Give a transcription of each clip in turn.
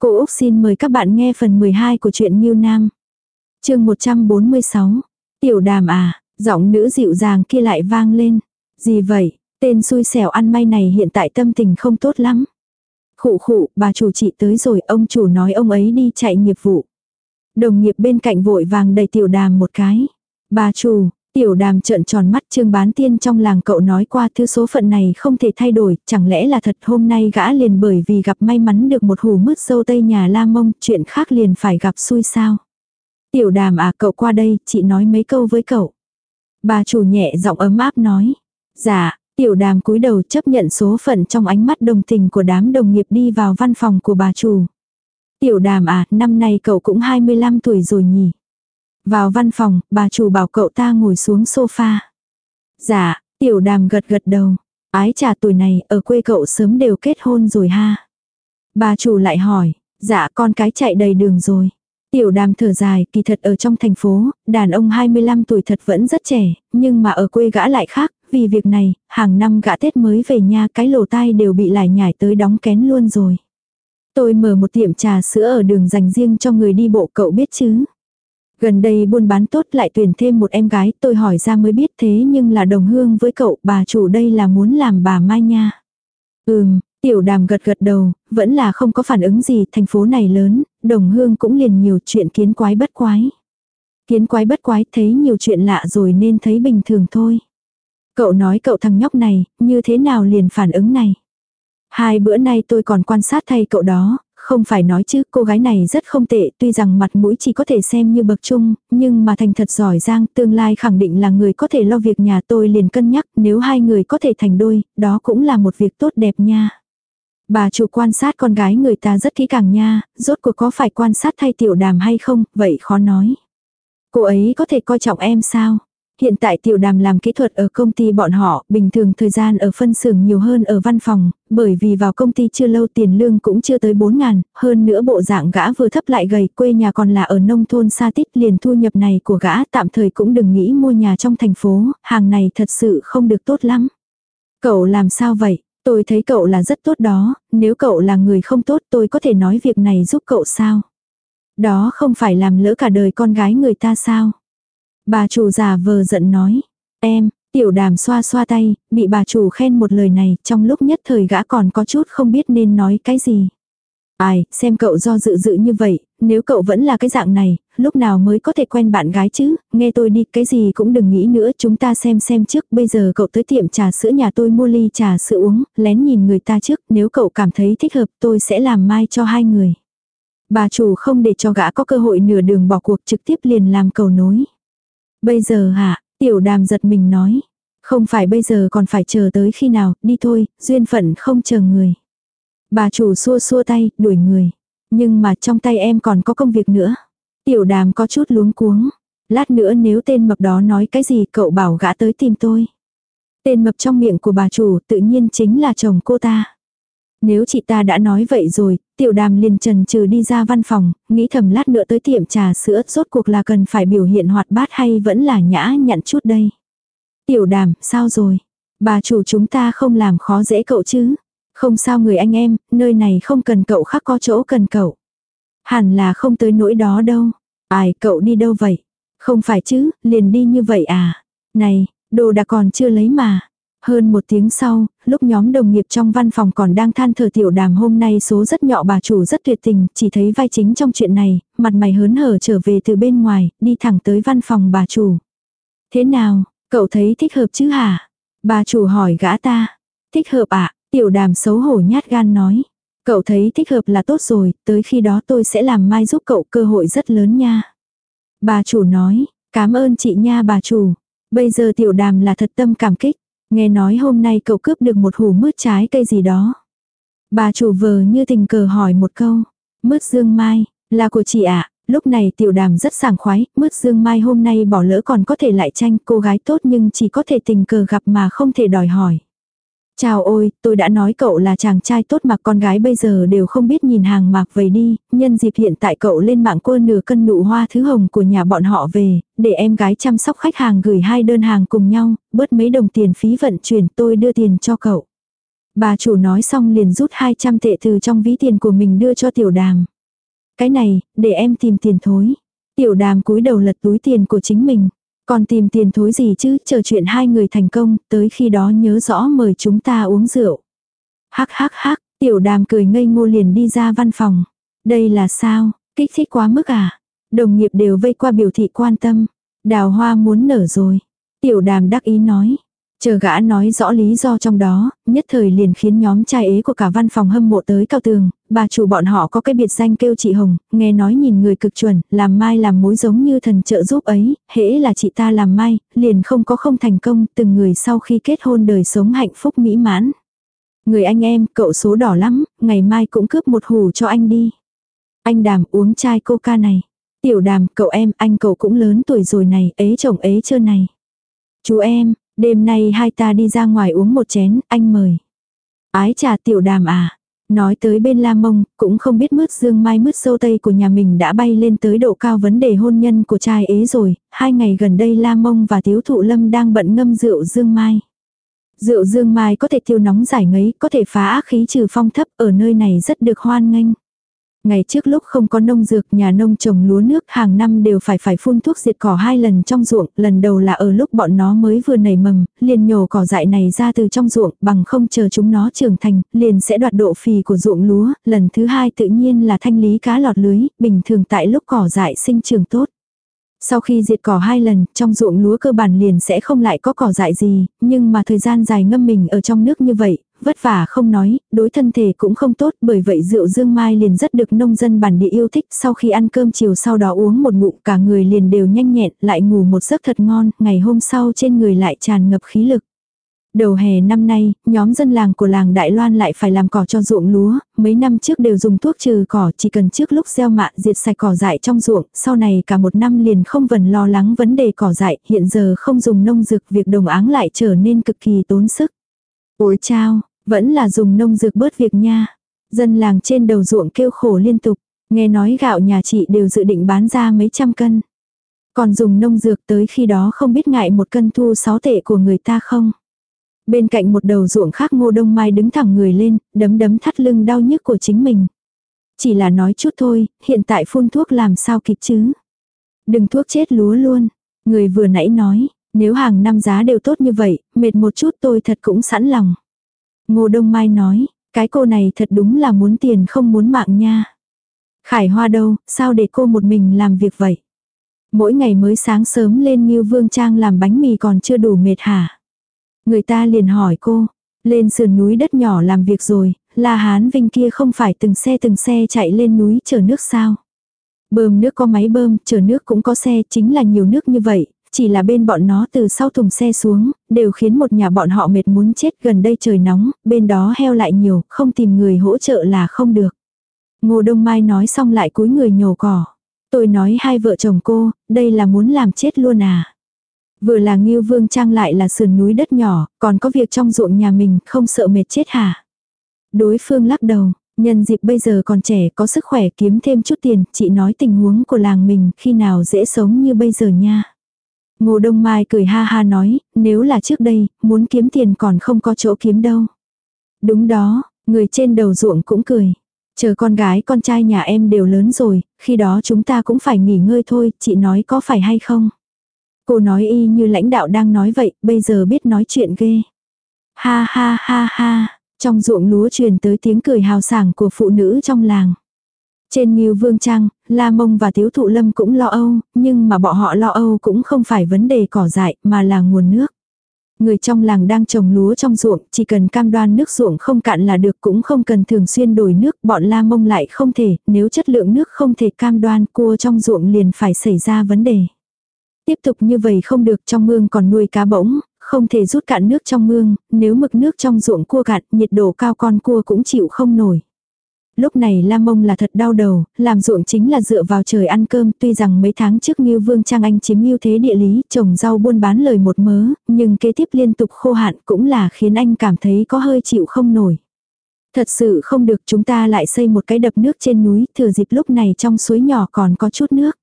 Cô Úc xin mời các bạn nghe phần 12 của truyện Nhiêu Nam. chương 146. Tiểu đàm à, giọng nữ dịu dàng kia lại vang lên. Gì vậy, tên xui xẻo ăn may này hiện tại tâm tình không tốt lắm. Khụ khụ, bà chủ chị tới rồi, ông chủ nói ông ấy đi chạy nghiệp vụ. Đồng nghiệp bên cạnh vội vàng đẩy tiểu đàm một cái. Bà chủ, tiểu đàm trợn tròn mắt trương bán tiên trong làng cậu nói qua thứ số phận này không thể thay đổi, chẳng lẽ là thật hôm nay gã liền bởi vì gặp may mắn được một hù mứt sâu tây nhà la mông, chuyện khác liền phải gặp xui sao. Tiểu đàm à cậu qua đây, chị nói mấy câu với cậu. Bà chủ nhẹ giọng ấm áp nói. Dạ, tiểu đàm cúi đầu chấp nhận số phận trong ánh mắt đồng tình của đám đồng nghiệp đi vào văn phòng của bà chủ. Tiểu đàm à, năm nay cậu cũng 25 tuổi rồi nhỉ. Vào văn phòng, bà chủ bảo cậu ta ngồi xuống sofa. Dạ, tiểu đàm gật gật đầu. Ái trà tuổi này, ở quê cậu sớm đều kết hôn rồi ha. Bà chủ lại hỏi, dạ con cái chạy đầy đường rồi. Tiểu đàm thở dài, kỳ thật ở trong thành phố, đàn ông 25 tuổi thật vẫn rất trẻ, nhưng mà ở quê gã lại khác, vì việc này, hàng năm gã Tết mới về nhà cái lỗ tai đều bị lại nhảy tới đóng kén luôn rồi. Tôi mở một tiệm trà sữa ở đường dành riêng cho người đi bộ cậu biết chứ. Gần đây buôn bán tốt lại tuyển thêm một em gái tôi hỏi ra mới biết thế nhưng là đồng hương với cậu bà chủ đây là muốn làm bà Mai nha. Ừm, tiểu đàm gật gật đầu, vẫn là không có phản ứng gì thành phố này lớn, đồng hương cũng liền nhiều chuyện kiến quái bất quái. Kiến quái bất quái thấy nhiều chuyện lạ rồi nên thấy bình thường thôi. Cậu nói cậu thằng nhóc này, như thế nào liền phản ứng này. Hai bữa nay tôi còn quan sát thay cậu đó, không phải nói chứ cô gái này rất không tệ tuy rằng mặt mũi chỉ có thể xem như bậc trung, nhưng mà thành thật giỏi giang tương lai khẳng định là người có thể lo việc nhà tôi liền cân nhắc nếu hai người có thể thành đôi, đó cũng là một việc tốt đẹp nha. Bà chủ quan sát con gái người ta rất kỹ càng nha, rốt cuộc có phải quan sát thay tiểu đàm hay không, vậy khó nói. Cô ấy có thể coi trọng em sao? Hiện tại tiểu đàm làm kỹ thuật ở công ty bọn họ, bình thường thời gian ở phân xưởng nhiều hơn ở văn phòng, bởi vì vào công ty chưa lâu tiền lương cũng chưa tới 4 ngàn, hơn nữa bộ dạng gã vừa thấp lại gầy, quê nhà còn là ở nông thôn xa tít liền thu nhập này của gã tạm thời cũng đừng nghĩ mua nhà trong thành phố, hàng này thật sự không được tốt lắm. Cậu làm sao vậy? Tôi thấy cậu là rất tốt đó, nếu cậu là người không tốt tôi có thể nói việc này giúp cậu sao? Đó không phải làm lỡ cả đời con gái người ta sao? Bà chủ già vờ giận nói. Em, tiểu đàm xoa xoa tay, bị bà chủ khen một lời này, trong lúc nhất thời gã còn có chút không biết nên nói cái gì. Ai, xem cậu do dự dự như vậy, nếu cậu vẫn là cái dạng này, lúc nào mới có thể quen bạn gái chứ, nghe tôi đi, cái gì cũng đừng nghĩ nữa, chúng ta xem xem trước, bây giờ cậu tới tiệm trà sữa nhà tôi mua ly trà sữa uống, lén nhìn người ta trước, nếu cậu cảm thấy thích hợp tôi sẽ làm mai cho hai người. Bà chủ không để cho gã có cơ hội nửa đường bỏ cuộc trực tiếp liền làm cầu nối. Bây giờ hả, tiểu đàm giật mình nói. Không phải bây giờ còn phải chờ tới khi nào, đi thôi, duyên phận không chờ người. Bà chủ xua xua tay, đuổi người. Nhưng mà trong tay em còn có công việc nữa. Tiểu đàm có chút luống cuống. Lát nữa nếu tên mập đó nói cái gì cậu bảo gã tới tìm tôi. Tên mập trong miệng của bà chủ tự nhiên chính là chồng cô ta. Nếu chị ta đã nói vậy rồi, tiểu đàm liền trần trừ đi ra văn phòng, nghĩ thầm lát nữa tới tiệm trà sữa rốt cuộc là cần phải biểu hiện hoạt bát hay vẫn là nhã nhặn chút đây. Tiểu đàm, sao rồi? Bà chủ chúng ta không làm khó dễ cậu chứ? Không sao người anh em, nơi này không cần cậu khác có chỗ cần cậu. Hẳn là không tới nỗi đó đâu. Ai, cậu đi đâu vậy? Không phải chứ, liền đi như vậy à? Này, đồ đã còn chưa lấy mà. Hơn một tiếng sau, lúc nhóm đồng nghiệp trong văn phòng còn đang than thở tiểu đàm hôm nay số rất nhỏ bà chủ rất tuyệt tình, chỉ thấy vai chính trong chuyện này, mặt mày hớn hở trở về từ bên ngoài, đi thẳng tới văn phòng bà chủ. Thế nào, cậu thấy thích hợp chứ hả? Bà chủ hỏi gã ta. Thích hợp ạ, tiểu đàm xấu hổ nhát gan nói. Cậu thấy thích hợp là tốt rồi, tới khi đó tôi sẽ làm mai giúp cậu cơ hội rất lớn nha. Bà chủ nói, cảm ơn chị nha bà chủ. Bây giờ tiểu đàm là thật tâm cảm kích. Nghe nói hôm nay cậu cướp được một hủ mướt trái cây gì đó. Bà chủ vờ như tình cờ hỏi một câu. Mướt dương mai, là của chị ạ. Lúc này tiểu đàm rất sảng khoái, mướt dương mai hôm nay bỏ lỡ còn có thể lại tranh cô gái tốt nhưng chỉ có thể tình cờ gặp mà không thể đòi hỏi. Chào ôi, tôi đã nói cậu là chàng trai tốt mà con gái bây giờ đều không biết nhìn hàng mạc về đi, nhân dịp hiện tại cậu lên mạng cô nửa cân nụ hoa thứ hồng của nhà bọn họ về, để em gái chăm sóc khách hàng gửi hai đơn hàng cùng nhau, bớt mấy đồng tiền phí vận chuyển tôi đưa tiền cho cậu. Bà chủ nói xong liền rút 200 tệ từ trong ví tiền của mình đưa cho tiểu đàm. Cái này, để em tìm tiền thối. Tiểu đàm cúi đầu lật túi tiền của chính mình. Còn tìm tiền thối gì chứ, chờ chuyện hai người thành công, tới khi đó nhớ rõ mời chúng ta uống rượu. Hắc hắc hắc, tiểu đàm cười ngây ngô liền đi ra văn phòng. Đây là sao, kích thích quá mức à? Đồng nghiệp đều vây qua biểu thị quan tâm. Đào hoa muốn nở rồi. Tiểu đàm đắc ý nói. Chờ gã nói rõ lý do trong đó, nhất thời liền khiến nhóm trai ế của cả văn phòng hâm mộ tới cao tường, bà chủ bọn họ có cái biệt danh kêu chị Hồng, nghe nói nhìn người cực chuẩn, làm mai làm mối giống như thần trợ giúp ấy, hễ là chị ta làm mai, liền không có không thành công, từng người sau khi kết hôn đời sống hạnh phúc mỹ mãn. Người anh em, cậu số đỏ lắm, ngày mai cũng cướp một hủ cho anh đi. Anh đàm uống chai coca này. Tiểu đàm, cậu em, anh cậu cũng lớn tuổi rồi này, ế chồng ế chơi này. Chú em, đêm nay hai ta đi ra ngoài uống một chén, anh mời. Ái trà tiểu đàm à. Nói tới bên La Mông, cũng không biết mướt dương mai mướt sâu tây của nhà mình đã bay lên tới độ cao vấn đề hôn nhân của trai ế rồi, hai ngày gần đây La Mông và Tiếu Thụ Lâm đang bận ngâm rượu dương mai. Rượu dương mai có thể tiêu nóng giải ngấy, có thể phá ác khí trừ phong thấp, ở nơi này rất được hoan nghênh. Ngày trước lúc không có nông dược, nhà nông trồng lúa nước hàng năm đều phải phải phun thuốc diệt cỏ hai lần trong ruộng, lần đầu là ở lúc bọn nó mới vừa nảy mầm, liền nhổ cỏ dại này ra từ trong ruộng, bằng không chờ chúng nó trưởng thành, liền sẽ đoạt độ phì của ruộng lúa, lần thứ hai tự nhiên là thanh lý cá lọt lưới, bình thường tại lúc cỏ dại sinh trưởng tốt. Sau khi diệt cỏ hai lần, trong ruộng lúa cơ bản liền sẽ không lại có cỏ dại gì, nhưng mà thời gian dài ngâm mình ở trong nước như vậy, vất vả không nói, đối thân thể cũng không tốt, bởi vậy rượu dương mai liền rất được nông dân bản địa yêu thích, sau khi ăn cơm chiều sau đó uống một ngụm cả người liền đều nhanh nhẹn, lại ngủ một giấc thật ngon, ngày hôm sau trên người lại tràn ngập khí lực. Đầu hè năm nay, nhóm dân làng của làng Đại Loan lại phải làm cỏ cho ruộng lúa, mấy năm trước đều dùng thuốc trừ cỏ chỉ cần trước lúc gieo mạ diệt sạch cỏ dại trong ruộng, sau này cả một năm liền không vần lo lắng vấn đề cỏ dại, hiện giờ không dùng nông dược việc đồng áng lại trở nên cực kỳ tốn sức. Ôi chao, vẫn là dùng nông dược bớt việc nha. Dân làng trên đầu ruộng kêu khổ liên tục, nghe nói gạo nhà chị đều dự định bán ra mấy trăm cân. Còn dùng nông dược tới khi đó không biết ngại một cân thu sáu tệ của người ta không. Bên cạnh một đầu ruộng khác ngô đông mai đứng thẳng người lên, đấm đấm thắt lưng đau nhức của chính mình. Chỉ là nói chút thôi, hiện tại phun thuốc làm sao kịp chứ. Đừng thuốc chết lúa luôn. Người vừa nãy nói, nếu hàng năm giá đều tốt như vậy, mệt một chút tôi thật cũng sẵn lòng. Ngô Đông Mai nói, cái cô này thật đúng là muốn tiền không muốn mạng nha. Khải Hoa đâu, sao để cô một mình làm việc vậy? Mỗi ngày mới sáng sớm lên như Vương Trang làm bánh mì còn chưa đủ mệt hả? Người ta liền hỏi cô, lên sườn núi đất nhỏ làm việc rồi, La Hán Vinh kia không phải từng xe từng xe chạy lên núi chở nước sao? Bơm nước có máy bơm, chở nước cũng có xe, chính là nhiều nước như vậy, chỉ là bên bọn nó từ sau thùng xe xuống, đều khiến một nhà bọn họ mệt muốn chết gần đây trời nóng, bên đó heo lại nhiều, không tìm người hỗ trợ là không được. Ngô Đông Mai nói xong lại cúi người nhổ cỏ. Tôi nói hai vợ chồng cô, đây là muốn làm chết luôn à. Vừa là Ngưu Vương Trang lại là sườn núi đất nhỏ, còn có việc trong ruộng nhà mình, không sợ mệt chết hả? Đối phương lắc đầu, nhân dịp bây giờ còn trẻ có sức khỏe kiếm thêm chút tiền, chị nói tình huống của làng mình khi nào dễ sống như bây giờ nha. Ngô Đông Mai cười ha ha nói, nếu là trước đây, muốn kiếm tiền còn không có chỗ kiếm đâu. Đúng đó, người trên đầu ruộng cũng cười. Chờ con gái con trai nhà em đều lớn rồi, khi đó chúng ta cũng phải nghỉ ngơi thôi, chị nói có phải hay không? Cô nói y như lãnh đạo đang nói vậy, bây giờ biết nói chuyện ghê. Ha ha ha ha, trong ruộng lúa truyền tới tiếng cười hào sảng của phụ nữ trong làng. Trên Nghiêu Vương Trang, La Mông và Tiếu Thụ Lâm cũng lo âu, nhưng mà bọn họ lo âu cũng không phải vấn đề cỏ dại mà là nguồn nước. Người trong làng đang trồng lúa trong ruộng, chỉ cần cam đoan nước ruộng không cạn là được cũng không cần thường xuyên đổi nước, bọn La Mông lại không thể, nếu chất lượng nước không thể cam đoan cua trong ruộng liền phải xảy ra vấn đề. Tiếp tục như vậy không được trong mương còn nuôi cá bỗng, không thể rút cạn nước trong mương, nếu mực nước trong ruộng cua cạn, nhiệt độ cao con cua cũng chịu không nổi. Lúc này Lam Mông là thật đau đầu, làm ruộng chính là dựa vào trời ăn cơm, tuy rằng mấy tháng trước Ngưu Vương Trang Anh chiếm ưu thế địa lý, trồng rau buôn bán lời một mớ, nhưng kế tiếp liên tục khô hạn cũng là khiến anh cảm thấy có hơi chịu không nổi. Thật sự không được chúng ta lại xây một cái đập nước trên núi, thừa dịp lúc này trong suối nhỏ còn có chút nước.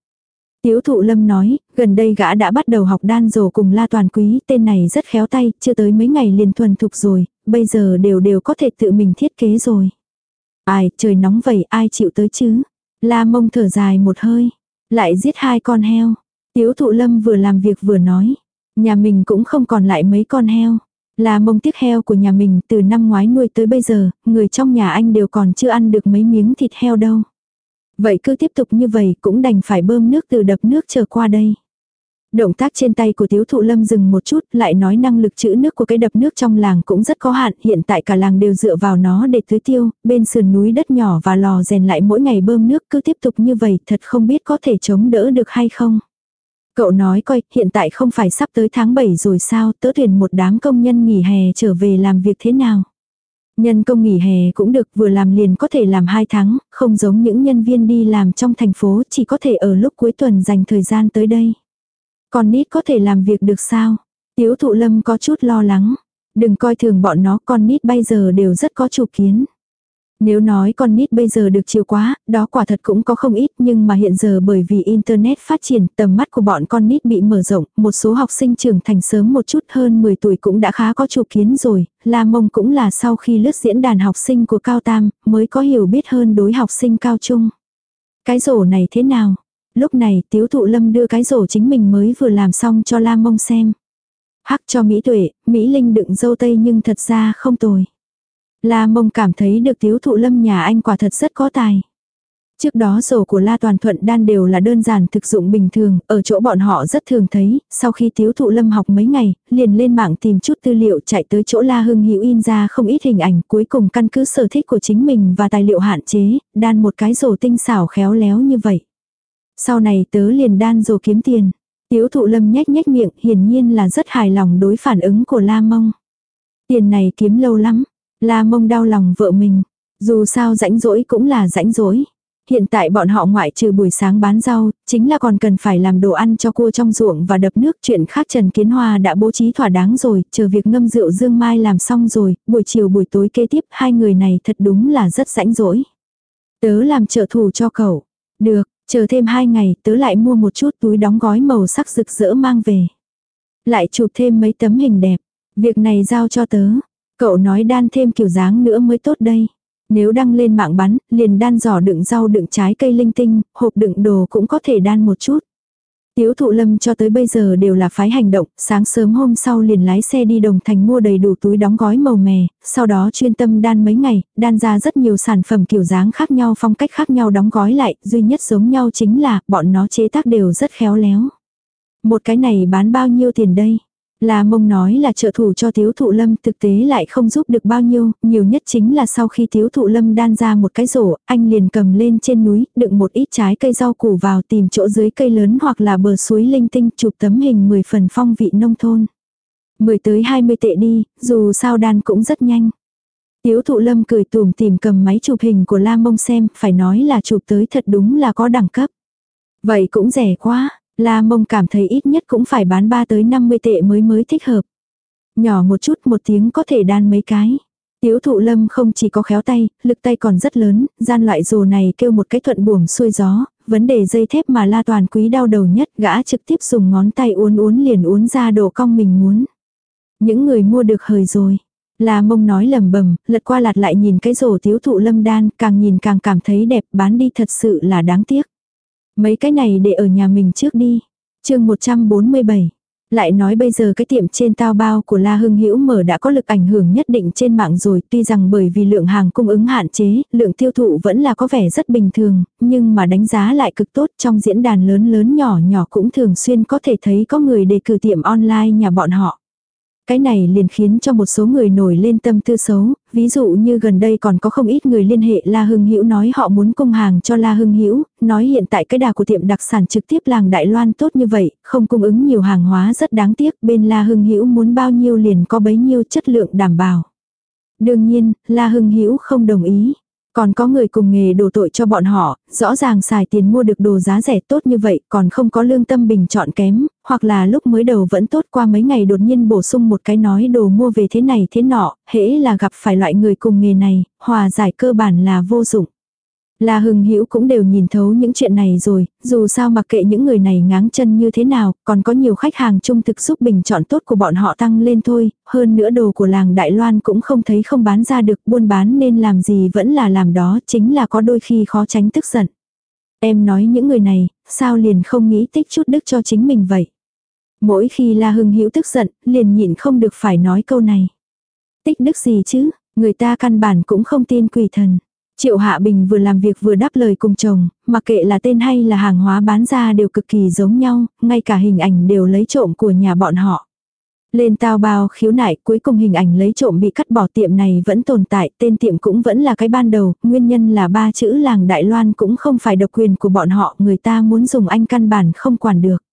Tiếu thụ lâm nói, gần đây gã đã bắt đầu học đan dồ cùng la toàn quý, tên này rất khéo tay, chưa tới mấy ngày liền thuần thục rồi, bây giờ đều đều có thể tự mình thiết kế rồi. Ai, trời nóng vậy, ai chịu tới chứ? La mông thở dài một hơi, lại giết hai con heo. Tiếu thụ lâm vừa làm việc vừa nói, nhà mình cũng không còn lại mấy con heo. La mông tiếc heo của nhà mình từ năm ngoái nuôi tới bây giờ, người trong nhà anh đều còn chưa ăn được mấy miếng thịt heo đâu. Vậy cứ tiếp tục như vậy cũng đành phải bơm nước từ đập nước trở qua đây. Động tác trên tay của tiếu thụ lâm dừng một chút, lại nói năng lực chữ nước của cái đập nước trong làng cũng rất có hạn, hiện tại cả làng đều dựa vào nó để tưới tiêu, bên sườn núi đất nhỏ và lò rèn lại mỗi ngày bơm nước cứ tiếp tục như vậy, thật không biết có thể chống đỡ được hay không. Cậu nói coi, hiện tại không phải sắp tới tháng 7 rồi sao, tớ thuyền một đám công nhân nghỉ hè trở về làm việc thế nào. Nhân công nghỉ hè cũng được vừa làm liền có thể làm 2 tháng, không giống những nhân viên đi làm trong thành phố chỉ có thể ở lúc cuối tuần dành thời gian tới đây. Con nít có thể làm việc được sao? Tiếu thụ lâm có chút lo lắng. Đừng coi thường bọn nó con nít bây giờ đều rất có chủ kiến. Nếu nói con nít bây giờ được chiều quá, đó quả thật cũng có không ít nhưng mà hiện giờ bởi vì Internet phát triển tầm mắt của bọn con nít bị mở rộng, một số học sinh trưởng thành sớm một chút hơn 10 tuổi cũng đã khá có chủ kiến rồi, La Mông cũng là sau khi lướt diễn đàn học sinh của Cao Tam mới có hiểu biết hơn đối học sinh Cao Trung. Cái rổ này thế nào? Lúc này Tiếu Thụ Lâm đưa cái rổ chính mình mới vừa làm xong cho La Mông xem. Hắc cho Mỹ Tuệ, Mỹ Linh đựng dâu tây nhưng thật ra không tồi. La mông cảm thấy được tiếu thụ lâm nhà anh quả thật rất có tài. Trước đó sổ của La Toàn Thuận đan đều là đơn giản thực dụng bình thường, ở chỗ bọn họ rất thường thấy, sau khi tiếu thụ lâm học mấy ngày, liền lên mạng tìm chút tư liệu chạy tới chỗ La Hưng Hữu in ra không ít hình ảnh, cuối cùng căn cứ sở thích của chính mình và tài liệu hạn chế, đan một cái rổ tinh xảo khéo léo như vậy. Sau này tớ liền đan rồi kiếm tiền. Tiếu thụ lâm nhếch nhếch miệng, hiển nhiên là rất hài lòng đối phản ứng của La Mông. Tiền này kiếm lâu lắm, La mông đau lòng vợ mình. Dù sao rãnh rỗi cũng là rãnh rỗi. Hiện tại bọn họ ngoại trừ buổi sáng bán rau, chính là còn cần phải làm đồ ăn cho cua trong ruộng và đập nước. Chuyện khác Trần Kiến Hoa đã bố trí thỏa đáng rồi, chờ việc ngâm rượu Dương Mai làm xong rồi, buổi chiều buổi tối kế tiếp hai người này thật đúng là rất rãnh rỗi. Tớ làm trợ thủ cho cậu. Được, chờ thêm hai ngày tớ lại mua một chút túi đóng gói màu sắc rực rỡ mang về. Lại chụp thêm mấy tấm hình đẹp. Việc này giao cho tớ. Cậu nói đan thêm kiểu dáng nữa mới tốt đây. Nếu đăng lên mạng bắn, liền đan giỏ đựng rau đựng trái cây linh tinh, hộp đựng đồ cũng có thể đan một chút. Tiếu thụ lâm cho tới bây giờ đều là phái hành động, sáng sớm hôm sau liền lái xe đi đồng thành mua đầy đủ túi đóng gói màu mè, sau đó chuyên tâm đan mấy ngày, đan ra rất nhiều sản phẩm kiểu dáng khác nhau phong cách khác nhau đóng gói lại, duy nhất giống nhau chính là bọn nó chế tác đều rất khéo léo. Một cái này bán bao nhiêu tiền đây? La mông nói là trợ thủ cho tiếu thụ lâm thực tế lại không giúp được bao nhiêu, nhiều nhất chính là sau khi tiếu thụ lâm đan ra một cái rổ, anh liền cầm lên trên núi, đựng một ít trái cây rau củ vào tìm chỗ dưới cây lớn hoặc là bờ suối linh tinh chụp tấm hình 10 phần phong vị nông thôn. 10 tới 20 tệ đi, dù sao đan cũng rất nhanh. Tiếu thụ lâm cười tùm tìm cầm máy chụp hình của La mông xem, phải nói là chụp tới thật đúng là có đẳng cấp. Vậy cũng rẻ quá, La mông cảm thấy ít nhất cũng phải bán 3 tới 50 tệ mới mới thích hợp. Nhỏ một chút một tiếng có thể đan mấy cái. Tiếu thụ lâm không chỉ có khéo tay, lực tay còn rất lớn, gian loại rồ này kêu một cái thuận buồm xuôi gió, vấn đề dây thép mà la toàn quý đau đầu nhất gã trực tiếp dùng ngón tay uốn uốn liền uốn ra độ cong mình muốn. Những người mua được hời rồi. La mông nói lầm bầm, lật qua lạt lại nhìn cái rổ tiếu thụ lâm đan, càng nhìn càng cảm thấy đẹp, bán đi thật sự là đáng tiếc. Mấy cái này để ở nhà mình trước đi. chương 147. Lại nói bây giờ cái tiệm trên tao bao của La Hưng Hữu mở đã có lực ảnh hưởng nhất định trên mạng rồi, tuy rằng bởi vì lượng hàng cung ứng hạn chế, lượng tiêu thụ vẫn là có vẻ rất bình thường, nhưng mà đánh giá lại cực tốt trong diễn đàn lớn lớn nhỏ nhỏ cũng thường xuyên có thể thấy có người đề cử tiệm online nhà bọn họ. Cái này liền khiến cho một số người nổi lên tâm tư xấu, ví dụ như gần đây còn có không ít người liên hệ La Hưng Hữu nói họ muốn cung hàng cho La Hưng Hữu, nói hiện tại cái đà của tiệm đặc sản trực tiếp làng Đại Loan tốt như vậy, không cung ứng nhiều hàng hóa rất đáng tiếc, bên La Hưng Hữu muốn bao nhiêu liền có bấy nhiêu chất lượng đảm bảo. Đương nhiên, La Hưng Hữu không đồng ý. Còn có người cùng nghề đổ tội cho bọn họ, rõ ràng xài tiền mua được đồ giá rẻ tốt như vậy, còn không có lương tâm bình chọn kém, hoặc là lúc mới đầu vẫn tốt qua mấy ngày đột nhiên bổ sung một cái nói đồ mua về thế này thế nọ, hễ là gặp phải loại người cùng nghề này, hòa giải cơ bản là vô dụng. La Hưng Hữu cũng đều nhìn thấu những chuyện này rồi, dù sao mặc kệ những người này ngáng chân như thế nào, còn có nhiều khách hàng trung thực giúp bình chọn tốt của bọn họ tăng lên thôi, hơn nữa đồ của làng Đại Loan cũng không thấy không bán ra được, buôn bán nên làm gì vẫn là làm đó, chính là có đôi khi khó tránh tức giận. Em nói những người này, sao liền không nghĩ tích chút đức cho chính mình vậy? Mỗi khi La Hưng Hữu tức giận, liền nhịn không được phải nói câu này. Tích đức gì chứ, người ta căn bản cũng không tin quỷ thần. Triệu Hạ Bình vừa làm việc vừa đáp lời cùng chồng, mặc kệ là tên hay là hàng hóa bán ra đều cực kỳ giống nhau, ngay cả hình ảnh đều lấy trộm của nhà bọn họ. Lên tao bao khiếu nại cuối cùng hình ảnh lấy trộm bị cắt bỏ tiệm này vẫn tồn tại, tên tiệm cũng vẫn là cái ban đầu, nguyên nhân là ba chữ làng Đại Loan cũng không phải độc quyền của bọn họ, người ta muốn dùng anh căn bản không quản được.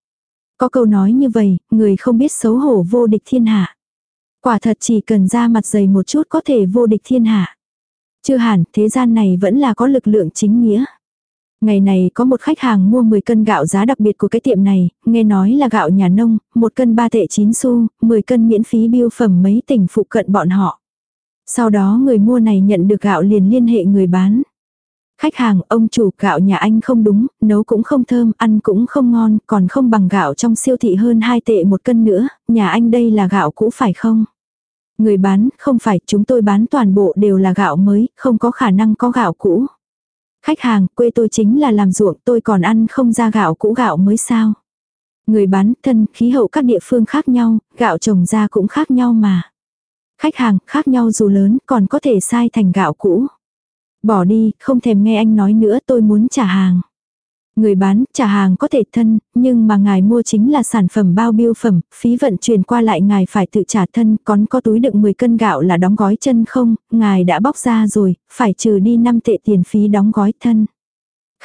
Có câu nói như vậy, người không biết xấu hổ vô địch thiên hạ. Quả thật chỉ cần ra mặt dày một chút có thể vô địch thiên hạ. Chưa hẳn, thế gian này vẫn là có lực lượng chính nghĩa. Ngày này có một khách hàng mua 10 cân gạo giá đặc biệt của cái tiệm này, nghe nói là gạo nhà nông, một cân 3 tệ 9 xu, 10 cân miễn phí biêu phẩm mấy tỉnh phụ cận bọn họ. Sau đó người mua này nhận được gạo liền liên hệ người bán. Khách hàng, ông chủ gạo nhà anh không đúng, nấu cũng không thơm, ăn cũng không ngon, còn không bằng gạo trong siêu thị hơn 2 tệ một cân nữa, nhà anh đây là gạo cũ phải không? Người bán, không phải, chúng tôi bán toàn bộ đều là gạo mới, không có khả năng có gạo cũ. Khách hàng, quê tôi chính là làm ruộng, tôi còn ăn không ra gạo cũ gạo mới sao. Người bán, thân, khí hậu các địa phương khác nhau, gạo trồng ra cũng khác nhau mà. Khách hàng, khác nhau dù lớn, còn có thể sai thành gạo cũ. Bỏ đi, không thèm nghe anh nói nữa tôi muốn trả hàng. Người bán, trả hàng có thể thân, nhưng mà ngài mua chính là sản phẩm bao biêu phẩm, phí vận chuyển qua lại ngài phải tự trả thân, còn có túi đựng 10 cân gạo là đóng gói chân không, ngài đã bóc ra rồi, phải trừ đi 5 tệ tiền phí đóng gói thân.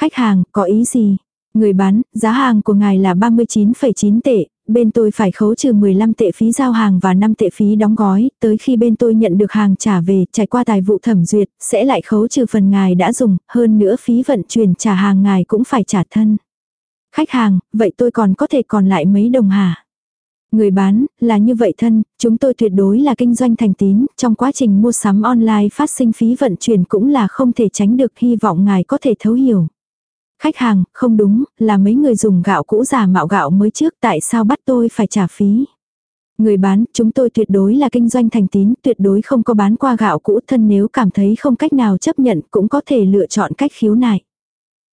Khách hàng, có ý gì? Người bán, giá hàng của ngài là 39,9 tệ, bên tôi phải khấu trừ 15 tệ phí giao hàng và 5 tệ phí đóng gói, tới khi bên tôi nhận được hàng trả về, trải qua tài vụ thẩm duyệt, sẽ lại khấu trừ phần ngài đã dùng, hơn nữa phí vận chuyển trả hàng ngài cũng phải trả thân. Khách hàng, vậy tôi còn có thể còn lại mấy đồng hả? Người bán, là như vậy thân, chúng tôi tuyệt đối là kinh doanh thành tín, trong quá trình mua sắm online phát sinh phí vận chuyển cũng là không thể tránh được hy vọng ngài có thể thấu hiểu. Khách hàng, không đúng, là mấy người dùng gạo cũ giả mạo gạo mới trước tại sao bắt tôi phải trả phí. Người bán, chúng tôi tuyệt đối là kinh doanh thành tín, tuyệt đối không có bán qua gạo cũ thân nếu cảm thấy không cách nào chấp nhận cũng có thể lựa chọn cách khiếu nại.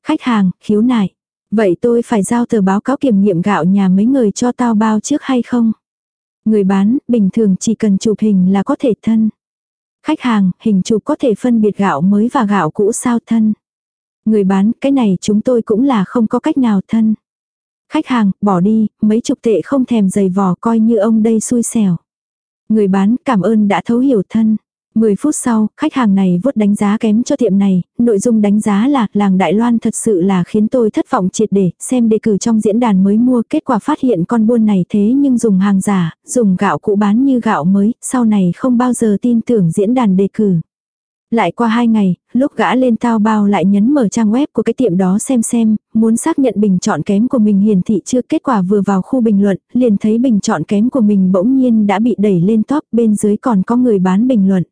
Khách hàng, khiếu nại. Vậy tôi phải giao tờ báo cáo kiểm nghiệm gạo nhà mấy người cho tao bao trước hay không? Người bán, bình thường chỉ cần chụp hình là có thể thân. Khách hàng, hình chụp có thể phân biệt gạo mới và gạo cũ sao thân. Người bán, cái này chúng tôi cũng là không có cách nào thân. Khách hàng, bỏ đi, mấy chục tệ không thèm giày vò coi như ông đây xui xẻo. Người bán, cảm ơn đã thấu hiểu thân. 10 phút sau, khách hàng này vuốt đánh giá kém cho tiệm này, nội dung đánh giá là làng Đại Loan thật sự là khiến tôi thất vọng triệt để, xem đề cử trong diễn đàn mới mua kết quả phát hiện con buôn này thế nhưng dùng hàng giả, dùng gạo cũ bán như gạo mới, sau này không bao giờ tin tưởng diễn đàn đề cử. Lại qua hai ngày, lúc gã lên tao bao lại nhấn mở trang web của cái tiệm đó xem xem, muốn xác nhận bình chọn kém của mình hiển thị chưa kết quả vừa vào khu bình luận, liền thấy bình chọn kém của mình bỗng nhiên đã bị đẩy lên top, bên dưới còn có người bán bình luận.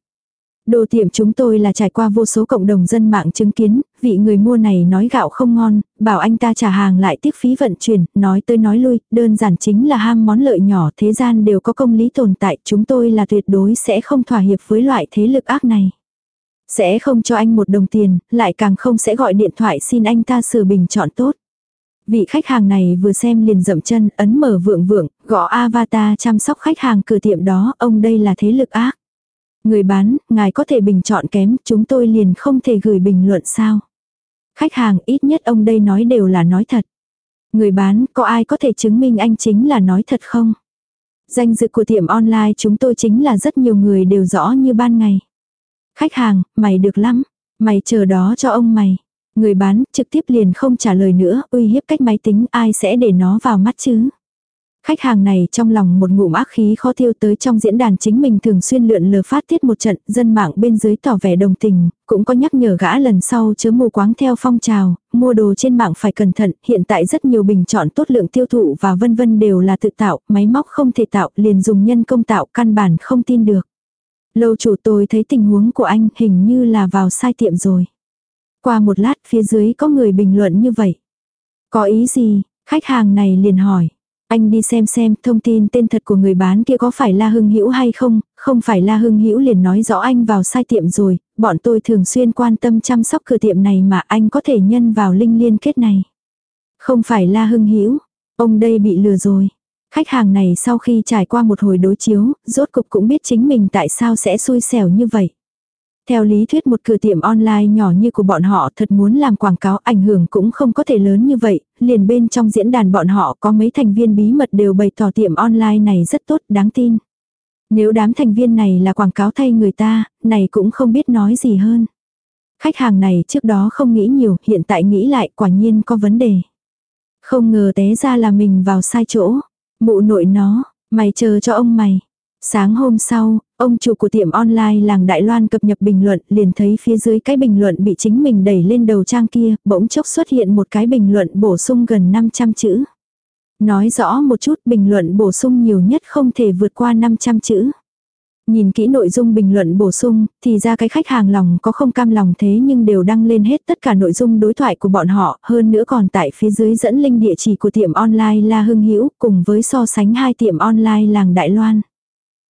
Đồ tiệm chúng tôi là trải qua vô số cộng đồng dân mạng chứng kiến, vị người mua này nói gạo không ngon, bảo anh ta trả hàng lại tiếc phí vận chuyển, nói tới nói lui, đơn giản chính là ham món lợi nhỏ thế gian đều có công lý tồn tại, chúng tôi là tuyệt đối sẽ không thỏa hiệp với loại thế lực ác này. Sẽ không cho anh một đồng tiền, lại càng không sẽ gọi điện thoại xin anh ta sửa bình chọn tốt. Vị khách hàng này vừa xem liền dậm chân, ấn mở vượng vượng, gõ avatar chăm sóc khách hàng cửa tiệm đó, ông đây là thế lực ác. Người bán, ngài có thể bình chọn kém, chúng tôi liền không thể gửi bình luận sao. Khách hàng ít nhất ông đây nói đều là nói thật. Người bán, có ai có thể chứng minh anh chính là nói thật không? Danh dự của tiệm online chúng tôi chính là rất nhiều người đều rõ như ban ngày. Khách hàng, mày được lắm. Mày chờ đó cho ông mày. Người bán trực tiếp liền không trả lời nữa, uy hiếp cách máy tính ai sẽ để nó vào mắt chứ. Khách hàng này trong lòng một ngụm ác khí khó tiêu tới trong diễn đàn chính mình thường xuyên lượn lờ phát tiết một trận, dân mạng bên dưới tỏ vẻ đồng tình, cũng có nhắc nhở gã lần sau chớ mù quáng theo phong trào, mua đồ trên mạng phải cẩn thận, hiện tại rất nhiều bình chọn tốt lượng tiêu thụ và vân vân đều là tự tạo, máy móc không thể tạo, liền dùng nhân công tạo, căn bản không tin được. Lâu chủ tôi thấy tình huống của anh hình như là vào sai tiệm rồi. Qua một lát phía dưới có người bình luận như vậy. Có ý gì? Khách hàng này liền hỏi. Anh đi xem xem thông tin tên thật của người bán kia có phải là Hưng Hữu hay không, không phải là Hưng Hữu liền nói rõ anh vào sai tiệm rồi, bọn tôi thường xuyên quan tâm chăm sóc cửa tiệm này mà anh có thể nhân vào linh liên kết này. Không phải là Hưng Hữu ông đây bị lừa rồi. Khách hàng này sau khi trải qua một hồi đối chiếu, rốt cục cũng biết chính mình tại sao sẽ xui xẻo như vậy. Theo lý thuyết một cửa tiệm online nhỏ như của bọn họ thật muốn làm quảng cáo ảnh hưởng cũng không có thể lớn như vậy, liền bên trong diễn đàn bọn họ có mấy thành viên bí mật đều bày tỏ tiệm online này rất tốt, đáng tin. Nếu đám thành viên này là quảng cáo thay người ta, này cũng không biết nói gì hơn. Khách hàng này trước đó không nghĩ nhiều, hiện tại nghĩ lại quả nhiên có vấn đề. Không ngờ té ra là mình vào sai chỗ. Mụ nội nó, mày chờ cho ông mày. Sáng hôm sau, ông chủ của tiệm online làng Đại Loan cập nhật bình luận liền thấy phía dưới cái bình luận bị chính mình đẩy lên đầu trang kia, bỗng chốc xuất hiện một cái bình luận bổ sung gần 500 chữ. Nói rõ một chút bình luận bổ sung nhiều nhất không thể vượt qua 500 chữ. Nhìn kỹ nội dung bình luận bổ sung, thì ra cái khách hàng lòng có không cam lòng thế nhưng đều đăng lên hết tất cả nội dung đối thoại của bọn họ, hơn nữa còn tại phía dưới dẫn link địa chỉ của tiệm online La Hưng Hữu cùng với so sánh hai tiệm online làng Đại Loan.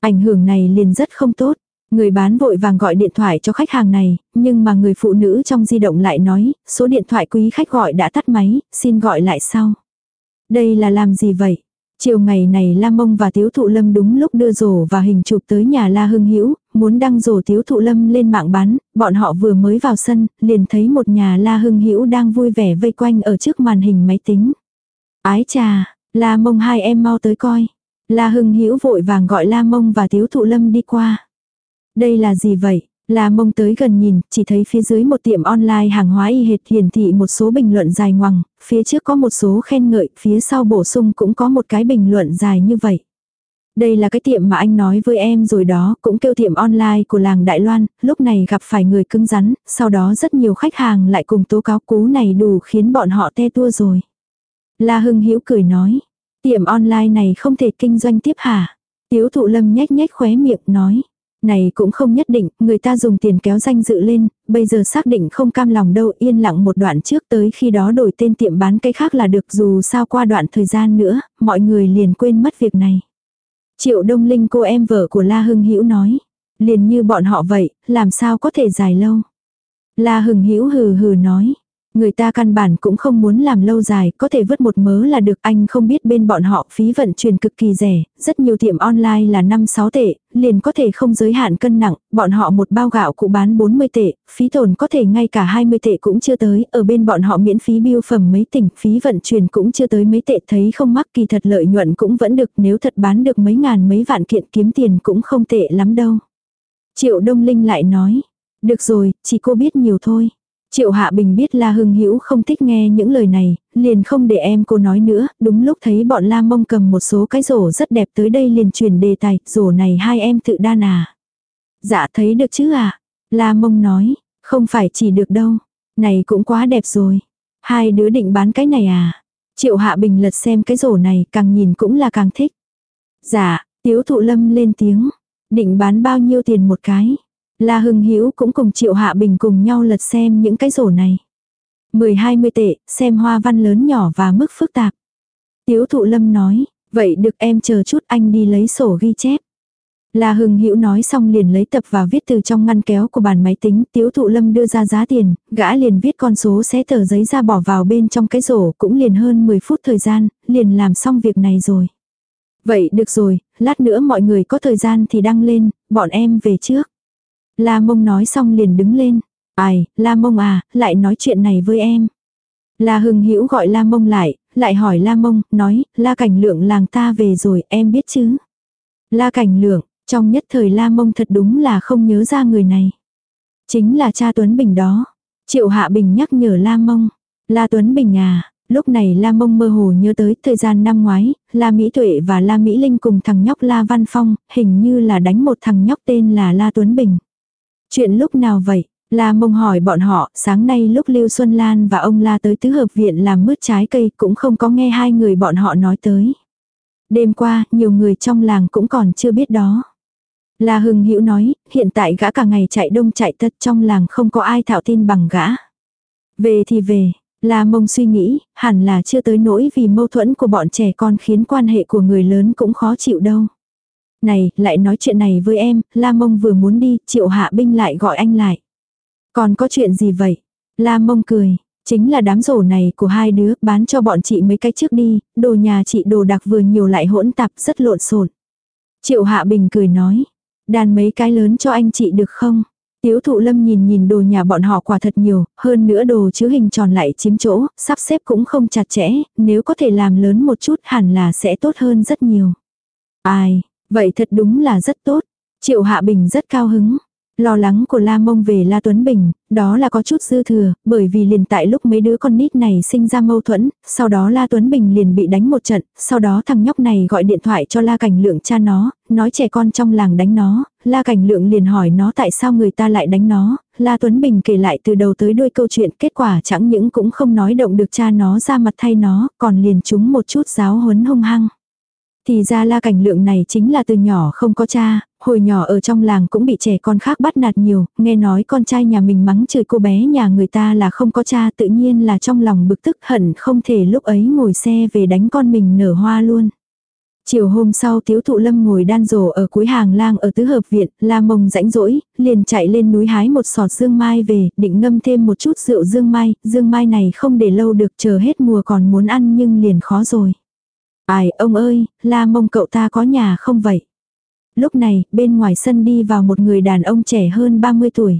Ảnh hưởng này liền rất không tốt. Người bán vội vàng gọi điện thoại cho khách hàng này, nhưng mà người phụ nữ trong di động lại nói, số điện thoại quý khách gọi đã tắt máy, xin gọi lại sau. Đây là làm gì vậy? Chiều ngày này La Mông và Tiếu Thụ Lâm đúng lúc đưa rổ và hình chụp tới nhà La Hưng Hữu muốn đăng rổ Tiếu Thụ Lâm lên mạng bán, bọn họ vừa mới vào sân, liền thấy một nhà La Hưng Hữu đang vui vẻ vây quanh ở trước màn hình máy tính. Ái trà, La Mông hai em mau tới coi. La Hưng Hữu vội vàng gọi La Mông và Tiếu Thụ Lâm đi qua. Đây là gì vậy? La Mông tới gần nhìn, chỉ thấy phía dưới một tiệm online hàng hóa y hệt hiển thị một số bình luận dài ngoằng, phía trước có một số khen ngợi, phía sau bổ sung cũng có một cái bình luận dài như vậy. Đây là cái tiệm mà anh nói với em rồi đó, cũng kêu tiệm online của làng Đại Loan, lúc này gặp phải người cứng rắn, sau đó rất nhiều khách hàng lại cùng tố cáo cú này đủ khiến bọn họ te tua rồi. La Hưng Hữu cười nói, Tiệm online này không thể kinh doanh tiếp hả? Tiếu thụ lâm nhếch nhếch khóe miệng nói. Này cũng không nhất định, người ta dùng tiền kéo danh dự lên, bây giờ xác định không cam lòng đâu yên lặng một đoạn trước tới khi đó đổi tên tiệm bán cái khác là được dù sao qua đoạn thời gian nữa, mọi người liền quên mất việc này. Triệu Đông Linh cô em vợ của La Hưng Hữu nói, liền như bọn họ vậy, làm sao có thể dài lâu. La Hưng Hữu hừ hừ nói, Người ta căn bản cũng không muốn làm lâu dài, có thể vứt một mớ là được anh không biết bên bọn họ phí vận chuyển cực kỳ rẻ, rất nhiều tiệm online là 5-6 tệ, liền có thể không giới hạn cân nặng, bọn họ một bao gạo cụ bán 40 tệ, phí tồn có thể ngay cả 20 tệ cũng chưa tới, ở bên bọn họ miễn phí biêu phẩm mấy tỉnh, phí vận chuyển cũng chưa tới mấy tệ thấy không mắc kỳ thật lợi nhuận cũng vẫn được nếu thật bán được mấy ngàn mấy vạn kiện kiếm tiền cũng không tệ lắm đâu. Triệu Đông Linh lại nói, được rồi, chỉ cô biết nhiều thôi. Triệu Hạ Bình biết La Hưng Hữu không thích nghe những lời này, liền không để em cô nói nữa, đúng lúc thấy bọn La Mông cầm một số cái rổ rất đẹp tới đây liền chuyển đề tài, rổ này hai em tự đan à. Dạ thấy được chứ à. La Mông nói, không phải chỉ được đâu, này cũng quá đẹp rồi. Hai đứa định bán cái này à. Triệu Hạ Bình lật xem cái rổ này càng nhìn cũng là càng thích. Dạ, Tiếu Thụ Lâm lên tiếng, định bán bao nhiêu tiền một cái. La Hưng Hữu cũng cùng Triệu Hạ Bình cùng nhau lật xem những cái rổ này. 10-20 tệ, xem hoa văn lớn nhỏ và mức phức tạp. Tiếu Thụ Lâm nói, vậy được em chờ chút anh đi lấy sổ ghi chép. La Hưng Hữu nói xong liền lấy tập và viết từ trong ngăn kéo của bàn máy tính, Tiếu Thụ Lâm đưa ra giá tiền, gã liền viết con số xé tờ giấy ra bỏ vào bên trong cái rổ, cũng liền hơn 10 phút thời gian, liền làm xong việc này rồi. Vậy được rồi, lát nữa mọi người có thời gian thì đăng lên, bọn em về trước. La mông nói xong liền đứng lên. Ai, La mông à, lại nói chuyện này với em. La hưng hữu gọi La mông lại, lại hỏi La mông, nói, La cảnh lượng làng ta về rồi, em biết chứ. La cảnh lượng, trong nhất thời La mông thật đúng là không nhớ ra người này. Chính là cha Tuấn Bình đó. Triệu Hạ Bình nhắc nhở La mông. La Tuấn Bình à, Lúc này La Mông mơ hồ nhớ tới thời gian năm ngoái, La Mỹ Tuệ và La Mỹ Linh cùng thằng nhóc La Văn Phong, hình như là đánh một thằng nhóc tên là La Tuấn Bình. Chuyện lúc nào vậy? La mông hỏi bọn họ, sáng nay lúc Lưu Xuân Lan và ông La tới tứ hợp viện làm mứt trái cây cũng không có nghe hai người bọn họ nói tới. Đêm qua, nhiều người trong làng cũng còn chưa biết đó. La Hưng Hữu nói, hiện tại gã cả ngày chạy đông chạy tất trong làng không có ai thạo tin bằng gã. Về thì về, La Mông suy nghĩ, hẳn là chưa tới nỗi vì mâu thuẫn của bọn trẻ con khiến quan hệ của người lớn cũng khó chịu đâu. Này, lại nói chuyện này với em, La Mông vừa muốn đi, triệu hạ binh lại gọi anh lại. Còn có chuyện gì vậy? La Mông cười, chính là đám rổ này của hai đứa, bán cho bọn chị mấy cái trước đi, đồ nhà chị đồ đặc vừa nhiều lại hỗn tạp rất lộn xộn. Triệu Hạ Bình cười nói, đàn mấy cái lớn cho anh chị được không? Tiếu thụ lâm nhìn nhìn đồ nhà bọn họ quả thật nhiều, hơn nữa đồ chứa hình tròn lại chiếm chỗ, sắp xếp cũng không chặt chẽ, nếu có thể làm lớn một chút hẳn là sẽ tốt hơn rất nhiều. Ai, vậy thật đúng là rất tốt. Triệu Hạ Bình rất cao hứng. Lo lắng của La Mông về La Tuấn Bình, đó là có chút dư thừa, bởi vì liền tại lúc mấy đứa con nít này sinh ra mâu thuẫn, sau đó La Tuấn Bình liền bị đánh một trận, sau đó thằng nhóc này gọi điện thoại cho La Cảnh Lượng cha nó, nói trẻ con trong làng đánh nó, La Cảnh Lượng liền hỏi nó tại sao người ta lại đánh nó, La Tuấn Bình kể lại từ đầu tới đuôi câu chuyện, kết quả chẳng những cũng không nói động được cha nó ra mặt thay nó, còn liền chúng một chút giáo huấn hung hăng. Thì ra la cảnh lượng này chính là từ nhỏ không có cha, hồi nhỏ ở trong làng cũng bị trẻ con khác bắt nạt nhiều, nghe nói con trai nhà mình mắng chửi cô bé nhà người ta là không có cha tự nhiên là trong lòng bực tức hận không thể lúc ấy ngồi xe về đánh con mình nở hoa luôn. Chiều hôm sau tiếu thụ lâm ngồi đan rổ ở cuối hàng lang ở tứ hợp viện, la mông rãnh rỗi, liền chạy lên núi hái một sọt dương mai về, định ngâm thêm một chút rượu dương mai, dương mai này không để lâu được chờ hết mùa còn muốn ăn nhưng liền khó rồi. Ai, ông ơi, la mông cậu ta có nhà không vậy? Lúc này, bên ngoài sân đi vào một người đàn ông trẻ hơn 30 tuổi.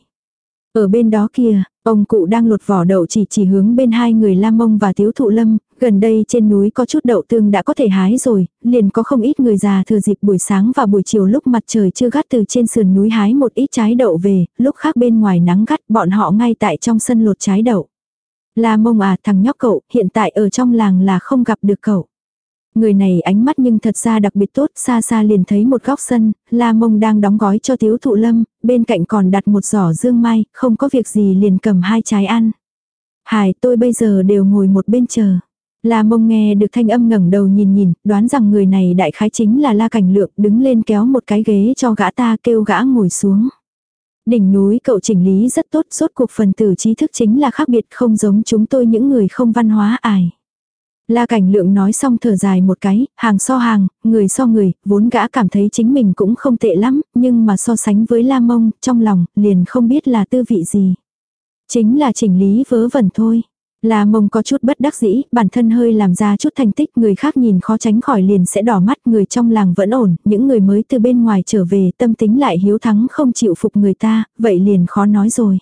Ở bên đó kia, ông cụ đang lột vỏ đậu chỉ chỉ hướng bên hai người la mông và tiếu thụ lâm, gần đây trên núi có chút đậu tương đã có thể hái rồi, liền có không ít người già thừa dịp buổi sáng và buổi chiều lúc mặt trời chưa gắt từ trên sườn núi hái một ít trái đậu về, lúc khác bên ngoài nắng gắt bọn họ ngay tại trong sân lột trái đậu. La mông à thằng nhóc cậu, hiện tại ở trong làng là không gặp được cậu. Người này ánh mắt nhưng thật ra đặc biệt tốt, xa xa liền thấy một góc sân, La Mông đang đóng gói cho thiếu Thụ Lâm, bên cạnh còn đặt một giỏ dương mai, không có việc gì liền cầm hai trái ăn. Hải tôi bây giờ đều ngồi một bên chờ. La Mông nghe được thanh âm ngẩng đầu nhìn nhìn, đoán rằng người này đại khái chính là La Cảnh Lượng, đứng lên kéo một cái ghế cho gã ta kêu gã ngồi xuống. Đỉnh núi cậu chỉnh lý rất tốt, rốt cuộc phần tử trí thức chính là khác biệt không giống chúng tôi những người không văn hóa ải. La cảnh lượng nói xong thở dài một cái, hàng so hàng, người so người, vốn gã cảm thấy chính mình cũng không tệ lắm, nhưng mà so sánh với la mông, trong lòng, liền không biết là tư vị gì. Chính là chỉnh lý vớ vẩn thôi. La mông có chút bất đắc dĩ, bản thân hơi làm ra chút thành tích, người khác nhìn khó tránh khỏi liền sẽ đỏ mắt, người trong làng vẫn ổn, những người mới từ bên ngoài trở về tâm tính lại hiếu thắng không chịu phục người ta, vậy liền khó nói rồi.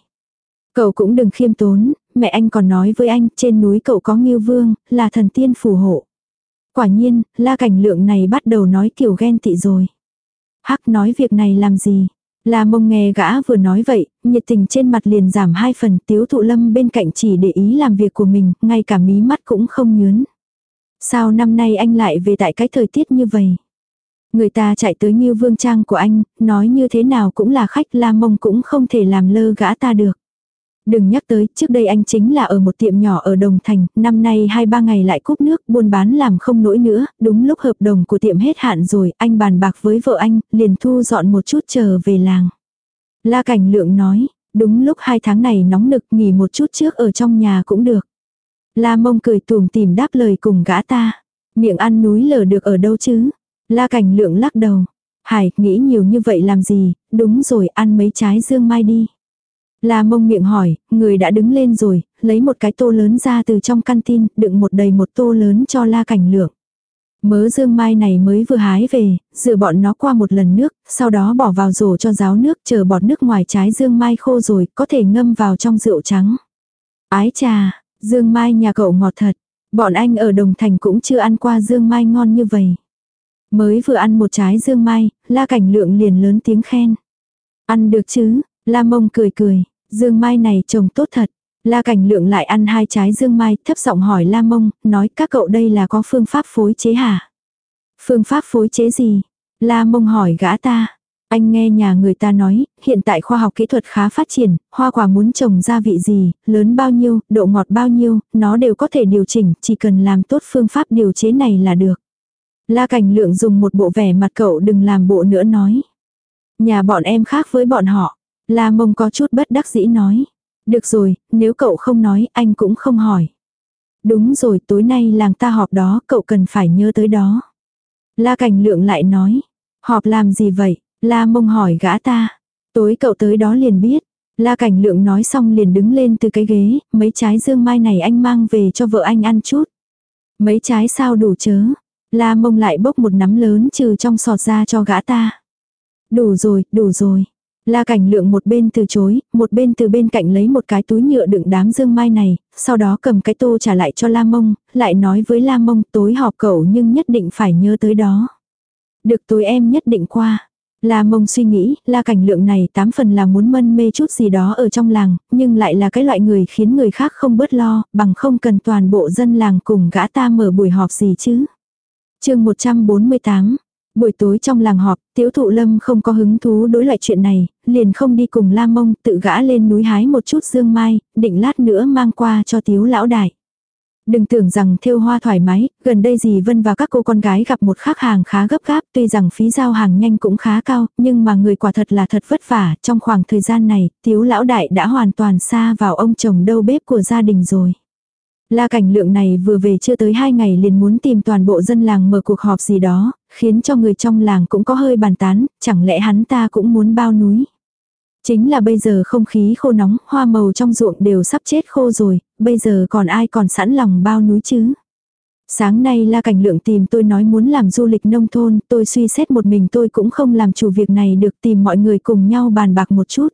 Cậu cũng đừng khiêm tốn, mẹ anh còn nói với anh trên núi cậu có nghiêu vương, là thần tiên phù hộ. Quả nhiên, la cảnh lượng này bắt đầu nói kiểu ghen tị rồi. Hắc nói việc này làm gì? La mông nghe gã vừa nói vậy, nhiệt tình trên mặt liền giảm hai phần tiếu thụ lâm bên cạnh chỉ để ý làm việc của mình, ngay cả mí mắt cũng không nhớn. Sao năm nay anh lại về tại cái thời tiết như vậy? Người ta chạy tới như vương trang của anh, nói như thế nào cũng là khách la mông cũng không thể làm lơ gã ta được. Đừng nhắc tới, trước đây anh chính là ở một tiệm nhỏ ở Đồng Thành, năm nay hai ba ngày lại cúp nước, buôn bán làm không nổi nữa, đúng lúc hợp đồng của tiệm hết hạn rồi, anh bàn bạc với vợ anh, liền thu dọn một chút chờ về làng. La Cảnh Lượng nói, đúng lúc hai tháng này nóng nực nghỉ một chút trước ở trong nhà cũng được. La Mông cười tùm tìm đáp lời cùng gã ta, miệng ăn núi lở được ở đâu chứ? La Cảnh Lượng lắc đầu, Hải, nghĩ nhiều như vậy làm gì, đúng rồi, ăn mấy trái dương mai đi. La mông miệng hỏi, người đã đứng lên rồi, lấy một cái tô lớn ra từ trong căn tin, đựng một đầy một tô lớn cho la cảnh lượng. Mớ dương mai này mới vừa hái về, rửa bọn nó qua một lần nước, sau đó bỏ vào rổ cho ráo nước chờ bọt nước ngoài trái dương mai khô rồi, có thể ngâm vào trong rượu trắng. Ái trà, dương mai nhà cậu ngọt thật. Bọn anh ở Đồng Thành cũng chưa ăn qua dương mai ngon như vậy. Mới vừa ăn một trái dương mai, la cảnh lượng liền lớn tiếng khen. Ăn được chứ, La mông cười cười, dương mai này trồng tốt thật. La cảnh lượng lại ăn hai trái dương mai, thấp giọng hỏi La mông, nói các cậu đây là có phương pháp phối chế hả? Phương pháp phối chế gì? La mông hỏi gã ta. Anh nghe nhà người ta nói, hiện tại khoa học kỹ thuật khá phát triển, hoa quả muốn trồng gia vị gì, lớn bao nhiêu, độ ngọt bao nhiêu, nó đều có thể điều chỉnh, chỉ cần làm tốt phương pháp điều chế này là được. La cảnh lượng dùng một bộ vẻ mặt cậu đừng làm bộ nữa nói. Nhà bọn em khác với bọn họ. La mông có chút bất đắc dĩ nói. Được rồi, nếu cậu không nói, anh cũng không hỏi. Đúng rồi, tối nay làng ta họp đó, cậu cần phải nhớ tới đó. La Cảnh Lượng lại nói, họp làm gì vậy? La Mông hỏi gã ta. Tối cậu tới đó liền biết. La Cảnh Lượng nói xong liền đứng lên từ cái ghế, mấy trái dương mai này anh mang về cho vợ anh ăn chút. Mấy trái sao đủ chớ. La Mông lại bốc một nắm lớn trừ trong sọt ra cho gã ta. Đủ rồi, đủ rồi. La cảnh lượng một bên từ chối, một bên từ bên cạnh lấy một cái túi nhựa đựng đám dương mai này, sau đó cầm cái tô trả lại cho La Mông, lại nói với La Mông tối họp cậu nhưng nhất định phải nhớ tới đó. Được tối em nhất định qua. La Mông suy nghĩ, La cảnh lượng này tám phần là muốn mân mê chút gì đó ở trong làng, nhưng lại là cái loại người khiến người khác không bớt lo, bằng không cần toàn bộ dân làng cùng gã ta mở buổi họp gì chứ. chương 148 Buổi tối trong làng họp, tiếu thụ lâm không có hứng thú đối loại chuyện này, liền không đi cùng Lam mông tự gã lên núi hái một chút dương mai, định lát nữa mang qua cho tiếu lão đại. Đừng tưởng rằng thêu hoa thoải mái, gần đây dì Vân và các cô con gái gặp một khách hàng khá gấp gáp, tuy rằng phí giao hàng nhanh cũng khá cao, nhưng mà người quả thật là thật vất vả, trong khoảng thời gian này, tiếu lão đại đã hoàn toàn xa vào ông chồng đâu bếp của gia đình rồi. La cảnh lượng này vừa về chưa tới hai ngày liền muốn tìm toàn bộ dân làng mở cuộc họp gì đó, khiến cho người trong làng cũng có hơi bàn tán, chẳng lẽ hắn ta cũng muốn bao núi. Chính là bây giờ không khí khô nóng, hoa màu trong ruộng đều sắp chết khô rồi, bây giờ còn ai còn sẵn lòng bao núi chứ. Sáng nay La Cảnh Lượng tìm tôi nói muốn làm du lịch nông thôn, tôi suy xét một mình tôi cũng không làm chủ việc này được tìm mọi người cùng nhau bàn bạc một chút.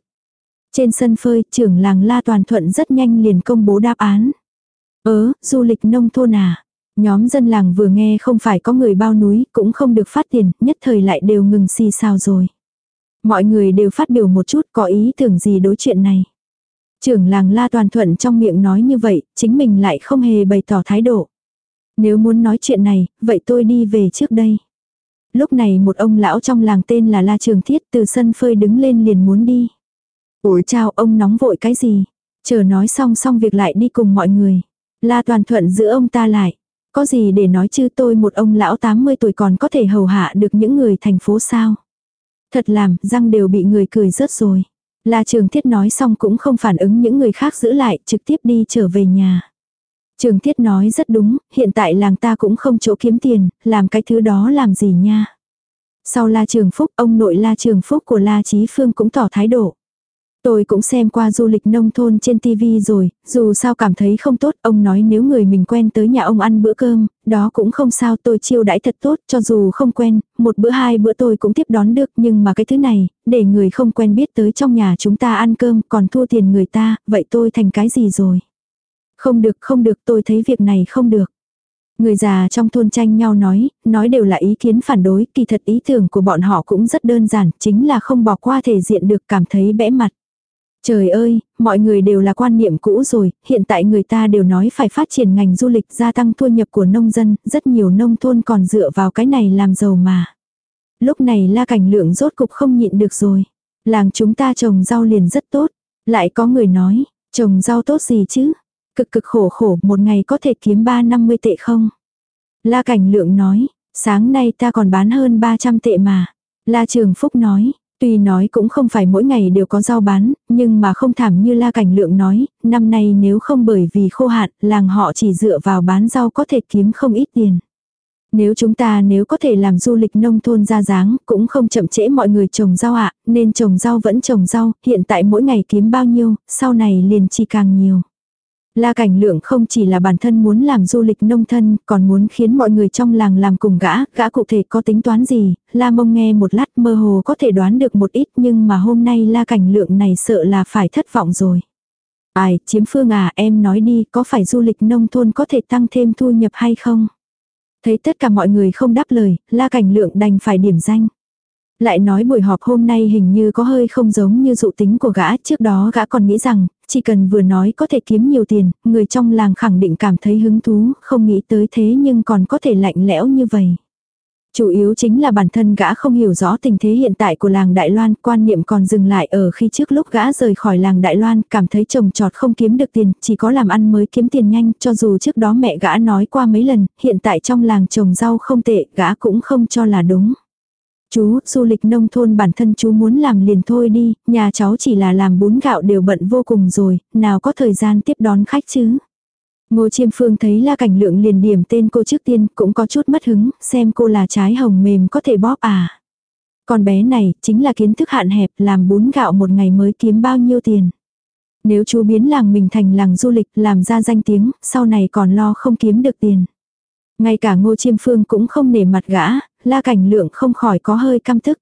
Trên sân phơi, trưởng làng La Toàn Thuận rất nhanh liền công bố đáp án. Ớ, du lịch nông thôn à? Nhóm dân làng vừa nghe không phải có người bao núi, cũng không được phát tiền, nhất thời lại đều ngừng xì sao rồi. Mọi người đều phát biểu một chút có ý tưởng gì đối chuyện này. Trưởng làng La Toàn Thuận trong miệng nói như vậy, chính mình lại không hề bày tỏ thái độ. Nếu muốn nói chuyện này, vậy tôi đi về trước đây. Lúc này một ông lão trong làng tên là La Trường Thiết từ sân phơi đứng lên liền muốn đi. Ủa chào ông nóng vội cái gì? Chờ nói xong xong việc lại đi cùng mọi người. La Toàn Thuận giữ ông ta lại. Có gì để nói chứ tôi một ông lão 80 tuổi còn có thể hầu hạ được những người thành phố sao. Thật làm, răng đều bị người cười rớt rồi. La Trường Thiết nói xong cũng không phản ứng những người khác giữ lại, trực tiếp đi trở về nhà. Trường Thiết nói rất đúng, hiện tại làng ta cũng không chỗ kiếm tiền, làm cái thứ đó làm gì nha. Sau La Trường Phúc, ông nội La Trường Phúc của La Chí Phương cũng tỏ thái độ. Tôi cũng xem qua du lịch nông thôn trên TV rồi, dù sao cảm thấy không tốt, ông nói nếu người mình quen tới nhà ông ăn bữa cơm, đó cũng không sao tôi chiêu đãi thật tốt, cho dù không quen, một bữa hai bữa tôi cũng tiếp đón được, nhưng mà cái thứ này, để người không quen biết tới trong nhà chúng ta ăn cơm còn thua tiền người ta, vậy tôi thành cái gì rồi? Không được, không được, tôi thấy việc này không được. Người già trong thôn tranh nhau nói, nói đều là ý kiến phản đối, kỳ thật ý tưởng của bọn họ cũng rất đơn giản, chính là không bỏ qua thể diện được cảm thấy bẽ mặt. Trời ơi, mọi người đều là quan niệm cũ rồi, hiện tại người ta đều nói phải phát triển ngành du lịch gia tăng thu nhập của nông dân, rất nhiều nông thôn còn dựa vào cái này làm giàu mà. Lúc này la cảnh lượng rốt cục không nhịn được rồi. Làng chúng ta trồng rau liền rất tốt. Lại có người nói, trồng rau tốt gì chứ? Cực cực khổ khổ một ngày có thể kiếm 3-50 tệ không? La cảnh lượng nói, sáng nay ta còn bán hơn 300 tệ mà. La trường phúc nói, Tuy nói cũng không phải mỗi ngày đều có rau bán, nhưng mà không thảm như la cảnh lượng nói, năm nay nếu không bởi vì khô hạn, làng họ chỉ dựa vào bán rau có thể kiếm không ít tiền. Nếu chúng ta nếu có thể làm du lịch nông thôn ra dáng, cũng không chậm trễ mọi người trồng rau ạ, nên trồng rau vẫn trồng rau, hiện tại mỗi ngày kiếm bao nhiêu, sau này liền chỉ càng nhiều. La cảnh lượng không chỉ là bản thân muốn làm du lịch nông thân, còn muốn khiến mọi người trong làng làm cùng gã, gã cụ thể có tính toán gì, La mông nghe một lát mơ hồ có thể đoán được một ít nhưng mà hôm nay la cảnh lượng này sợ là phải thất vọng rồi. Ai, chiếm phương à, em nói đi, có phải du lịch nông thôn có thể tăng thêm thu nhập hay không? Thấy tất cả mọi người không đáp lời, la cảnh lượng đành phải điểm danh. Lại nói buổi họp hôm nay hình như có hơi không giống như dụ tính của gã, trước đó gã còn nghĩ rằng, chỉ cần vừa nói có thể kiếm nhiều tiền, người trong làng khẳng định cảm thấy hứng thú, không nghĩ tới thế nhưng còn có thể lạnh lẽo như vậy. Chủ yếu chính là bản thân gã không hiểu rõ tình thế hiện tại của làng Đại Loan, quan niệm còn dừng lại ở khi trước lúc gã rời khỏi làng Đại Loan, cảm thấy trồng trọt không kiếm được tiền, chỉ có làm ăn mới kiếm tiền nhanh, cho dù trước đó mẹ gã nói qua mấy lần, hiện tại trong làng trồng rau không tệ, gã cũng không cho là đúng. Chú, du lịch nông thôn bản thân chú muốn làm liền thôi đi, nhà cháu chỉ là làm bún gạo đều bận vô cùng rồi, nào có thời gian tiếp đón khách chứ. Ngô Chiêm Phương thấy La Cảnh Lượng liền điểm tên cô trước tiên cũng có chút mất hứng, xem cô là trái hồng mềm có thể bóp à. Con bé này chính là kiến thức hạn hẹp làm bún gạo một ngày mới kiếm bao nhiêu tiền. Nếu chú biến làng mình thành làng du lịch làm ra danh tiếng, sau này còn lo không kiếm được tiền. Ngay cả ngô chiêm phương cũng không nể mặt gã, la cảnh lượng không khỏi có hơi căm thức.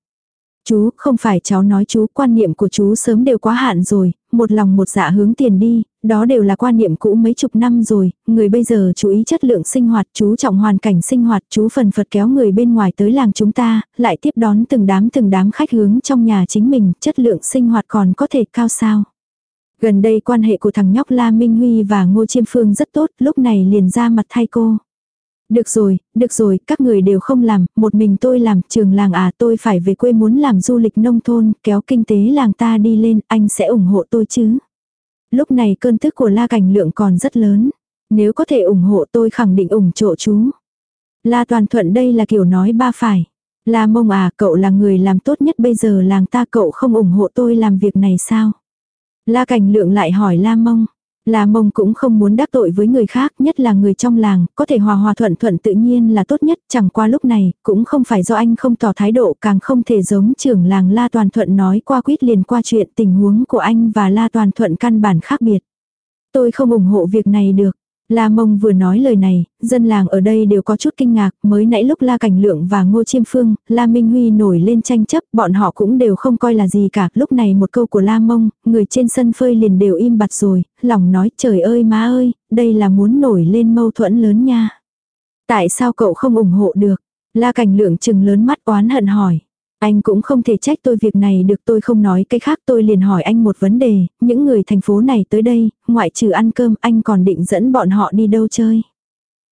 Chú, không phải cháu nói chú, quan niệm của chú sớm đều quá hạn rồi, một lòng một dạ hướng tiền đi, đó đều là quan niệm cũ mấy chục năm rồi, người bây giờ chú ý chất lượng sinh hoạt, chú trọng hoàn cảnh sinh hoạt, chú phần phật kéo người bên ngoài tới làng chúng ta, lại tiếp đón từng đám từng đám khách hướng trong nhà chính mình, chất lượng sinh hoạt còn có thể cao sao. Gần đây quan hệ của thằng nhóc La Minh Huy và Ngô Chiêm Phương rất tốt, lúc này liền ra mặt thay cô. Được rồi, được rồi, các người đều không làm, một mình tôi làm, trường làng à tôi phải về quê muốn làm du lịch nông thôn, kéo kinh tế làng ta đi lên, anh sẽ ủng hộ tôi chứ. Lúc này cơn tức của La Cảnh Lượng còn rất lớn. Nếu có thể ủng hộ tôi khẳng định ủng trộ chú. La Toàn Thuận đây là kiểu nói ba phải. La Mông à, cậu là người làm tốt nhất bây giờ làng ta cậu không ủng hộ tôi làm việc này sao? La Cảnh Lượng lại hỏi La Mông. La Mông cũng không muốn đắc tội với người khác, nhất là người trong làng, có thể hòa hòa thuận thuận tự nhiên là tốt nhất, chẳng qua lúc này, cũng không phải do anh không tỏ thái độ, càng không thể giống trưởng làng La Toàn Thuận nói qua quyết liền qua chuyện tình huống của anh và La Toàn Thuận căn bản khác biệt. Tôi không ủng hộ việc này được. La Mông vừa nói lời này, dân làng ở đây đều có chút kinh ngạc, mới nãy lúc La Cảnh Lượng và Ngô Chiêm Phương, La Minh Huy nổi lên tranh chấp, bọn họ cũng đều không coi là gì cả, lúc này một câu của La Mông, người trên sân phơi liền đều im bặt rồi, lòng nói trời ơi má ơi, đây là muốn nổi lên mâu thuẫn lớn nha. Tại sao cậu không ủng hộ được? La Cảnh Lượng chừng lớn mắt oán hận hỏi. Anh cũng không thể trách tôi việc này được tôi không nói cái khác tôi liền hỏi anh một vấn đề, những người thành phố này tới đây, ngoại trừ ăn cơm anh còn định dẫn bọn họ đi đâu chơi.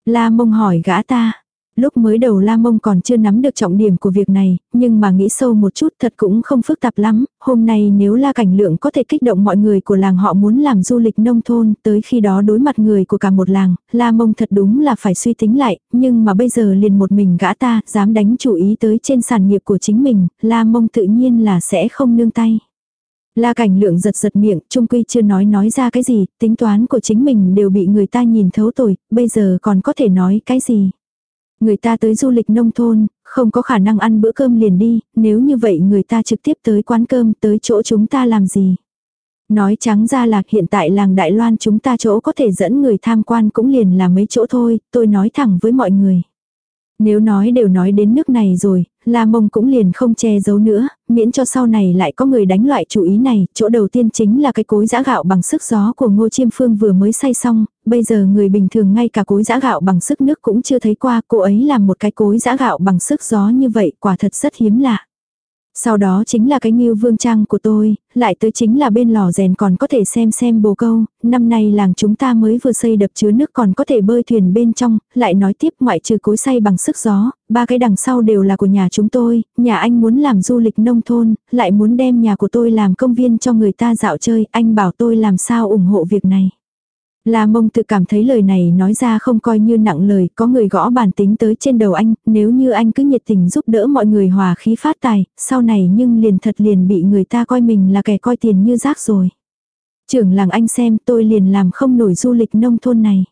La mông hỏi gã ta, Lúc mới đầu La Mông còn chưa nắm được trọng điểm của việc này, nhưng mà nghĩ sâu một chút thật cũng không phức tạp lắm, hôm nay nếu La Cảnh Lượng có thể kích động mọi người của làng họ muốn làm du lịch nông thôn, tới khi đó đối mặt người của cả một làng, La Mông thật đúng là phải suy tính lại, nhưng mà bây giờ liền một mình gã ta, dám đánh chủ ý tới trên sản nghiệp của chính mình, La Mông tự nhiên là sẽ không nương tay. La cảnh lượng giật giật miệng, trung quy chưa nói nói ra cái gì, tính toán của chính mình đều bị người ta nhìn thấu rồi, bây giờ còn có thể nói cái gì. Người ta tới du lịch nông thôn, không có khả năng ăn bữa cơm liền đi, nếu như vậy người ta trực tiếp tới quán cơm tới chỗ chúng ta làm gì. Nói trắng ra là hiện tại làng Đại Loan chúng ta chỗ có thể dẫn người tham quan cũng liền là mấy chỗ thôi, tôi nói thẳng với mọi người. Nếu nói đều nói đến nước này rồi, La Mông cũng liền không che giấu nữa, miễn cho sau này lại có người đánh loại chủ ý này, chỗ đầu tiên chính là cái cối giã gạo bằng sức gió của Ngô Chiêm Phương vừa mới xay xong, bây giờ người bình thường ngay cả cối giã gạo bằng sức nước cũng chưa thấy qua, cô ấy làm một cái cối giã gạo bằng sức gió như vậy quả thật rất hiếm lạ. Sau đó chính là cái nghiêu vương trang của tôi, lại tới chính là bên lò rèn còn có thể xem xem bồ câu, năm nay làng chúng ta mới vừa xây đập chứa nước còn có thể bơi thuyền bên trong, lại nói tiếp ngoại trừ cối xay bằng sức gió, ba cái đằng sau đều là của nhà chúng tôi, nhà anh muốn làm du lịch nông thôn, lại muốn đem nhà của tôi làm công viên cho người ta dạo chơi, anh bảo tôi làm sao ủng hộ việc này. La mông tự cảm thấy lời này nói ra không coi như nặng lời, có người gõ bản tính tới trên đầu anh, nếu như anh cứ nhiệt tình giúp đỡ mọi người hòa khí phát tài, sau này nhưng liền thật liền bị người ta coi mình là kẻ coi tiền như rác rồi. Trưởng làng anh xem tôi liền làm không nổi du lịch nông thôn này.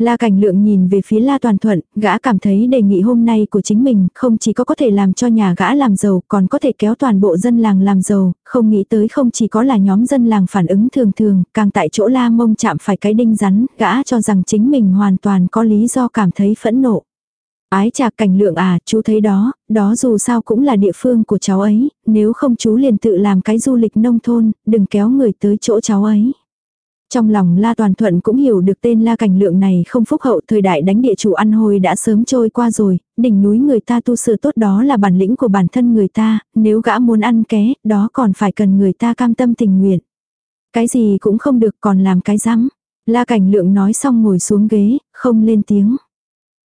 La Cảnh Lượng nhìn về phía La Toàn Thuận, gã cảm thấy đề nghị hôm nay của chính mình không chỉ có có thể làm cho nhà gã làm giàu, còn có thể kéo toàn bộ dân làng làm giàu, không nghĩ tới không chỉ có là nhóm dân làng phản ứng thường thường, càng tại chỗ La Mông chạm phải cái đinh rắn, gã cho rằng chính mình hoàn toàn có lý do cảm thấy phẫn nộ. Ái chà cảnh lượng à, chú thấy đó, đó dù sao cũng là địa phương của cháu ấy, nếu không chú liền tự làm cái du lịch nông thôn, đừng kéo người tới chỗ cháu ấy. Trong lòng La Toàn Thuận cũng hiểu được tên La Cảnh Lượng này không phúc hậu thời đại đánh địa chủ ăn hồi đã sớm trôi qua rồi, đỉnh núi người ta tu sửa tốt đó là bản lĩnh của bản thân người ta, nếu gã muốn ăn ké, đó còn phải cần người ta cam tâm tình nguyện. Cái gì cũng không được còn làm cái rắm. La Cảnh Lượng nói xong ngồi xuống ghế, không lên tiếng.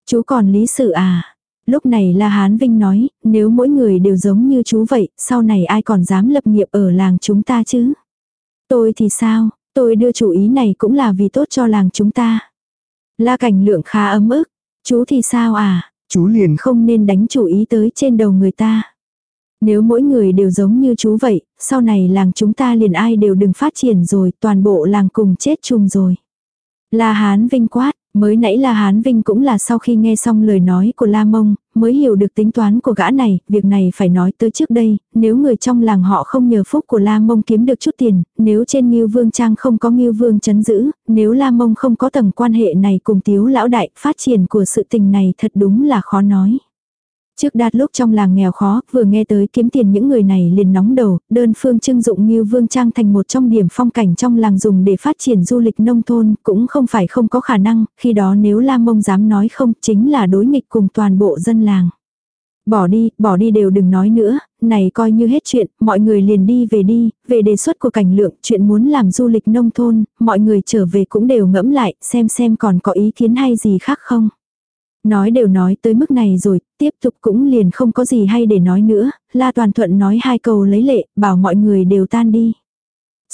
Chú còn lý sự à? Lúc này La Hán Vinh nói, nếu mỗi người đều giống như chú vậy, sau này ai còn dám lập nghiệp ở làng chúng ta chứ? Tôi thì sao, Tôi đưa chủ ý này cũng là vì tốt cho làng chúng ta. La cảnh lượng khá ấm ức. Chú thì sao à? Chú liền không nên đánh chủ ý tới trên đầu người ta. Nếu mỗi người đều giống như chú vậy, sau này làng chúng ta liền ai đều đừng phát triển rồi, toàn bộ làng cùng chết chung rồi. La Hán Vinh quát, mới nãy là Hán Vinh cũng là sau khi nghe xong lời nói của La Mông, mới hiểu được tính toán của gã này, việc này phải nói tới trước đây, nếu người trong làng họ không nhờ phúc của La Mông kiếm được chút tiền, nếu trên Ngưu Vương Trang không có Ngưu Vương chấn giữ, nếu La Mông không có tầng quan hệ này cùng Tiếu Lão Đại, phát triển của sự tình này thật đúng là khó nói. Trước đạt lúc trong làng nghèo khó, vừa nghe tới kiếm tiền những người này liền nóng đầu, đơn phương trưng dụng như vương trang thành một trong điểm phong cảnh trong làng dùng để phát triển du lịch nông thôn, cũng không phải không có khả năng, khi đó nếu Lam Mông dám nói không, chính là đối nghịch cùng toàn bộ dân làng. Bỏ đi, bỏ đi đều đừng nói nữa, này coi như hết chuyện, mọi người liền đi về đi, về đề xuất của cảnh lượng, chuyện muốn làm du lịch nông thôn, mọi người trở về cũng đều ngẫm lại, xem xem còn có ý kiến hay gì khác không. Nói đều nói tới mức này rồi, tiếp tục cũng liền không có gì hay để nói nữa, La Toàn Thuận nói hai câu lấy lệ, bảo mọi người đều tan đi.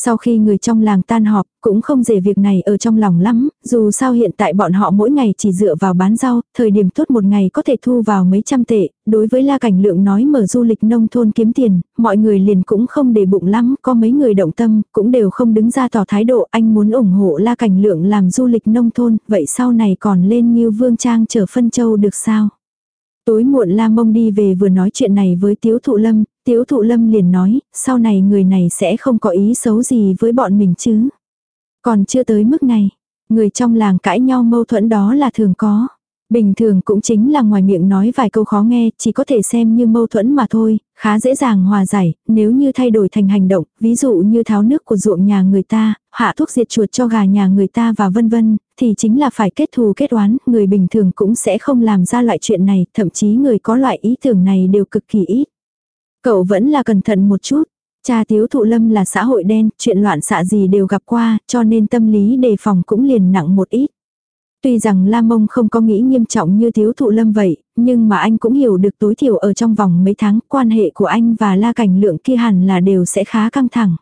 Sau khi người trong làng tan họp, cũng không dễ việc này ở trong lòng lắm, dù sao hiện tại bọn họ mỗi ngày chỉ dựa vào bán rau, thời điểm tốt một ngày có thể thu vào mấy trăm tệ, đối với La Cảnh Lượng nói mở du lịch nông thôn kiếm tiền, mọi người liền cũng không để bụng lắm, có mấy người động tâm, cũng đều không đứng ra tỏ thái độ anh muốn ủng hộ La Cảnh Lượng làm du lịch nông thôn, vậy sau này còn lên như Vương Trang chở phân châu được sao? Tối muộn La Mông đi về vừa nói chuyện này với Tiếu Thụ Lâm, Tiếu Thụ Lâm liền nói, sau này người này sẽ không có ý xấu gì với bọn mình chứ. Còn chưa tới mức này, người trong làng cãi nhau mâu thuẫn đó là thường có. Bình thường cũng chính là ngoài miệng nói vài câu khó nghe, chỉ có thể xem như mâu thuẫn mà thôi, khá dễ dàng hòa giải, nếu như thay đổi thành hành động, ví dụ như tháo nước của ruộng nhà người ta, hạ thuốc diệt chuột cho gà nhà người ta và vân vân, thì chính là phải kết thù kết oán, người bình thường cũng sẽ không làm ra loại chuyện này, thậm chí người có loại ý tưởng này đều cực kỳ ít. Cậu vẫn là cẩn thận một chút. Cha tiếu thụ lâm là xã hội đen, chuyện loạn xạ gì đều gặp qua, cho nên tâm lý đề phòng cũng liền nặng một ít. Tuy rằng La Mông không có nghĩ nghiêm trọng như thiếu thụ lâm vậy, nhưng mà anh cũng hiểu được tối thiểu ở trong vòng mấy tháng quan hệ của anh và La Cảnh Lượng kia hẳn là đều sẽ khá căng thẳng.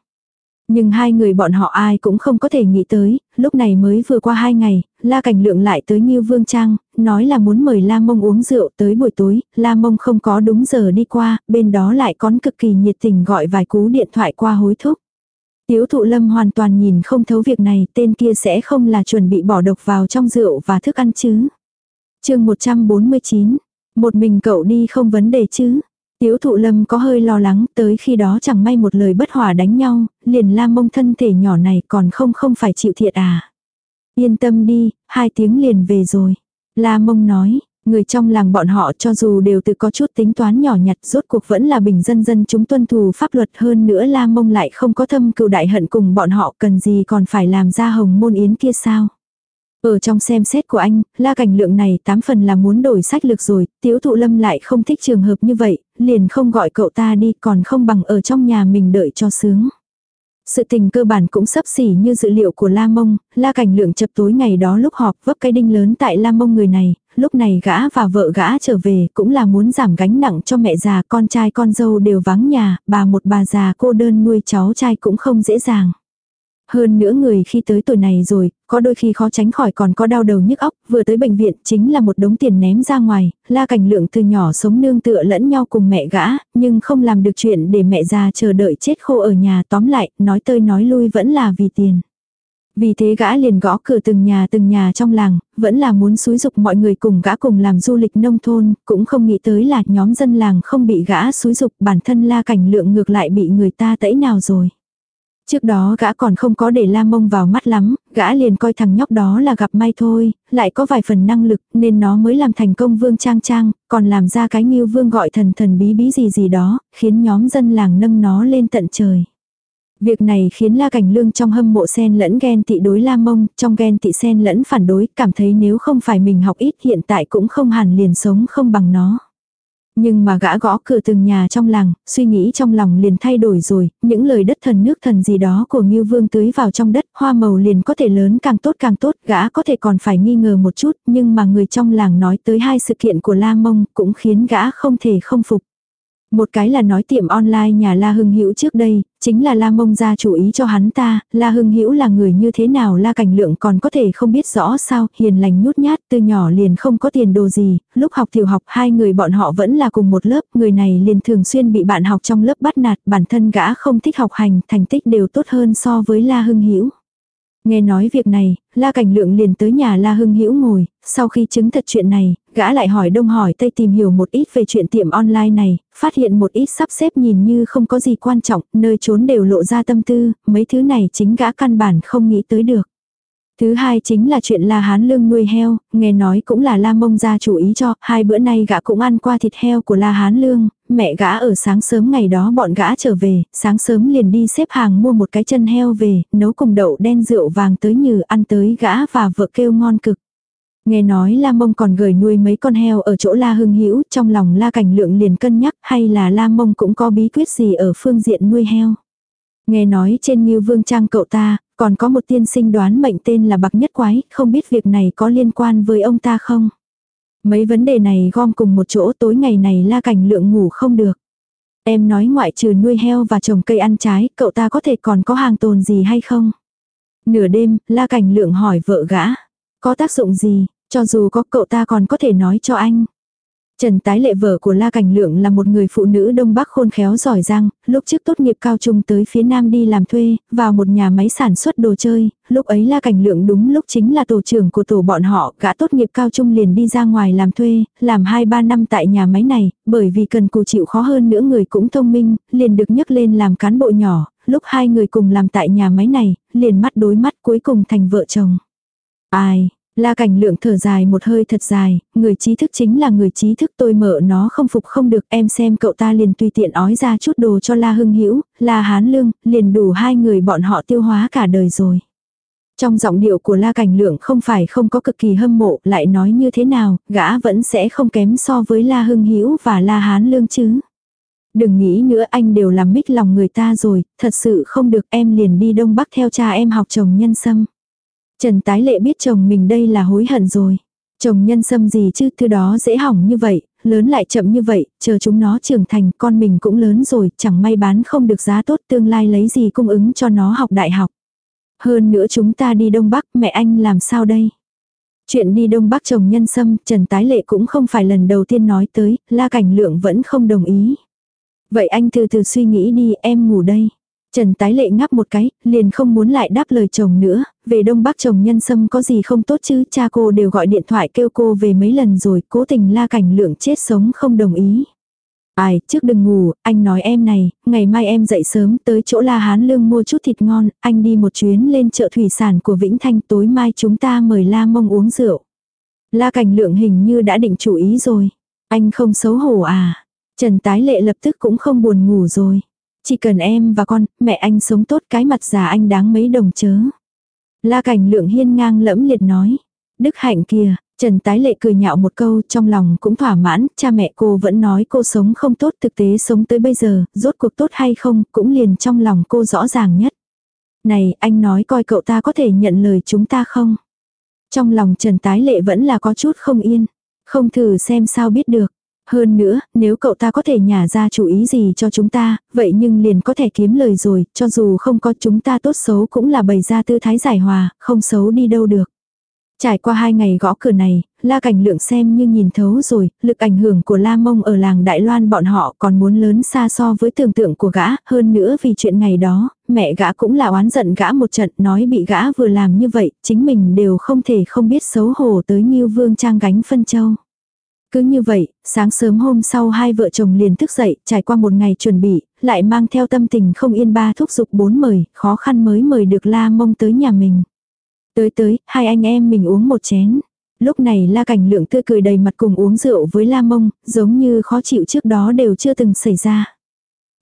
Nhưng hai người bọn họ ai cũng không có thể nghĩ tới, lúc này mới vừa qua hai ngày, La Cảnh Lượng lại tới Nhiêu Vương Trang, nói là muốn mời La Mông uống rượu tới buổi tối, La Mông không có đúng giờ đi qua, bên đó lại còn cực kỳ nhiệt tình gọi vài cú điện thoại qua hối thúc. Tiếu thụ lâm hoàn toàn nhìn không thấu việc này, tên kia sẽ không là chuẩn bị bỏ độc vào trong rượu và thức ăn chứ. chương 149, một mình cậu đi không vấn đề chứ. Tiếu thụ lâm có hơi lo lắng tới khi đó chẳng may một lời bất hòa đánh nhau, liền la mông thân thể nhỏ này còn không không phải chịu thiệt à. Yên tâm đi, hai tiếng liền về rồi. La mông nói, Người trong làng bọn họ cho dù đều tự có chút tính toán nhỏ nhặt rốt cuộc vẫn là bình dân dân chúng tuân thủ pháp luật hơn nữa la mông lại không có thâm cựu đại hận cùng bọn họ cần gì còn phải làm ra hồng môn yến kia sao. Ở trong xem xét của anh, la cảnh lượng này tám phần là muốn đổi sách lược rồi, tiếu thụ lâm lại không thích trường hợp như vậy, liền không gọi cậu ta đi còn không bằng ở trong nhà mình đợi cho sướng. Sự tình cơ bản cũng sấp xỉ như dữ liệu của La Mông, La Cảnh Lượng chập tối ngày đó lúc họp vấp cái đinh lớn tại La Mông người này, lúc này gã và vợ gã trở về cũng là muốn giảm gánh nặng cho mẹ già con trai con dâu đều vắng nhà, bà một bà già cô đơn nuôi cháu trai cũng không dễ dàng. Hơn nữa người khi tới tuổi này rồi, có đôi khi khó tránh khỏi còn có đau đầu nhức óc, vừa tới bệnh viện chính là một đống tiền ném ra ngoài, la cảnh lượng từ nhỏ sống nương tựa lẫn nhau cùng mẹ gã, nhưng không làm được chuyện để mẹ già chờ đợi chết khô ở nhà tóm lại, nói tơi nói lui vẫn là vì tiền. Vì thế gã liền gõ cửa từng nhà từng nhà trong làng, vẫn là muốn xúi dục mọi người cùng gã cùng làm du lịch nông thôn, cũng không nghĩ tới là nhóm dân làng không bị gã xúi dục bản thân la cảnh lượng ngược lại bị người ta tẫy nào rồi. Trước đó gã còn không có để la mông vào mắt lắm, gã liền coi thằng nhóc đó là gặp may thôi, lại có vài phần năng lực nên nó mới làm thành công vương trang trang, còn làm ra cái nghiêu vương gọi thần thần bí bí gì gì đó, khiến nhóm dân làng nâng nó lên tận trời. Việc này khiến La Cảnh Lương trong hâm mộ sen lẫn ghen tị đối La Mông, trong ghen tị sen lẫn phản đối, cảm thấy nếu không phải mình học ít hiện tại cũng không hẳn liền sống không bằng nó. Nhưng mà gã gõ cửa từng nhà trong làng, suy nghĩ trong lòng liền thay đổi rồi, những lời đất thần nước thần gì đó của Ngưu Vương tưới vào trong đất, hoa màu liền có thể lớn càng tốt càng tốt, gã có thể còn phải nghi ngờ một chút, nhưng mà người trong làng nói tới hai sự kiện của La Mông cũng khiến gã không thể không phục. Một cái là nói tiệm online nhà La Hưng Hữu trước đây, chính là La Mông ra chủ ý cho hắn ta, La Hưng Hữu là người như thế nào La Cảnh Lượng còn có thể không biết rõ sao, hiền lành nhút nhát, từ nhỏ liền không có tiền đồ gì, lúc học tiểu học hai người bọn họ vẫn là cùng một lớp, người này liền thường xuyên bị bạn học trong lớp bắt nạt, bản thân gã không thích học hành, thành tích đều tốt hơn so với La Hưng Hữu. Nghe nói việc này, La Cảnh Lượng liền tới nhà La Hưng Hữu ngồi, sau khi chứng thật chuyện này, gã lại hỏi đông hỏi tây tìm hiểu một ít về chuyện tiệm online này, phát hiện một ít sắp xếp nhìn như không có gì quan trọng, nơi trốn đều lộ ra tâm tư, mấy thứ này chính gã căn bản không nghĩ tới được. Thứ hai chính là chuyện La Hán Lương nuôi heo, nghe nói cũng là La Mông gia chủ ý cho, hai bữa nay gã cũng ăn qua thịt heo của La Hán Lương, mẹ gã ở sáng sớm ngày đó bọn gã trở về, sáng sớm liền đi xếp hàng mua một cái chân heo về, nấu cùng đậu đen rượu vàng tới như ăn tới gã và vợ kêu ngon cực. Nghe nói La Mông còn gửi nuôi mấy con heo ở chỗ La Hưng Hữu trong lòng La Cảnh Lượng liền cân nhắc hay là La Mông cũng có bí quyết gì ở phương diện nuôi heo. Nghe nói trên Ngưu Vương Trang cậu ta, còn có một tiên sinh đoán mệnh tên là Bạc Nhất Quái, không biết việc này có liên quan với ông ta không? Mấy vấn đề này gom cùng một chỗ tối ngày này La Cảnh Lượng ngủ không được. Em nói ngoại trừ nuôi heo và trồng cây ăn trái, cậu ta có thể còn có hàng tồn gì hay không? Nửa đêm, La Cảnh Lượng hỏi vợ gã. Có tác dụng gì, cho dù có cậu ta còn có thể nói cho anh. Trần Tái Lệ vợ của La Cảnh Lượng là một người phụ nữ đông bắc khôn khéo giỏi giang, lúc trước tốt nghiệp cao trung tới phía nam đi làm thuê, vào một nhà máy sản xuất đồ chơi, lúc ấy La Cảnh Lượng đúng lúc chính là tổ trưởng của tổ bọn họ, gã tốt nghiệp cao trung liền đi ra ngoài làm thuê, làm 2-3 năm tại nhà máy này, bởi vì cần cù chịu khó hơn nữa người cũng thông minh, liền được nhấc lên làm cán bộ nhỏ, lúc hai người cùng làm tại nhà máy này, liền mắt đối mắt cuối cùng thành vợ chồng. Ai, La cảnh lượng thở dài một hơi thật dài, người trí thức chính là người trí thức tôi mở nó không phục không được em xem cậu ta liền tùy tiện ói ra chút đồ cho La Hưng Hữu La Hán Lương, liền đủ hai người bọn họ tiêu hóa cả đời rồi. Trong giọng điệu của La Cảnh Lượng không phải không có cực kỳ hâm mộ, lại nói như thế nào, gã vẫn sẽ không kém so với La Hưng Hữu và La Hán Lương chứ. Đừng nghĩ nữa anh đều làm mít lòng người ta rồi, thật sự không được em liền đi Đông Bắc theo cha em học chồng nhân sâm. Trần Tái Lệ biết chồng mình đây là hối hận rồi. Chồng nhân sâm gì chứ, thứ đó dễ hỏng như vậy, lớn lại chậm như vậy, chờ chúng nó trưởng thành, con mình cũng lớn rồi, chẳng may bán không được giá tốt tương lai lấy gì cung ứng cho nó học đại học. Hơn nữa chúng ta đi Đông Bắc, mẹ anh làm sao đây? Chuyện đi Đông Bắc chồng nhân sâm, Trần Tái Lệ cũng không phải lần đầu tiên nói tới, La Cảnh Lượng vẫn không đồng ý. Vậy anh từ từ suy nghĩ đi, em ngủ đây. Trần tái lệ ngáp một cái, liền không muốn lại đáp lời chồng nữa, về đông bắc chồng nhân sâm có gì không tốt chứ, cha cô đều gọi điện thoại kêu cô về mấy lần rồi, cố tình la cảnh lượng chết sống không đồng ý. Ai, trước đừng ngủ, anh nói em này, ngày mai em dậy sớm tới chỗ La Hán Lương mua chút thịt ngon, anh đi một chuyến lên chợ thủy sản của Vĩnh Thanh tối mai chúng ta mời La Mông uống rượu. La Cảnh Lượng hình như đã định chủ ý rồi. Anh không xấu hổ à? Trần Tái Lệ lập tức cũng không buồn ngủ rồi. Chỉ cần em và con, mẹ anh sống tốt cái mặt già anh đáng mấy đồng chớ. La cảnh lượng hiên ngang lẫm liệt nói. Đức hạnh kìa, Trần Tái Lệ cười nhạo một câu trong lòng cũng thỏa mãn, cha mẹ cô vẫn nói cô sống không tốt thực tế sống tới bây giờ, rốt cuộc tốt hay không, cũng liền trong lòng cô rõ ràng nhất. Này, anh nói coi cậu ta có thể nhận lời chúng ta không? Trong lòng Trần Tái Lệ vẫn là có chút không yên, không thử xem sao biết được. Hơn nữa, nếu cậu ta có thể nhả ra chủ ý gì cho chúng ta, vậy nhưng liền có thể kiếm lời rồi, cho dù không có chúng ta tốt xấu cũng là bày ra tư thái giải hòa, không xấu đi đâu được. Trải qua hai ngày gõ cửa này, La Cảnh Lượng xem như nhìn thấu rồi, lực ảnh hưởng của La Mông ở làng Đại Loan bọn họ còn muốn lớn xa so với tưởng tượng của gã, hơn nữa vì chuyện ngày đó, mẹ gã cũng là oán giận gã một trận nói bị gã vừa làm như vậy, chính mình đều không thể không biết xấu hổ tới như vương trang gánh phân châu. Cứ như vậy, sáng sớm hôm sau hai vợ chồng liền thức dậy, trải qua một ngày chuẩn bị, lại mang theo tâm tình không yên ba thúc giục bốn mời, khó khăn mới mời được la mông tới nhà mình. Tới tới, hai anh em mình uống một chén. Lúc này la cảnh lượng tươi cười đầy mặt cùng uống rượu với la mông, giống như khó chịu trước đó đều chưa từng xảy ra.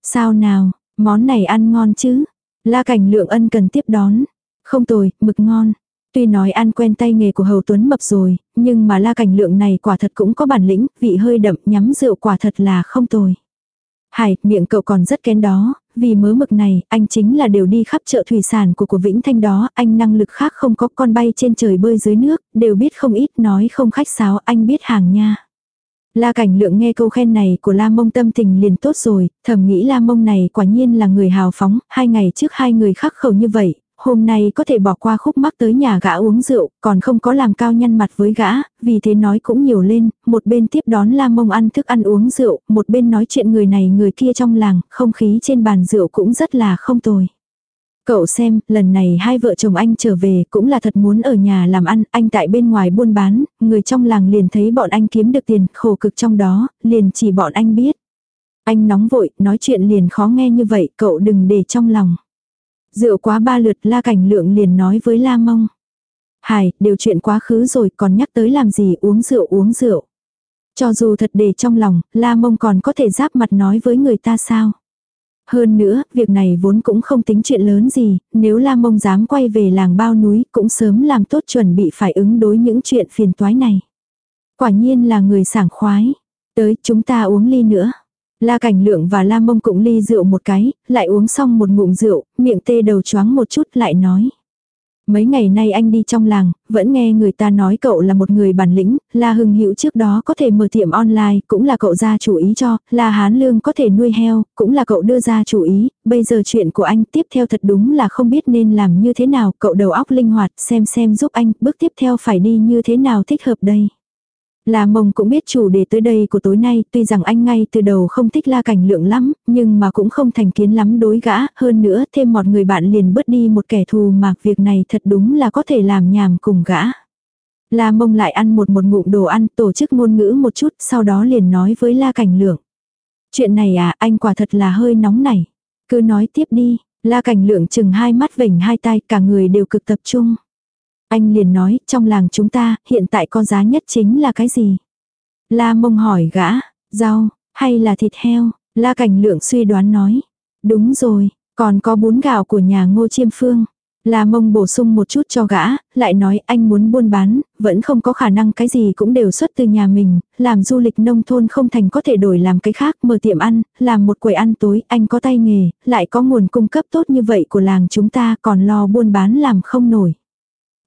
Sao nào, món này ăn ngon chứ? La cảnh lượng ân cần tiếp đón. Không tồi, mực ngon. Tuy nói ăn quen tay nghề của Hầu Tuấn Mập rồi, nhưng mà la cảnh lượng này quả thật cũng có bản lĩnh, vị hơi đậm nhắm rượu quả thật là không tồi. Hải, miệng cậu còn rất kén đó, vì mớ mực này, anh chính là đều đi khắp chợ thủy sản của của Vĩnh Thanh đó, anh năng lực khác không có con bay trên trời bơi dưới nước, đều biết không ít nói không khách sáo, anh biết hàng nha. La cảnh lượng nghe câu khen này của La mông tâm tình liền tốt rồi, thầm nghĩ La mông này quả nhiên là người hào phóng, hai ngày trước hai người khắc khẩu như vậy, hôm nay có thể bỏ qua khúc mắc tới nhà gã uống rượu, còn không có làm cao nhăn mặt với gã, vì thế nói cũng nhiều lên, một bên tiếp đón la mông ăn thức ăn uống rượu, một bên nói chuyện người này người kia trong làng, không khí trên bàn rượu cũng rất là không tồi. Cậu xem, lần này hai vợ chồng anh trở về cũng là thật muốn ở nhà làm ăn, anh tại bên ngoài buôn bán, người trong làng liền thấy bọn anh kiếm được tiền, khổ cực trong đó, liền chỉ bọn anh biết. Anh nóng vội, nói chuyện liền khó nghe như vậy, cậu đừng để trong lòng. Rượu quá ba lượt la cảnh lượng liền nói với la mông. Hải, đều chuyện quá khứ rồi còn nhắc tới làm gì uống rượu uống rượu. Cho dù thật để trong lòng, la mông còn có thể giáp mặt nói với người ta sao. Hơn nữa, việc này vốn cũng không tính chuyện lớn gì, nếu La Mông dám quay về làng bao núi cũng sớm làm tốt chuẩn bị phải ứng đối những chuyện phiền toái này. Quả nhiên là người sảng khoái. Tới, chúng ta uống ly nữa. La Cảnh Lượng và La Mông cũng ly rượu một cái, lại uống xong một ngụm rượu, miệng tê đầu choáng một chút lại nói. Mấy ngày nay anh đi trong làng, vẫn nghe người ta nói cậu là một người bản lĩnh, La Hưng Hữu trước đó có thể mở tiệm online, cũng là cậu ra chủ ý cho, La Hán Lương có thể nuôi heo, cũng là cậu đưa ra chủ ý, bây giờ chuyện của anh tiếp theo thật đúng là không biết nên làm như thế nào, cậu đầu óc linh hoạt, xem xem giúp anh, bước tiếp theo phải đi như thế nào thích hợp đây. La mông cũng biết chủ đề tới đây của tối nay, tuy rằng anh ngay từ đầu không thích la cảnh lượng lắm, nhưng mà cũng không thành kiến lắm đối gã, hơn nữa thêm một người bạn liền bớt đi một kẻ thù mà việc này thật đúng là có thể làm nhàm cùng gã. La mông lại ăn một một ngụm đồ ăn, tổ chức ngôn ngữ một chút, sau đó liền nói với la cảnh lượng. Chuyện này à, anh quả thật là hơi nóng này. Cứ nói tiếp đi, la cảnh lượng chừng hai mắt vểnh hai tay, cả người đều cực tập trung. Anh liền nói, trong làng chúng ta, hiện tại có giá nhất chính là cái gì? La mông hỏi gã, rau, hay là thịt heo? La cảnh lượng suy đoán nói. Đúng rồi, còn có bún gạo của nhà ngô chiêm phương. La mông bổ sung một chút cho gã, lại nói anh muốn buôn bán, vẫn không có khả năng cái gì cũng đều xuất từ nhà mình, làm du lịch nông thôn không thành có thể đổi làm cái khác, mở tiệm ăn, làm một quầy ăn tối, anh có tay nghề, lại có nguồn cung cấp tốt như vậy của làng chúng ta còn lo buôn bán làm không nổi.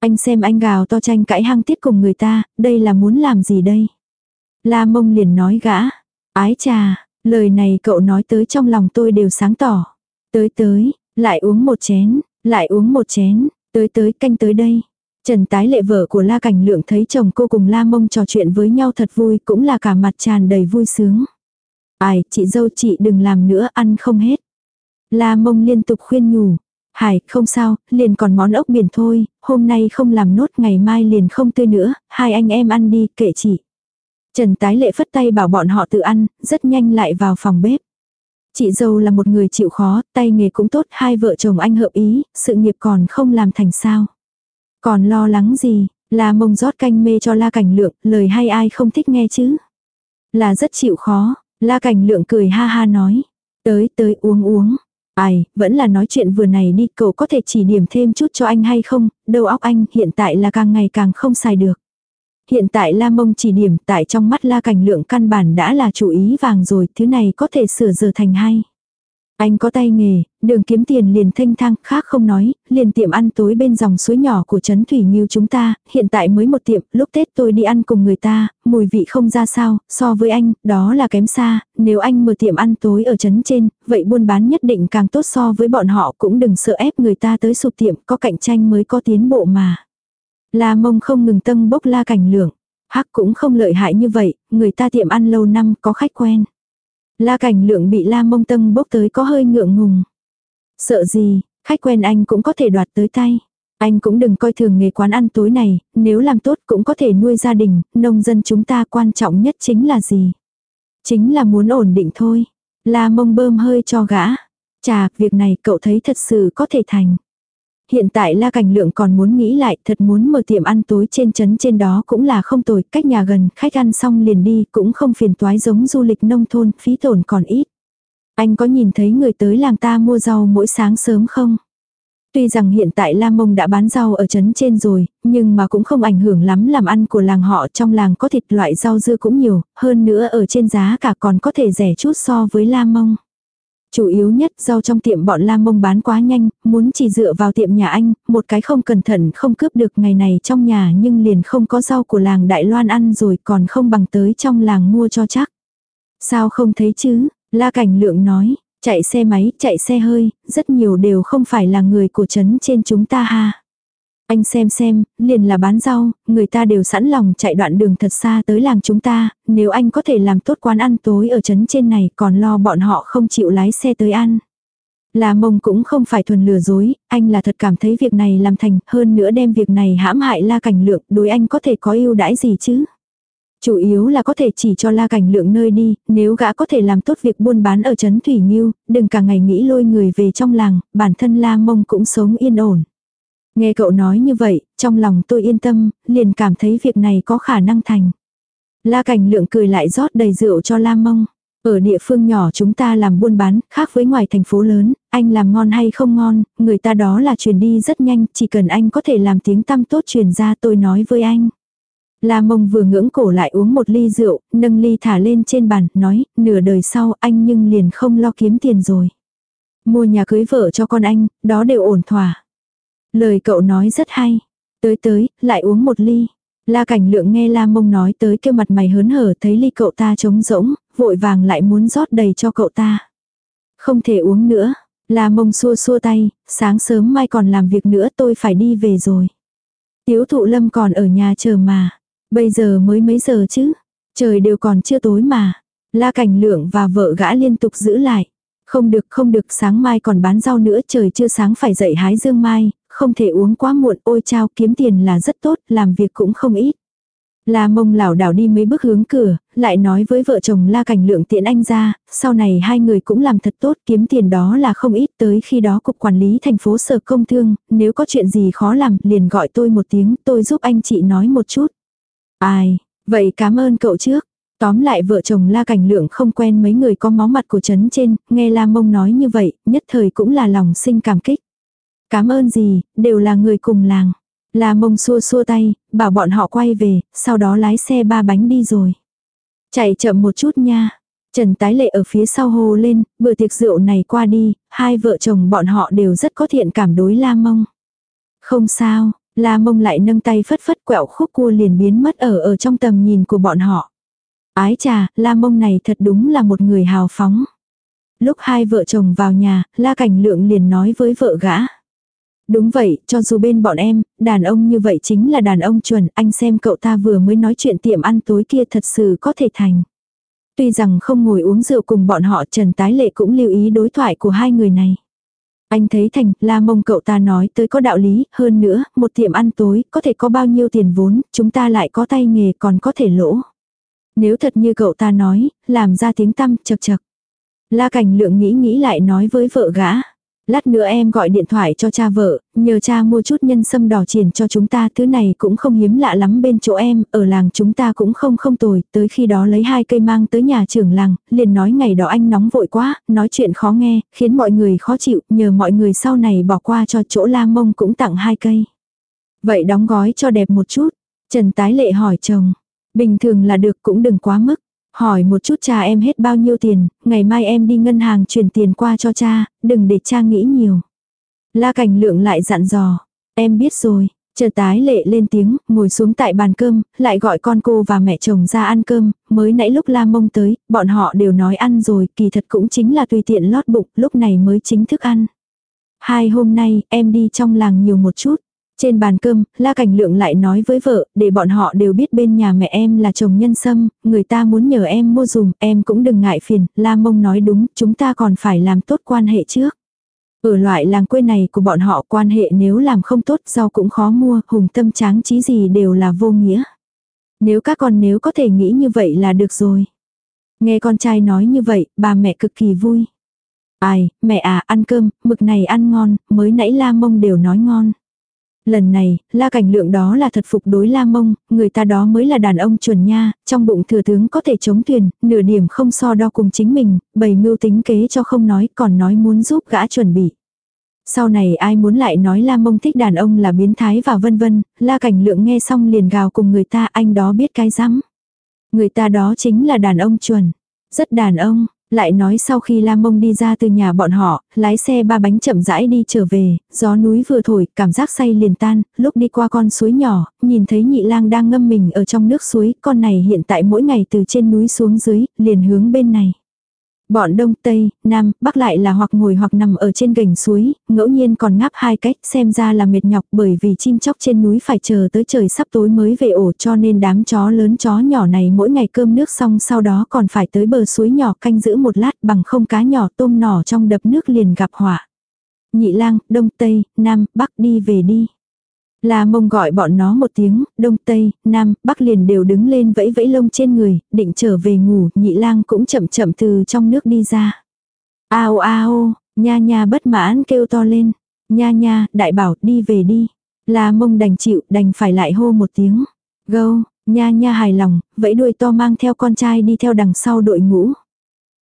Anh xem anh gào to tranh cãi hăng tiết cùng người ta, đây là muốn làm gì đây? La mông liền nói gã. Ái trà, lời này cậu nói tới trong lòng tôi đều sáng tỏ. Tới tới, lại uống một chén, lại uống một chén, tới tới canh tới đây. Trần tái lệ vợ của La Cảnh Lượng thấy chồng cô cùng La Mông trò chuyện với nhau thật vui cũng là cả mặt tràn đầy vui sướng. Ai, chị dâu chị đừng làm nữa ăn không hết. La Mông liên tục khuyên nhủ, Hải, không sao, liền còn món ốc biển thôi, hôm nay không làm nốt ngày mai liền không tươi nữa, hai anh em ăn đi, kệ chị. Trần tái lệ phất tay bảo bọn họ tự ăn, rất nhanh lại vào phòng bếp. Chị dâu là một người chịu khó, tay nghề cũng tốt, hai vợ chồng anh hợp ý, sự nghiệp còn không làm thành sao. Còn lo lắng gì, là mông rót canh mê cho la cảnh lượng, lời hay ai không thích nghe chứ. Là rất chịu khó, la cảnh lượng cười ha ha nói. Tới tới uống uống. Ai, vẫn là nói chuyện vừa này đi, cậu có thể chỉ điểm thêm chút cho anh hay không, đầu óc anh hiện tại là càng ngày càng không xài được. Hiện tại La Mông chỉ điểm tại trong mắt La Cảnh Lượng căn bản đã là chủ ý vàng rồi, thứ này có thể sửa giờ thành hay. Anh có tay nghề, đường kiếm tiền liền thanh thang, khác không nói, liền tiệm ăn tối bên dòng suối nhỏ của Trấn Thủy Nhiêu chúng ta, hiện tại mới một tiệm, lúc Tết tôi đi ăn cùng người ta, mùi vị không ra sao, so với anh, đó là kém xa, nếu anh mở tiệm ăn tối ở Trấn trên, vậy buôn bán nhất định càng tốt so với bọn họ cũng đừng sợ ép người ta tới sụp tiệm, có cạnh tranh mới có tiến bộ mà. La mông không ngừng tân bốc la cảnh lượng, hắc cũng không lợi hại như vậy, người ta tiệm ăn lâu năm có khách quen. La cảnh lượng bị la mông tâm bốc tới có hơi ngượng ngùng. Sợ gì, khách quen anh cũng có thể đoạt tới tay. Anh cũng đừng coi thường nghề quán ăn tối này, nếu làm tốt cũng có thể nuôi gia đình, nông dân chúng ta quan trọng nhất chính là gì? Chính là muốn ổn định thôi. La mông bơm hơi cho gã. Chà, việc này cậu thấy thật sự có thể thành. Hiện tại La Cảnh Lượng còn muốn nghĩ lại, thật muốn mở tiệm ăn tối trên trấn trên đó cũng là không tồi, cách nhà gần, khách ăn xong liền đi, cũng không phiền toái giống du lịch nông thôn, phí tổn còn ít. Anh có nhìn thấy người tới làng ta mua rau mỗi sáng sớm không? Tuy rằng hiện tại La Mông đã bán rau ở trấn trên rồi, nhưng mà cũng không ảnh hưởng lắm làm ăn của làng họ trong làng có thịt loại rau dưa cũng nhiều, hơn nữa ở trên giá cả còn có thể rẻ chút so với La Mông. Chủ yếu nhất do trong tiệm bọn lam Mông bán quá nhanh, muốn chỉ dựa vào tiệm nhà anh, một cái không cẩn thận không cướp được ngày này trong nhà nhưng liền không có rau của làng Đại Loan ăn rồi còn không bằng tới trong làng mua cho chắc. Sao không thấy chứ? La Cảnh Lượng nói, chạy xe máy, chạy xe hơi, rất nhiều đều không phải là người của trấn trên chúng ta ha. Anh xem xem, liền là bán rau, người ta đều sẵn lòng chạy đoạn đường thật xa tới làng chúng ta, nếu anh có thể làm tốt quán ăn tối ở trấn trên này còn lo bọn họ không chịu lái xe tới ăn. Là mông cũng không phải thuần lừa dối, anh là thật cảm thấy việc này làm thành, hơn nữa đem việc này hãm hại la cảnh lượng, đối anh có thể có ưu đãi gì chứ. Chủ yếu là có thể chỉ cho la cảnh lượng nơi đi, nếu gã có thể làm tốt việc buôn bán ở trấn Thủy Nhiêu, đừng cả ngày nghĩ lôi người về trong làng, bản thân la mông cũng sống yên ổn. Nghe cậu nói như vậy, trong lòng tôi yên tâm, liền cảm thấy việc này có khả năng thành. La cảnh lượng cười lại rót đầy rượu cho la mông. Ở địa phương nhỏ chúng ta làm buôn bán, khác với ngoài thành phố lớn, anh làm ngon hay không ngon, người ta đó là truyền đi rất nhanh, chỉ cần anh có thể làm tiếng tăm tốt truyền ra tôi nói với anh. La mông vừa ngưỡng cổ lại uống một ly rượu, nâng ly thả lên trên bàn, nói, nửa đời sau anh nhưng liền không lo kiếm tiền rồi. Mua nhà cưới vợ cho con anh, đó đều ổn thỏa. Lời cậu nói rất hay. Tới tới, lại uống một ly. La cảnh lượng nghe la mông nói tới kêu mặt mày hớn hở thấy ly cậu ta trống rỗng, vội vàng lại muốn rót đầy cho cậu ta. Không thể uống nữa. La mông xua xua tay, sáng sớm mai còn làm việc nữa tôi phải đi về rồi. Tiếu thụ lâm còn ở nhà chờ mà. Bây giờ mới mấy giờ chứ? Trời đều còn chưa tối mà. La cảnh lượng và vợ gã liên tục giữ lại. Không được không được sáng mai còn bán rau nữa trời chưa sáng phải dậy hái dương mai, không thể uống quá muộn ôi chao kiếm tiền là rất tốt, làm việc cũng không ít. La mông lảo đảo đi mấy bước hướng cửa, lại nói với vợ chồng la cảnh lượng tiện anh ra, sau này hai người cũng làm thật tốt kiếm tiền đó là không ít tới khi đó cục quản lý thành phố sở công thương, nếu có chuyện gì khó làm liền gọi tôi một tiếng tôi giúp anh chị nói một chút. Ai, vậy cảm ơn cậu trước. Tóm lại vợ chồng la cảnh lượng không quen mấy người có máu mặt của trấn trên, nghe la mông nói như vậy, nhất thời cũng là lòng sinh cảm kích. Cảm ơn gì, đều là người cùng làng. La mông xua xua tay, bảo bọn họ quay về, sau đó lái xe ba bánh đi rồi. Chạy chậm một chút nha. Trần tái lệ ở phía sau hô lên, bữa tiệc rượu này qua đi, hai vợ chồng bọn họ đều rất có thiện cảm đối la mông. Không sao, la mông lại nâng tay phất phất quẹo khúc cua liền biến mất ở ở trong tầm nhìn của bọn họ. Ái trà, la mông này thật đúng là một người hào phóng. Lúc hai vợ chồng vào nhà, la cảnh lượng liền nói với vợ gã. Đúng vậy, cho dù bên bọn em, đàn ông như vậy chính là đàn ông chuẩn, anh xem cậu ta vừa mới nói chuyện tiệm ăn tối kia thật sự có thể thành. Tuy rằng không ngồi uống rượu cùng bọn họ Trần Tái Lệ cũng lưu ý đối thoại của hai người này. Anh thấy thành, la mông cậu ta nói tới có đạo lý, hơn nữa, một tiệm ăn tối, có thể có bao nhiêu tiền vốn, chúng ta lại có tay nghề còn có thể lỗ. Nếu thật như cậu ta nói, làm ra tiếng tăm chật chật. La cảnh lượng nghĩ nghĩ lại nói với vợ gã. Lát nữa em gọi điện thoại cho cha vợ, nhờ cha mua chút nhân sâm đỏ triển cho chúng ta, thứ này cũng không hiếm lạ lắm bên chỗ em, ở làng chúng ta cũng không không tồi, tới khi đó lấy hai cây mang tới nhà trưởng làng, liền nói ngày đó anh nóng vội quá, nói chuyện khó nghe, khiến mọi người khó chịu, nhờ mọi người sau này bỏ qua cho chỗ la mông cũng tặng hai cây. Vậy đóng gói cho đẹp một chút, Trần Tái Lệ hỏi chồng, bình thường là được cũng đừng quá mức. Hỏi một chút cha em hết bao nhiêu tiền, ngày mai em đi ngân hàng chuyển tiền qua cho cha, đừng để cha nghĩ nhiều. La cảnh lượng lại dặn dò, em biết rồi, chờ tái lệ lên tiếng, ngồi xuống tại bàn cơm, lại gọi con cô và mẹ chồng ra ăn cơm, mới nãy lúc la mông tới, bọn họ đều nói ăn rồi, kỳ thật cũng chính là tùy tiện lót bụng, lúc này mới chính thức ăn. Hai hôm nay, em đi trong làng nhiều một chút. Trên bàn cơm, La Cảnh Lượng lại nói với vợ, để bọn họ đều biết bên nhà mẹ em là chồng nhân sâm, người ta muốn nhờ em mua dùm, em cũng đừng ngại phiền, La Mông nói đúng, chúng ta còn phải làm tốt quan hệ trước. Ở loại làng quê này của bọn họ quan hệ nếu làm không tốt rau cũng khó mua, hùng tâm tráng trí gì đều là vô nghĩa. Nếu các con nếu có thể nghĩ như vậy là được rồi. Nghe con trai nói như vậy, bà mẹ cực kỳ vui. Ai, mẹ à, ăn cơm, mực này ăn ngon, mới nãy la mông đều nói ngon. Lần này, la cảnh lượng đó là thật phục đối la mông, người ta đó mới là đàn ông chuẩn nha, trong bụng thừa tướng có thể chống thuyền, nửa điểm không so đo cùng chính mình, bày mưu tính kế cho không nói, còn nói muốn giúp gã chuẩn bị. Sau này ai muốn lại nói la mông thích đàn ông là biến thái và vân vân, la cảnh lượng nghe xong liền gào cùng người ta anh đó biết cái rắm. Người ta đó chính là đàn ông chuẩn, rất đàn ông, lại nói sau khi La Mông đi ra từ nhà bọn họ, lái xe ba bánh chậm rãi đi trở về, gió núi vừa thổi, cảm giác say liền tan, lúc đi qua con suối nhỏ, nhìn thấy nhị lang đang ngâm mình ở trong nước suối, con này hiện tại mỗi ngày từ trên núi xuống dưới, liền hướng bên này. Bọn đông tây, nam, bắc lại là hoặc ngồi hoặc nằm ở trên gành suối, ngẫu nhiên còn ngáp hai cách xem ra là mệt nhọc bởi vì chim chóc trên núi phải chờ tới trời sắp tối mới về ổ cho nên đám chó lớn chó nhỏ này mỗi ngày cơm nước xong sau đó còn phải tới bờ suối nhỏ canh giữ một lát bằng không cá nhỏ tôm nỏ trong đập nước liền gặp họa. Nhị lang, đông tây, nam, bắc đi về đi. La mông gọi bọn nó một tiếng, đông tây, nam, bắc liền đều đứng lên vẫy vẫy lông trên người, định trở về ngủ, nhị lang cũng chậm chậm từ trong nước đi ra. Ao ao, nha nha bất mãn kêu to lên. Nha nha, đại bảo, đi về đi. La mông đành chịu, đành phải lại hô một tiếng. Gâu, nha nha hài lòng, vẫy đuôi to mang theo con trai đi theo đằng sau đội ngũ.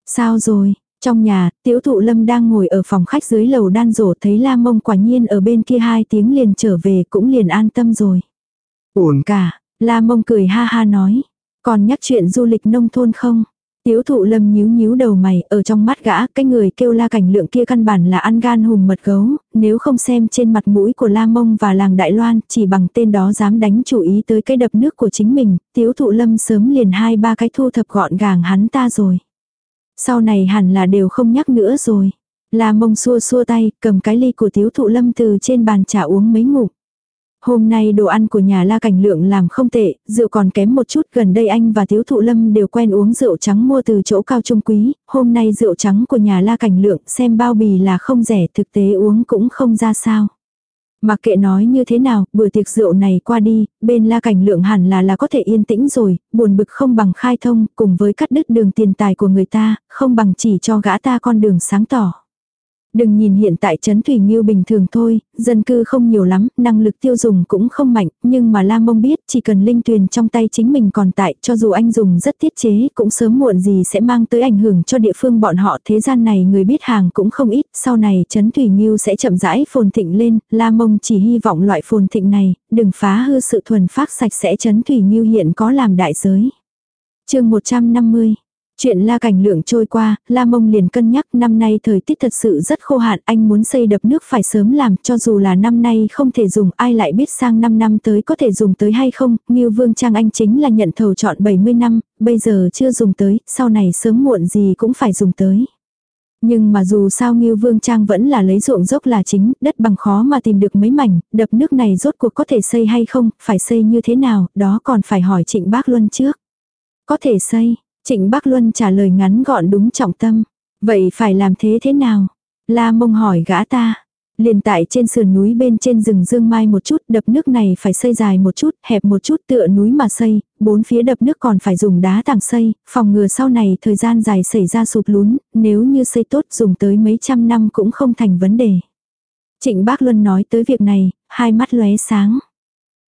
Sao rồi, trong nhà, tiếu thụ lâm đang ngồi ở phòng khách dưới lầu đan rổ thấy la mông quả nhiên ở bên kia hai tiếng liền trở về cũng liền an tâm rồi. Ổn cả, la mông cười ha ha nói. Còn nhắc chuyện du lịch nông thôn không? Tiếu thụ lâm nhíu nhíu đầu mày, ở trong mắt gã, cái người kêu la cảnh lượng kia căn bản là ăn gan hùm mật gấu, nếu không xem trên mặt mũi của la mông và làng Đại Loan, chỉ bằng tên đó dám đánh chủ ý tới cái đập nước của chính mình, tiếu thụ lâm sớm liền hai ba cái thu thập gọn gàng hắn ta rồi. Sau này hẳn là đều không nhắc nữa rồi. La mông xua xua tay, cầm cái ly của tiếu thụ lâm từ trên bàn trà uống mấy ngụm. Hôm nay đồ ăn của nhà La Cảnh Lượng làm không tệ, rượu còn kém một chút, gần đây anh và Tiếu Thụ Lâm đều quen uống rượu trắng mua từ chỗ cao trung quý, hôm nay rượu trắng của nhà La Cảnh Lượng xem bao bì là không rẻ, thực tế uống cũng không ra sao. Mặc kệ nói như thế nào, bữa tiệc rượu này qua đi, bên la cảnh lượng hẳn là là có thể yên tĩnh rồi, buồn bực không bằng khai thông, cùng với cắt đứt đường tiền tài của người ta, không bằng chỉ cho gã ta con đường sáng tỏ. Đừng nhìn hiện tại Trấn Thủy Nghiêu bình thường thôi, dân cư không nhiều lắm, năng lực tiêu dùng cũng không mạnh, nhưng mà Lam Mông biết chỉ cần linh tuyền trong tay chính mình còn tại, cho dù anh dùng rất tiết chế cũng sớm muộn gì sẽ mang tới ảnh hưởng cho địa phương bọn họ. Thế gian này người biết hàng cũng không ít, sau này Trấn Thủy Nghiêu sẽ chậm rãi phồn thịnh lên, Lam Mông chỉ hy vọng loại phồn thịnh này, đừng phá hư sự thuần phát sạch sẽ Trấn Thủy Nghiêu hiện có làm đại giới. chương 150 Chuyện la cảnh lượng trôi qua, la mông liền cân nhắc năm nay thời tiết thật sự rất khô hạn, anh muốn xây đập nước phải sớm làm, cho dù là năm nay không thể dùng, ai lại biết sang 5 năm tới có thể dùng tới hay không, nghiêu Vương Trang anh chính là nhận thầu chọn 70 năm, bây giờ chưa dùng tới, sau này sớm muộn gì cũng phải dùng tới. Nhưng mà dù sao Ngưu Vương Trang vẫn là lấy ruộng dốc là chính, đất bằng khó mà tìm được mấy mảnh, đập nước này rốt cuộc có thể xây hay không, phải xây như thế nào, đó còn phải hỏi Trịnh Bác Luân trước. Có thể xây, Trịnh Bắc Luân trả lời ngắn gọn đúng trọng tâm. Vậy phải làm thế thế nào? La mông hỏi gã ta. Liền tại trên sườn núi bên trên rừng dương mai một chút, đập nước này phải xây dài một chút, hẹp một chút tựa núi mà xây, bốn phía đập nước còn phải dùng đá tảng xây, phòng ngừa sau này thời gian dài xảy ra sụp lún, nếu như xây tốt dùng tới mấy trăm năm cũng không thành vấn đề. Trịnh Bác Luân nói tới việc này, hai mắt lóe sáng.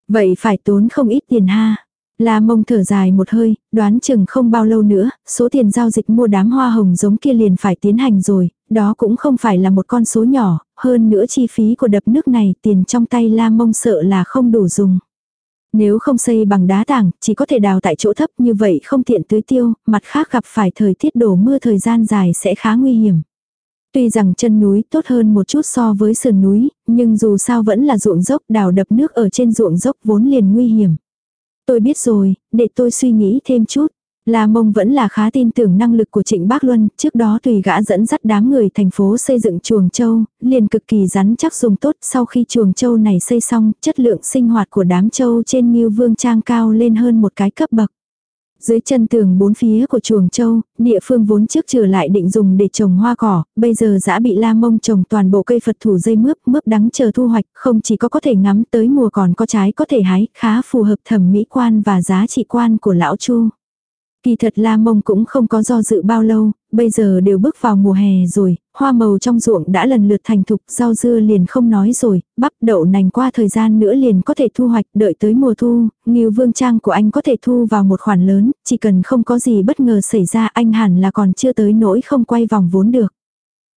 Vậy phải tốn không ít tiền ha. La mông thở dài một hơi, đoán chừng không bao lâu nữa, số tiền giao dịch mua đám hoa hồng giống kia liền phải tiến hành rồi, đó cũng không phải là một con số nhỏ, hơn nữa chi phí của đập nước này tiền trong tay la mông sợ là không đủ dùng. Nếu không xây bằng đá tảng, chỉ có thể đào tại chỗ thấp như vậy không tiện tưới tiêu, mặt khác gặp phải thời tiết đổ mưa thời gian dài sẽ khá nguy hiểm. Tuy rằng chân núi tốt hơn một chút so với sườn núi, nhưng dù sao vẫn là ruộng dốc đào đập nước ở trên ruộng dốc vốn liền nguy hiểm. Tôi biết rồi, để tôi suy nghĩ thêm chút. La Mông vẫn là khá tin tưởng năng lực của Trịnh Bác Luân, trước đó tùy gã dẫn dắt đám người thành phố xây dựng chuồng châu, liền cực kỳ rắn chắc dùng tốt, sau khi chuồng châu này xây xong, chất lượng sinh hoạt của đám châu trên Ngưu Vương Trang cao lên hơn một cái cấp bậc. Dưới chân tường bốn phía của chuồng châu, địa phương vốn trước trở lại định dùng để trồng hoa cỏ, bây giờ đã bị la mông trồng toàn bộ cây Phật thủ dây mướp, mướp đắng chờ thu hoạch, không chỉ có có thể ngắm tới mùa còn có trái có thể hái, khá phù hợp thẩm mỹ quan và giá trị quan của lão Chu. Kỳ thật La Mông cũng không có do dự bao lâu, bây giờ đều bước vào mùa hè rồi, hoa màu trong ruộng đã lần lượt thành thục, rau dưa liền không nói rồi, bắp đậu nành qua thời gian nữa liền có thể thu hoạch, đợi tới mùa thu, nghiêu vương trang của anh có thể thu vào một khoản lớn, chỉ cần không có gì bất ngờ xảy ra anh hẳn là còn chưa tới nỗi không quay vòng vốn được.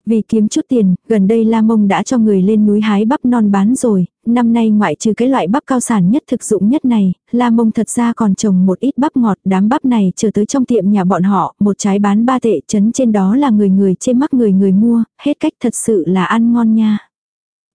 Vì kiếm chút tiền, gần đây La Mông đã cho người lên núi hái bắp non bán rồi, năm nay ngoại trừ cái loại bắp cao sản nhất thực dụng nhất này, La Mông thật ra còn trồng một ít bắp ngọt, đám bắp này chờ tới trong tiệm nhà bọn họ, một trái bán ba tệ, chấn trên đó là người người trên mắc người người mua, hết cách thật sự là ăn ngon nha.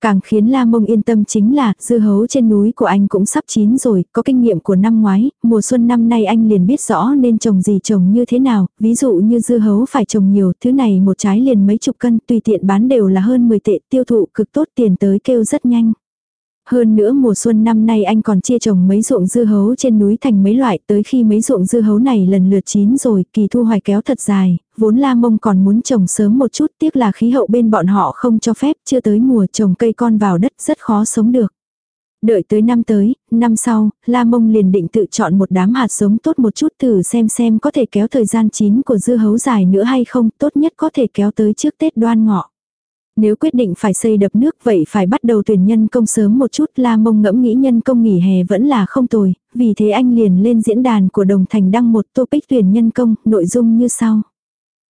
Càng khiến La Mông yên tâm chính là, dưa hấu trên núi của anh cũng sắp chín rồi, có kinh nghiệm của năm ngoái, mùa xuân năm nay anh liền biết rõ nên trồng gì trồng như thế nào, ví dụ như dưa hấu phải trồng nhiều, thứ này một trái liền mấy chục cân, tùy tiện bán đều là hơn 10 tệ, tiêu thụ cực tốt tiền tới kêu rất nhanh. Hơn nữa mùa xuân năm nay anh còn chia trồng mấy ruộng dưa hấu trên núi thành mấy loại tới khi mấy ruộng dưa hấu này lần lượt chín rồi, kỳ thu hoạch kéo thật dài, vốn La Mông còn muốn trồng sớm một chút tiếc là khí hậu bên bọn họ không cho phép, chưa tới mùa trồng cây con vào đất rất khó sống được. Đợi tới năm tới, năm sau, La Mông liền định tự chọn một đám hạt giống tốt một chút thử xem xem có thể kéo thời gian chín của dưa hấu dài nữa hay không, tốt nhất có thể kéo tới trước Tết đoan ngọ. Nếu quyết định phải xây đập nước vậy phải bắt đầu tuyển nhân công sớm một chút la mông ngẫm nghĩ nhân công nghỉ hè vẫn là không tồi, vì thế anh liền lên diễn đàn của đồng thành đăng một topic tuyển nhân công, nội dung như sau.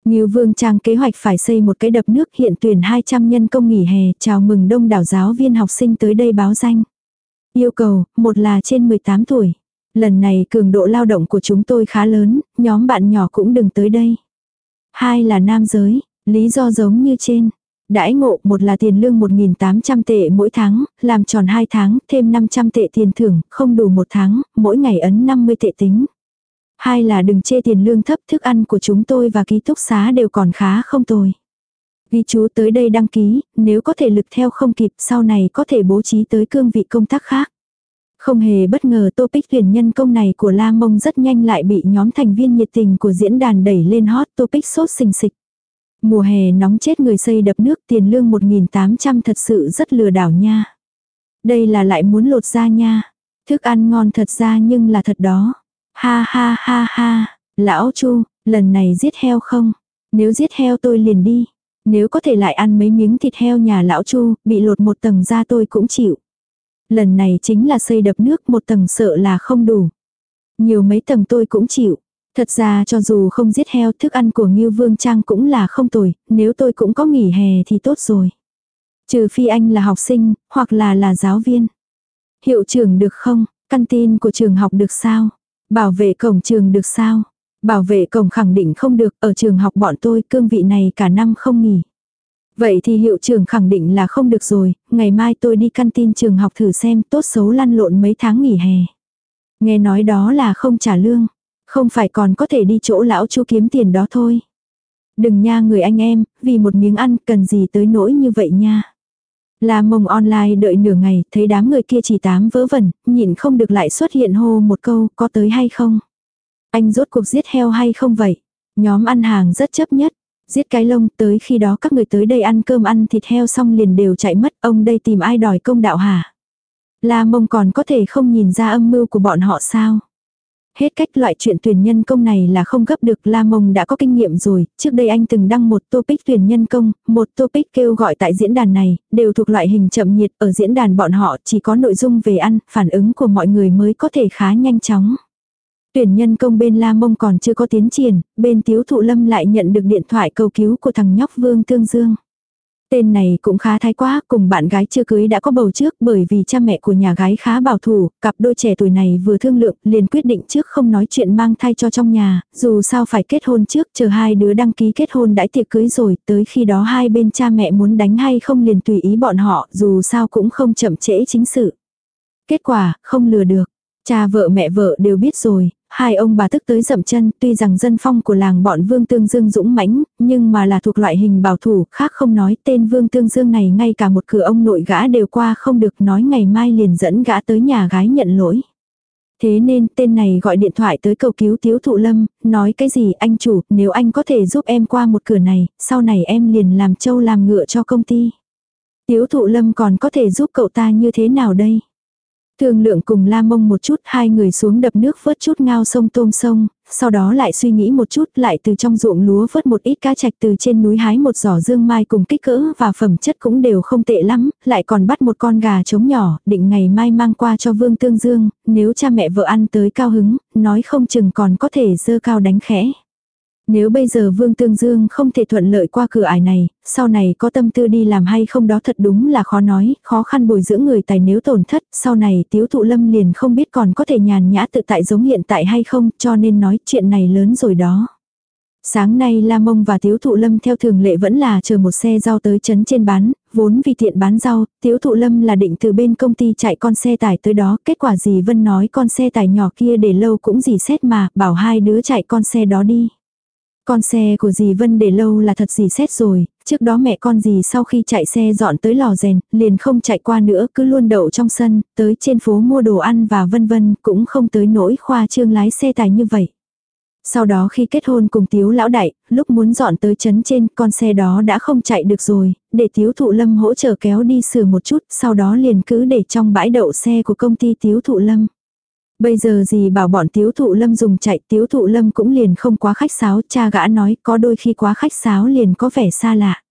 Ngưu Vương Trang kế hoạch phải xây một cái đập nước hiện tuyển 200 nhân công nghỉ hè, chào mừng đông đảo giáo viên học sinh tới đây báo danh. Yêu cầu, một là trên 18 tuổi. Lần này cường độ lao động của chúng tôi khá lớn, nhóm bạn nhỏ cũng đừng tới đây. Hai là nam giới, lý do giống như trên. Đãi ngộ một là tiền lương 1.800 tệ mỗi tháng, làm tròn 2 tháng, thêm 500 tệ tiền thưởng, không đủ một tháng, mỗi ngày ấn 50 tệ tính. Hai là đừng chê tiền lương thấp thức ăn của chúng tôi và ký túc xá đều còn khá không tồi. Ghi chú tới đây đăng ký, nếu có thể lực theo không kịp sau này có thể bố trí tới cương vị công tác khác. Không hề bất ngờ topic tuyển nhân công này của La Mông rất nhanh lại bị nhóm thành viên nhiệt tình của diễn đàn đẩy lên hot topic sốt xình xịch. Mùa hè nóng chết người xây đập nước tiền lương 1.800 thật sự rất lừa đảo nha. Đây là lại muốn lột ra nha. Thức ăn ngon thật ra nhưng là thật đó. Ha ha ha ha. Lão Chu, lần này giết heo không? Nếu giết heo tôi liền đi. Nếu có thể lại ăn mấy miếng thịt heo nhà lão Chu, bị lột một tầng ra tôi cũng chịu. Lần này chính là xây đập nước một tầng sợ là không đủ. Nhiều mấy tầng tôi cũng chịu. Thật ra cho dù không giết heo thức ăn của Ngưu Vương Trang cũng là không tồi, nếu tôi cũng có nghỉ hè thì tốt rồi. Trừ phi anh là học sinh, hoặc là là giáo viên. Hiệu trưởng được không? Căn tin của trường học được sao? Bảo vệ cổng trường được sao? Bảo vệ cổng khẳng định không được, ở trường học bọn tôi cương vị này cả năm không nghỉ. Vậy thì hiệu trưởng khẳng định là không được rồi, ngày mai tôi đi căn tin trường học thử xem tốt xấu lăn lộn mấy tháng nghỉ hè. Nghe nói đó là không trả lương. Không phải còn có thể đi chỗ lão chu kiếm tiền đó thôi. Đừng nha người anh em, vì một miếng ăn cần gì tới nỗi như vậy nha. La mông online đợi nửa ngày, thấy đám người kia chỉ tám vớ vẩn, nhịn không được lại xuất hiện hô một câu, có tới hay không? Anh rốt cuộc giết heo hay không vậy? Nhóm ăn hàng rất chấp nhất. Giết cái lông, tới khi đó các người tới đây ăn cơm ăn thịt heo xong liền đều chạy mất, ông đây tìm ai đòi công đạo hả? La mông còn có thể không nhìn ra âm mưu của bọn họ sao? Hết cách loại chuyện tuyển nhân công này là không gấp được La Mông đã có kinh nghiệm rồi, trước đây anh từng đăng một topic tuyển nhân công, một topic kêu gọi tại diễn đàn này, đều thuộc loại hình chậm nhiệt, ở diễn đàn bọn họ chỉ có nội dung về ăn, phản ứng của mọi người mới có thể khá nhanh chóng. Tuyển nhân công bên La Mông còn chưa có tiến triển, bên Tiếu Thụ Lâm lại nhận được điện thoại cầu cứu của thằng nhóc Vương Tương Dương. Tên này cũng khá thái quá, cùng bạn gái chưa cưới đã có bầu trước bởi vì cha mẹ của nhà gái khá bảo thủ, cặp đôi trẻ tuổi này vừa thương lượng liền quyết định trước không nói chuyện mang thai cho trong nhà, dù sao phải kết hôn trước chờ hai đứa đăng ký kết hôn đãi tiệc cưới rồi, tới khi đó hai bên cha mẹ muốn đánh hay không liền tùy ý bọn họ, dù sao cũng không chậm trễ chính sự. Kết quả, không lừa được. Cha vợ mẹ vợ đều biết rồi, hai ông bà tức tới dậm chân, tuy rằng dân phong của làng bọn Vương Tương Dương dũng mãnh, nhưng mà là thuộc loại hình bảo thủ, khác không nói tên Vương Tương Dương này ngay cả một cửa ông nội gã đều qua không được nói ngày mai liền dẫn gã tới nhà gái nhận lỗi. Thế nên tên này gọi điện thoại tới cầu cứu Tiếu Thụ Lâm, nói cái gì anh chủ, nếu anh có thể giúp em qua một cửa này, sau này em liền làm trâu làm ngựa cho công ty. Tiếu Thụ Lâm còn có thể giúp cậu ta như thế nào đây? Thương lượng cùng la mông một chút, hai người xuống đập nước vớt chút ngao sông tôm sông, sau đó lại suy nghĩ một chút, lại từ trong ruộng lúa vớt một ít cá trạch từ trên núi hái một giỏ dương mai cùng kích cỡ và phẩm chất cũng đều không tệ lắm, lại còn bắt một con gà trống nhỏ, định ngày mai mang qua cho vương tương dương, nếu cha mẹ vợ ăn tới cao hứng, nói không chừng còn có thể dơ cao đánh khẽ. Nếu bây giờ Vương Tương Dương không thể thuận lợi qua cửa ải này, sau này có tâm tư đi làm hay không đó thật đúng là khó nói, khó khăn bồi dưỡng người tài nếu tổn thất, sau này tiếu thụ lâm liền không biết còn có thể nhàn nhã tự tại giống hiện tại hay không, cho nên nói chuyện này lớn rồi đó. Sáng nay La Mông và Tiếu Thụ Lâm theo thường lệ vẫn là chờ một xe rau tới chấn trên bán, vốn vì tiện bán rau, Tiếu Thụ Lâm là định từ bên công ty chạy con xe tải tới đó, kết quả gì Vân nói con xe tải nhỏ kia để lâu cũng gì xét mà, bảo hai đứa chạy con xe đó đi. Con xe của dì Vân để lâu là thật gì xét rồi, trước đó mẹ con dì sau khi chạy xe dọn tới lò rèn, liền không chạy qua nữa, cứ luôn đậu trong sân, tới trên phố mua đồ ăn và vân vân, cũng không tới nỗi khoa trương lái xe tài như vậy. Sau đó khi kết hôn cùng Tiếu lão đại, lúc muốn dọn tới chấn trên, con xe đó đã không chạy được rồi, để Tiếu thụ lâm hỗ trợ kéo đi sửa một chút, sau đó liền cứ để trong bãi đậu xe của công ty Tiếu thụ lâm. Bây giờ gì bảo bọn tiếu thụ lâm dùng chạy tiếu thụ lâm cũng liền không quá khách sáo, cha gã nói có đôi khi quá khách sáo liền có vẻ xa lạ.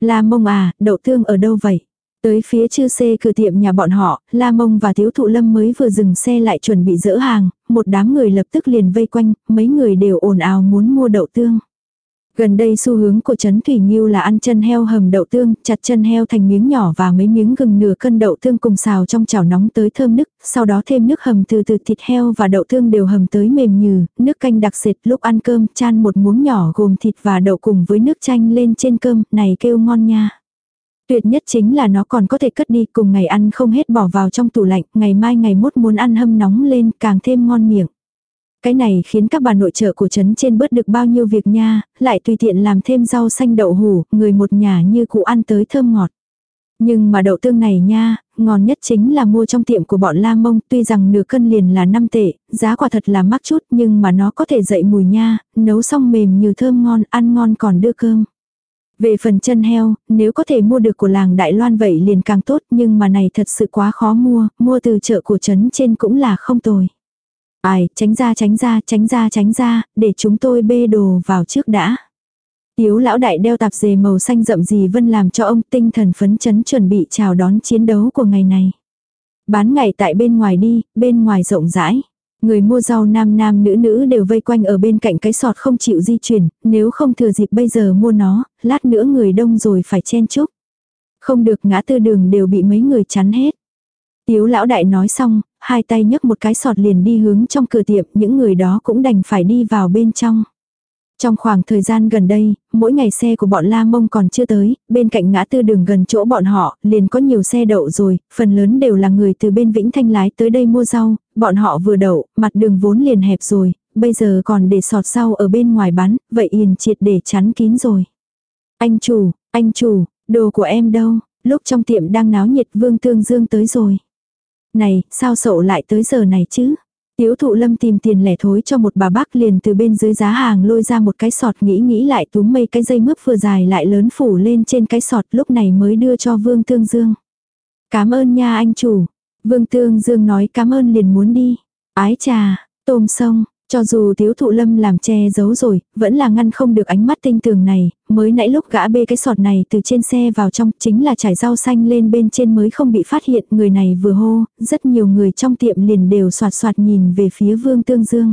La mông à, đậu tương ở đâu vậy? Tới phía chư xê cửa tiệm nhà bọn họ, La Mông và Tiếu Thụ Lâm mới vừa dừng xe lại chuẩn bị dỡ hàng, một đám người lập tức liền vây quanh, mấy người đều ồn ào muốn mua đậu tương. Gần đây xu hướng của Trấn Thủy Nhiêu là ăn chân heo hầm đậu tương, chặt chân heo thành miếng nhỏ và mấy miếng gừng nửa cân đậu tương cùng xào trong chảo nóng tới thơm nức, sau đó thêm nước hầm từ từ thịt heo và đậu tương đều hầm tới mềm nhừ, nước canh đặc sệt lúc ăn cơm chan một muỗng nhỏ gồm thịt và đậu cùng với nước chanh lên trên cơm, này kêu ngon nha. Tuyệt nhất chính là nó còn có thể cất đi cùng ngày ăn không hết bỏ vào trong tủ lạnh, ngày mai ngày mốt muốn ăn hâm nóng lên càng thêm ngon miệng. Cái này khiến các bà nội trợ của trấn trên bớt được bao nhiêu việc nha, lại tùy tiện làm thêm rau xanh đậu hủ, người một nhà như cụ ăn tới thơm ngọt. Nhưng mà đậu tương này nha, ngon nhất chính là mua trong tiệm của bọn La Mông, tuy rằng nửa cân liền là 5 tệ, giá quả thật là mắc chút nhưng mà nó có thể dậy mùi nha, nấu xong mềm như thơm ngon, ăn ngon còn đưa cơm. Về phần chân heo, nếu có thể mua được của làng Đại Loan vậy liền càng tốt nhưng mà này thật sự quá khó mua, mua từ chợ của trấn trên cũng là không tồi. Ai, tránh ra tránh ra tránh ra tránh ra, để chúng tôi bê đồ vào trước đã. Tiếu lão đại đeo tạp dề màu xanh rậm gì vân làm cho ông tinh thần phấn chấn chuẩn bị chào đón chiến đấu của ngày này. Bán ngày tại bên ngoài đi, bên ngoài rộng rãi. Người mua rau nam nam nữ nữ đều vây quanh ở bên cạnh cái sọt không chịu di chuyển, nếu không thừa dịp bây giờ mua nó, lát nữa người đông rồi phải chen chúc. Không được ngã tư đường đều bị mấy người chắn hết. Tiếu lão đại nói xong, hai tay nhấc một cái sọt liền đi hướng trong cửa tiệm, những người đó cũng đành phải đi vào bên trong. Trong khoảng thời gian gần đây, mỗi ngày xe của bọn La Mông còn chưa tới, bên cạnh ngã tư đường gần chỗ bọn họ, liền có nhiều xe đậu rồi, phần lớn đều là người từ bên Vĩnh Thanh lái tới đây mua rau, bọn họ vừa đậu, mặt đường vốn liền hẹp rồi, bây giờ còn để sọt rau ở bên ngoài bán, vậy yên triệt để chắn kín rồi. Anh chủ, anh chủ, đồ của em đâu, lúc trong tiệm đang náo nhiệt Vương Tương Dương tới rồi. Này, sao sậu lại tới giờ này chứ? Tiếu thụ lâm tìm tiền lẻ thối cho một bà bác liền từ bên dưới giá hàng lôi ra một cái sọt nghĩ nghĩ lại túm mây cái dây mướp vừa dài lại lớn phủ lên trên cái sọt lúc này mới đưa cho Vương Tương Dương. Cảm ơn nha anh chủ. Vương Tương Dương nói cảm ơn liền muốn đi. Ái trà, tôm sông, cho dù thiếu thụ lâm làm che giấu rồi, vẫn là ngăn không được ánh mắt tinh tường này, mới nãy lúc gã bê cái sọt này từ trên xe vào trong chính là trải rau xanh lên bên trên mới không bị phát hiện người này vừa hô, rất nhiều người trong tiệm liền đều soạt soạt nhìn về phía vương tương dương.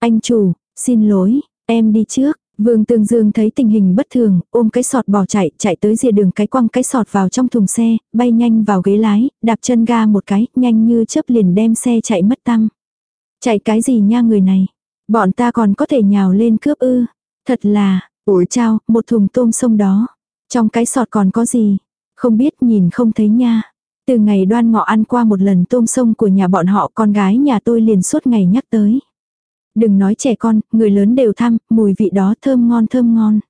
Anh chủ, xin lỗi, em đi trước. Vương Tương Dương thấy tình hình bất thường, ôm cái sọt bỏ chạy, chạy tới rìa đường cái quăng cái sọt vào trong thùng xe, bay nhanh vào ghế lái, đạp chân ga một cái, nhanh như chớp liền đem xe chạy mất tăng. Chạy cái gì nha người này? Bọn ta còn có thể nhào lên cướp ư? Thật là, ủi trao một thùng tôm sông đó. Trong cái sọt còn có gì? Không biết nhìn không thấy nha. Từ ngày đoan ngọ ăn qua một lần tôm sông của nhà bọn họ con gái nhà tôi liền suốt ngày nhắc tới. Đừng nói trẻ con, người lớn đều tham, mùi vị đó thơm ngon thơm ngon.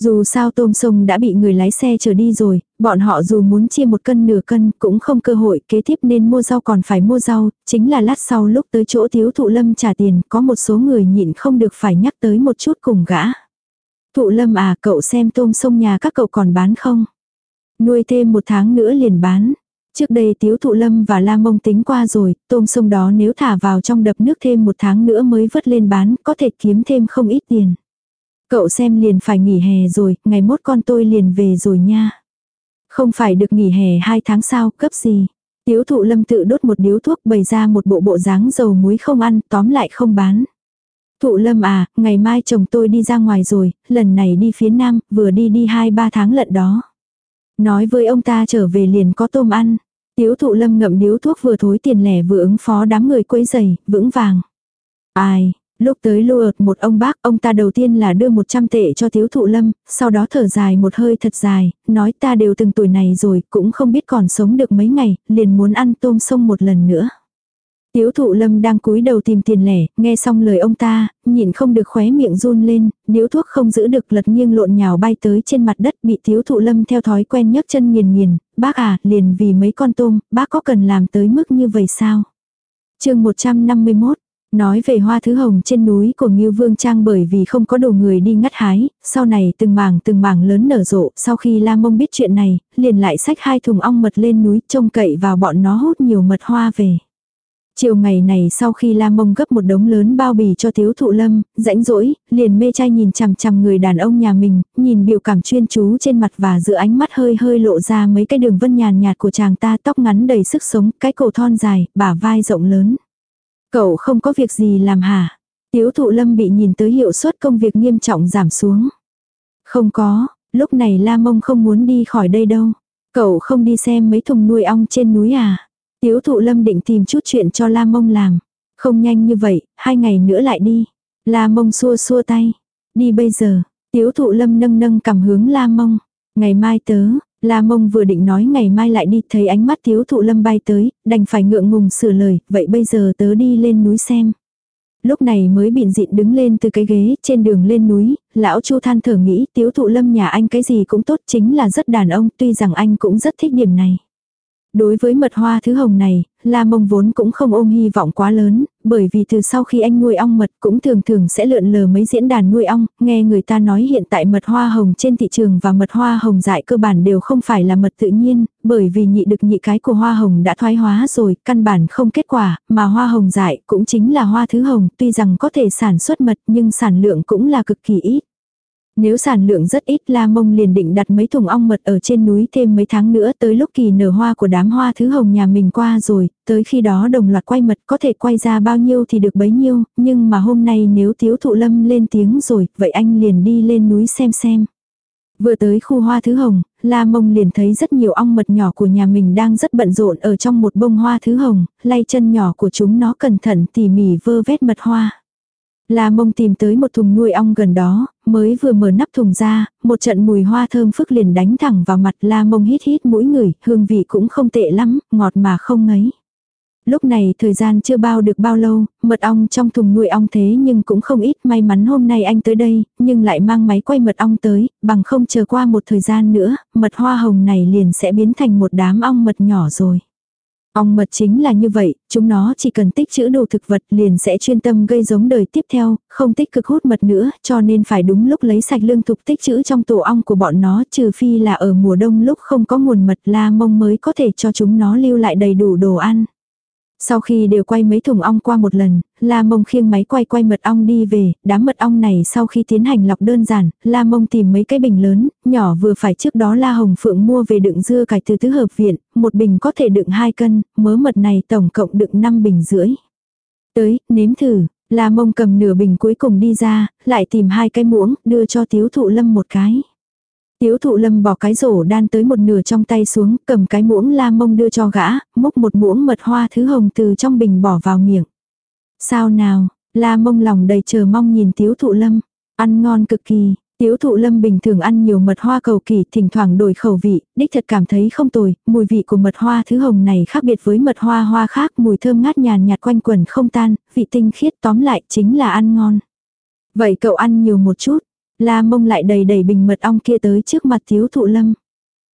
Dù sao tôm sông đã bị người lái xe chở đi rồi, bọn họ dù muốn chia một cân nửa cân cũng không cơ hội kế tiếp nên mua rau còn phải mua rau, chính là lát sau lúc tới chỗ thiếu thụ lâm trả tiền có một số người nhịn không được phải nhắc tới một chút cùng gã. Thụ lâm à cậu xem tôm sông nhà các cậu còn bán không? Nuôi thêm một tháng nữa liền bán. Trước đây tiếu thụ lâm và la mông tính qua rồi, tôm sông đó nếu thả vào trong đập nước thêm một tháng nữa mới vớt lên bán, có thể kiếm thêm không ít tiền. Cậu xem liền phải nghỉ hè rồi, ngày mốt con tôi liền về rồi nha. Không phải được nghỉ hè hai tháng sau cấp gì. Tiếu thụ lâm tự đốt một điếu thuốc bày ra một bộ bộ dáng dầu muối không ăn, tóm lại không bán. Thụ lâm à, ngày mai chồng tôi đi ra ngoài rồi, lần này đi phía nam, vừa đi đi 2-3 tháng lận đó. Nói với ông ta trở về liền có tôm ăn. Tiếu thụ lâm ngậm điếu thuốc vừa thối tiền lẻ vừa ứng phó đám người quấy giày, vững vàng. Ai, lúc tới lùa một ông bác, ông ta đầu tiên là đưa 100 tệ cho thiếu thụ lâm, sau đó thở dài một hơi thật dài, nói ta đều từng tuổi này rồi, cũng không biết còn sống được mấy ngày, liền muốn ăn tôm sông một lần nữa. Tiếu thụ lâm đang cúi đầu tìm tiền lẻ, nghe xong lời ông ta, nhịn không được khóe miệng run lên, điếu thuốc không giữ được lật nghiêng lộn nhào bay tới trên mặt đất bị tiếu thụ lâm theo thói quen nhấc chân nghiền nghiền, bác à, liền vì mấy con tôm, bác có cần làm tới mức như vậy sao? chương 151 Nói về hoa thứ hồng trên núi của Ngưu Vương Trang bởi vì không có đủ người đi ngắt hái, sau này từng mảng từng mảng lớn nở rộ, sau khi La Mông biết chuyện này, liền lại xách hai thùng ong mật lên núi trông cậy vào bọn nó hút nhiều mật hoa về. Chiều ngày này sau khi La Mông gấp một đống lớn bao bì cho thiếu thụ lâm, rãnh rỗi, liền mê trai nhìn chằm chằm người đàn ông nhà mình, nhìn biểu cảm chuyên chú trên mặt và giữa ánh mắt hơi hơi lộ ra mấy cái đường vân nhàn nhạt của chàng ta tóc ngắn đầy sức sống, cái cổ thon dài, bả vai rộng lớn. Cậu không có việc gì làm hả? Tiếu thụ lâm bị nhìn tới hiệu suất công việc nghiêm trọng giảm xuống. Không có, lúc này La Mông không muốn đi khỏi đây đâu. Cậu không đi xem mấy thùng nuôi ong trên núi à? Tiếu thụ lâm định tìm chút chuyện cho La Mông làm. Không nhanh như vậy, hai ngày nữa lại đi. La Mông xua xua tay. Đi bây giờ. Tiếu thụ lâm nâng nâng cầm hướng La Mông. Ngày mai tớ, La Mông vừa định nói ngày mai lại đi thấy ánh mắt thiếu thụ lâm bay tới, đành phải ngượng ngùng sửa lời, vậy bây giờ tớ đi lên núi xem. Lúc này mới bịn dịn đứng lên từ cái ghế trên đường lên núi, lão chu than thở nghĩ tiếu thụ lâm nhà anh cái gì cũng tốt chính là rất đàn ông tuy rằng anh cũng rất thích điểm này. Đối với mật hoa thứ hồng này, La Mông vốn cũng không ôm hy vọng quá lớn, bởi vì từ sau khi anh nuôi ong mật cũng thường thường sẽ lượn lờ mấy diễn đàn nuôi ong, nghe người ta nói hiện tại mật hoa hồng trên thị trường và mật hoa hồng dại cơ bản đều không phải là mật tự nhiên, bởi vì nhị được nhị cái của hoa hồng đã thoái hóa rồi, căn bản không kết quả, mà hoa hồng dại cũng chính là hoa thứ hồng, tuy rằng có thể sản xuất mật nhưng sản lượng cũng là cực kỳ ít. Nếu sản lượng rất ít La Mông liền định đặt mấy thùng ong mật ở trên núi thêm mấy tháng nữa tới lúc kỳ nở hoa của đám hoa thứ hồng nhà mình qua rồi, tới khi đó đồng loạt quay mật có thể quay ra bao nhiêu thì được bấy nhiêu, nhưng mà hôm nay nếu thiếu thụ lâm lên tiếng rồi, vậy anh liền đi lên núi xem xem. Vừa tới khu hoa thứ hồng, La Mông liền thấy rất nhiều ong mật nhỏ của nhà mình đang rất bận rộn ở trong một bông hoa thứ hồng, lay chân nhỏ của chúng nó cẩn thận tỉ mỉ vơ vét mật hoa. La mông tìm tới một thùng nuôi ong gần đó, mới vừa mở nắp thùng ra, một trận mùi hoa thơm phức liền đánh thẳng vào mặt la mông hít hít mũi người, hương vị cũng không tệ lắm, ngọt mà không ngấy. Lúc này thời gian chưa bao được bao lâu, mật ong trong thùng nuôi ong thế nhưng cũng không ít may mắn hôm nay anh tới đây, nhưng lại mang máy quay mật ong tới, bằng không chờ qua một thời gian nữa, mật hoa hồng này liền sẽ biến thành một đám ong mật nhỏ rồi. Ong mật chính là như vậy, chúng nó chỉ cần tích trữ đồ thực vật liền sẽ chuyên tâm gây giống đời tiếp theo, không tích cực hút mật nữa, cho nên phải đúng lúc lấy sạch lương thực tích trữ trong tổ ong của bọn nó, trừ phi là ở mùa đông lúc không có nguồn mật la mông mới có thể cho chúng nó lưu lại đầy đủ đồ ăn. Sau khi đều quay mấy thùng ong qua một lần, La Mông khiêng máy quay quay mật ong đi về, đám mật ong này sau khi tiến hành lọc đơn giản, La Mông tìm mấy cái bình lớn, nhỏ vừa phải trước đó La Hồng Phượng mua về đựng dưa cải từ tứ hợp viện, một bình có thể đựng 2 cân, mớ mật này tổng cộng đựng 5 bình rưỡi. Tới, nếm thử, La Mông cầm nửa bình cuối cùng đi ra, lại tìm hai cái muỗng, đưa cho Tiếu Thụ Lâm một cái. Tiếu thụ lâm bỏ cái rổ đan tới một nửa trong tay xuống, cầm cái muỗng la mông đưa cho gã, múc một muỗng mật hoa thứ hồng từ trong bình bỏ vào miệng. Sao nào, la mông lòng đầy chờ mong nhìn tiếu thụ lâm, ăn ngon cực kỳ. Tiếu thụ lâm bình thường ăn nhiều mật hoa cầu kỳ, thỉnh thoảng đổi khẩu vị, đích thật cảm thấy không tồi, mùi vị của mật hoa thứ hồng này khác biệt với mật hoa hoa khác, mùi thơm ngát nhàn nhạt quanh quẩn không tan, vị tinh khiết tóm lại chính là ăn ngon. Vậy cậu ăn nhiều một chút, La mông lại đầy đầy bình mật ong kia tới trước mặt thiếu thụ lâm.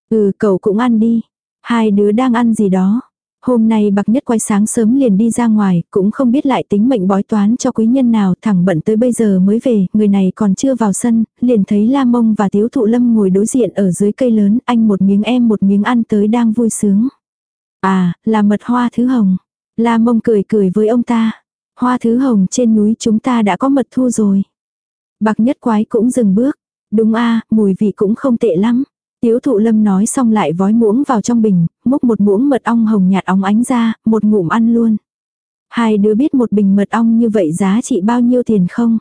Ừ cậu cũng ăn đi. Hai đứa đang ăn gì đó. Hôm nay bạc nhất quay sáng sớm liền đi ra ngoài, cũng không biết lại tính mệnh bói toán cho quý nhân nào, thẳng bận tới bây giờ mới về, người này còn chưa vào sân, liền thấy La Mông và Tiếu Thụ Lâm ngồi đối diện ở dưới cây lớn, anh một miếng em một miếng ăn tới đang vui sướng. À, là mật hoa thứ hồng. La Mông cười cười với ông ta. Hoa thứ hồng trên núi chúng ta đã có mật thu rồi. Bạc nhất quái cũng dừng bước. Đúng a mùi vị cũng không tệ lắm. Tiếu thụ lâm nói xong lại vói muỗng vào trong bình, múc một muỗng mật ong hồng nhạt óng ánh ra, một ngụm ăn luôn. Hai đứa biết một bình mật ong như vậy giá trị bao nhiêu tiền không?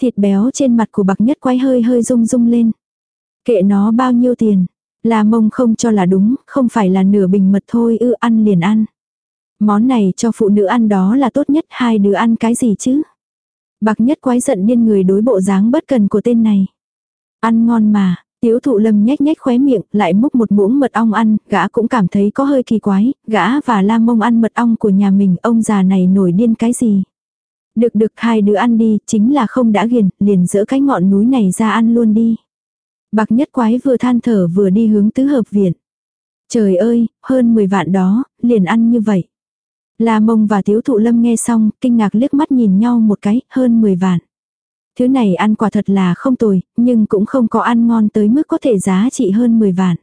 Thịt béo trên mặt của bạc nhất quái hơi hơi rung rung lên. Kệ nó bao nhiêu tiền? Là mông không cho là đúng, không phải là nửa bình mật thôi ư ăn liền ăn. Món này cho phụ nữ ăn đó là tốt nhất hai đứa ăn cái gì chứ? Bạc nhất quái giận điên người đối bộ dáng bất cần của tên này. Ăn ngon mà, tiếu thụ lâm nhét nhét khóe miệng, lại múc một muỗng mật ong ăn, gã cũng cảm thấy có hơi kỳ quái, gã và la mông ăn mật ong của nhà mình, ông già này nổi điên cái gì. Được được hai đứa ăn đi, chính là không đã ghiền, liền dỡ cái ngọn núi này ra ăn luôn đi. Bạc nhất quái vừa than thở vừa đi hướng tứ hợp viện. Trời ơi, hơn 10 vạn đó, liền ăn như vậy. La mông và thiếu thụ lâm nghe xong, kinh ngạc liếc mắt nhìn nhau một cái, hơn 10 vạn. Thứ này ăn quả thật là không tồi, nhưng cũng không có ăn ngon tới mức có thể giá trị hơn 10 vạn.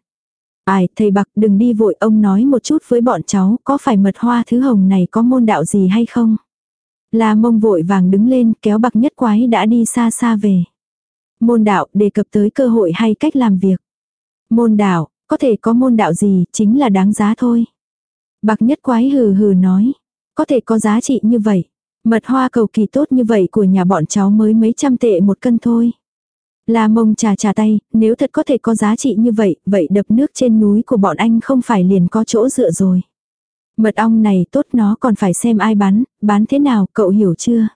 Ai, thầy bạc đừng đi vội, ông nói một chút với bọn cháu, có phải mật hoa thứ hồng này có môn đạo gì hay không? La mông vội vàng đứng lên, kéo bạc nhất quái đã đi xa xa về. Môn đạo đề cập tới cơ hội hay cách làm việc. Môn đạo, có thể có môn đạo gì, chính là đáng giá thôi. Bạc nhất quái hừ hừ nói. Có thể có giá trị như vậy. Mật hoa cầu kỳ tốt như vậy của nhà bọn cháu mới mấy trăm tệ một cân thôi. La mông trà trà tay, nếu thật có thể có giá trị như vậy, vậy đập nước trên núi của bọn anh không phải liền có chỗ dựa rồi. Mật ong này tốt nó còn phải xem ai bán, bán thế nào, cậu hiểu chưa?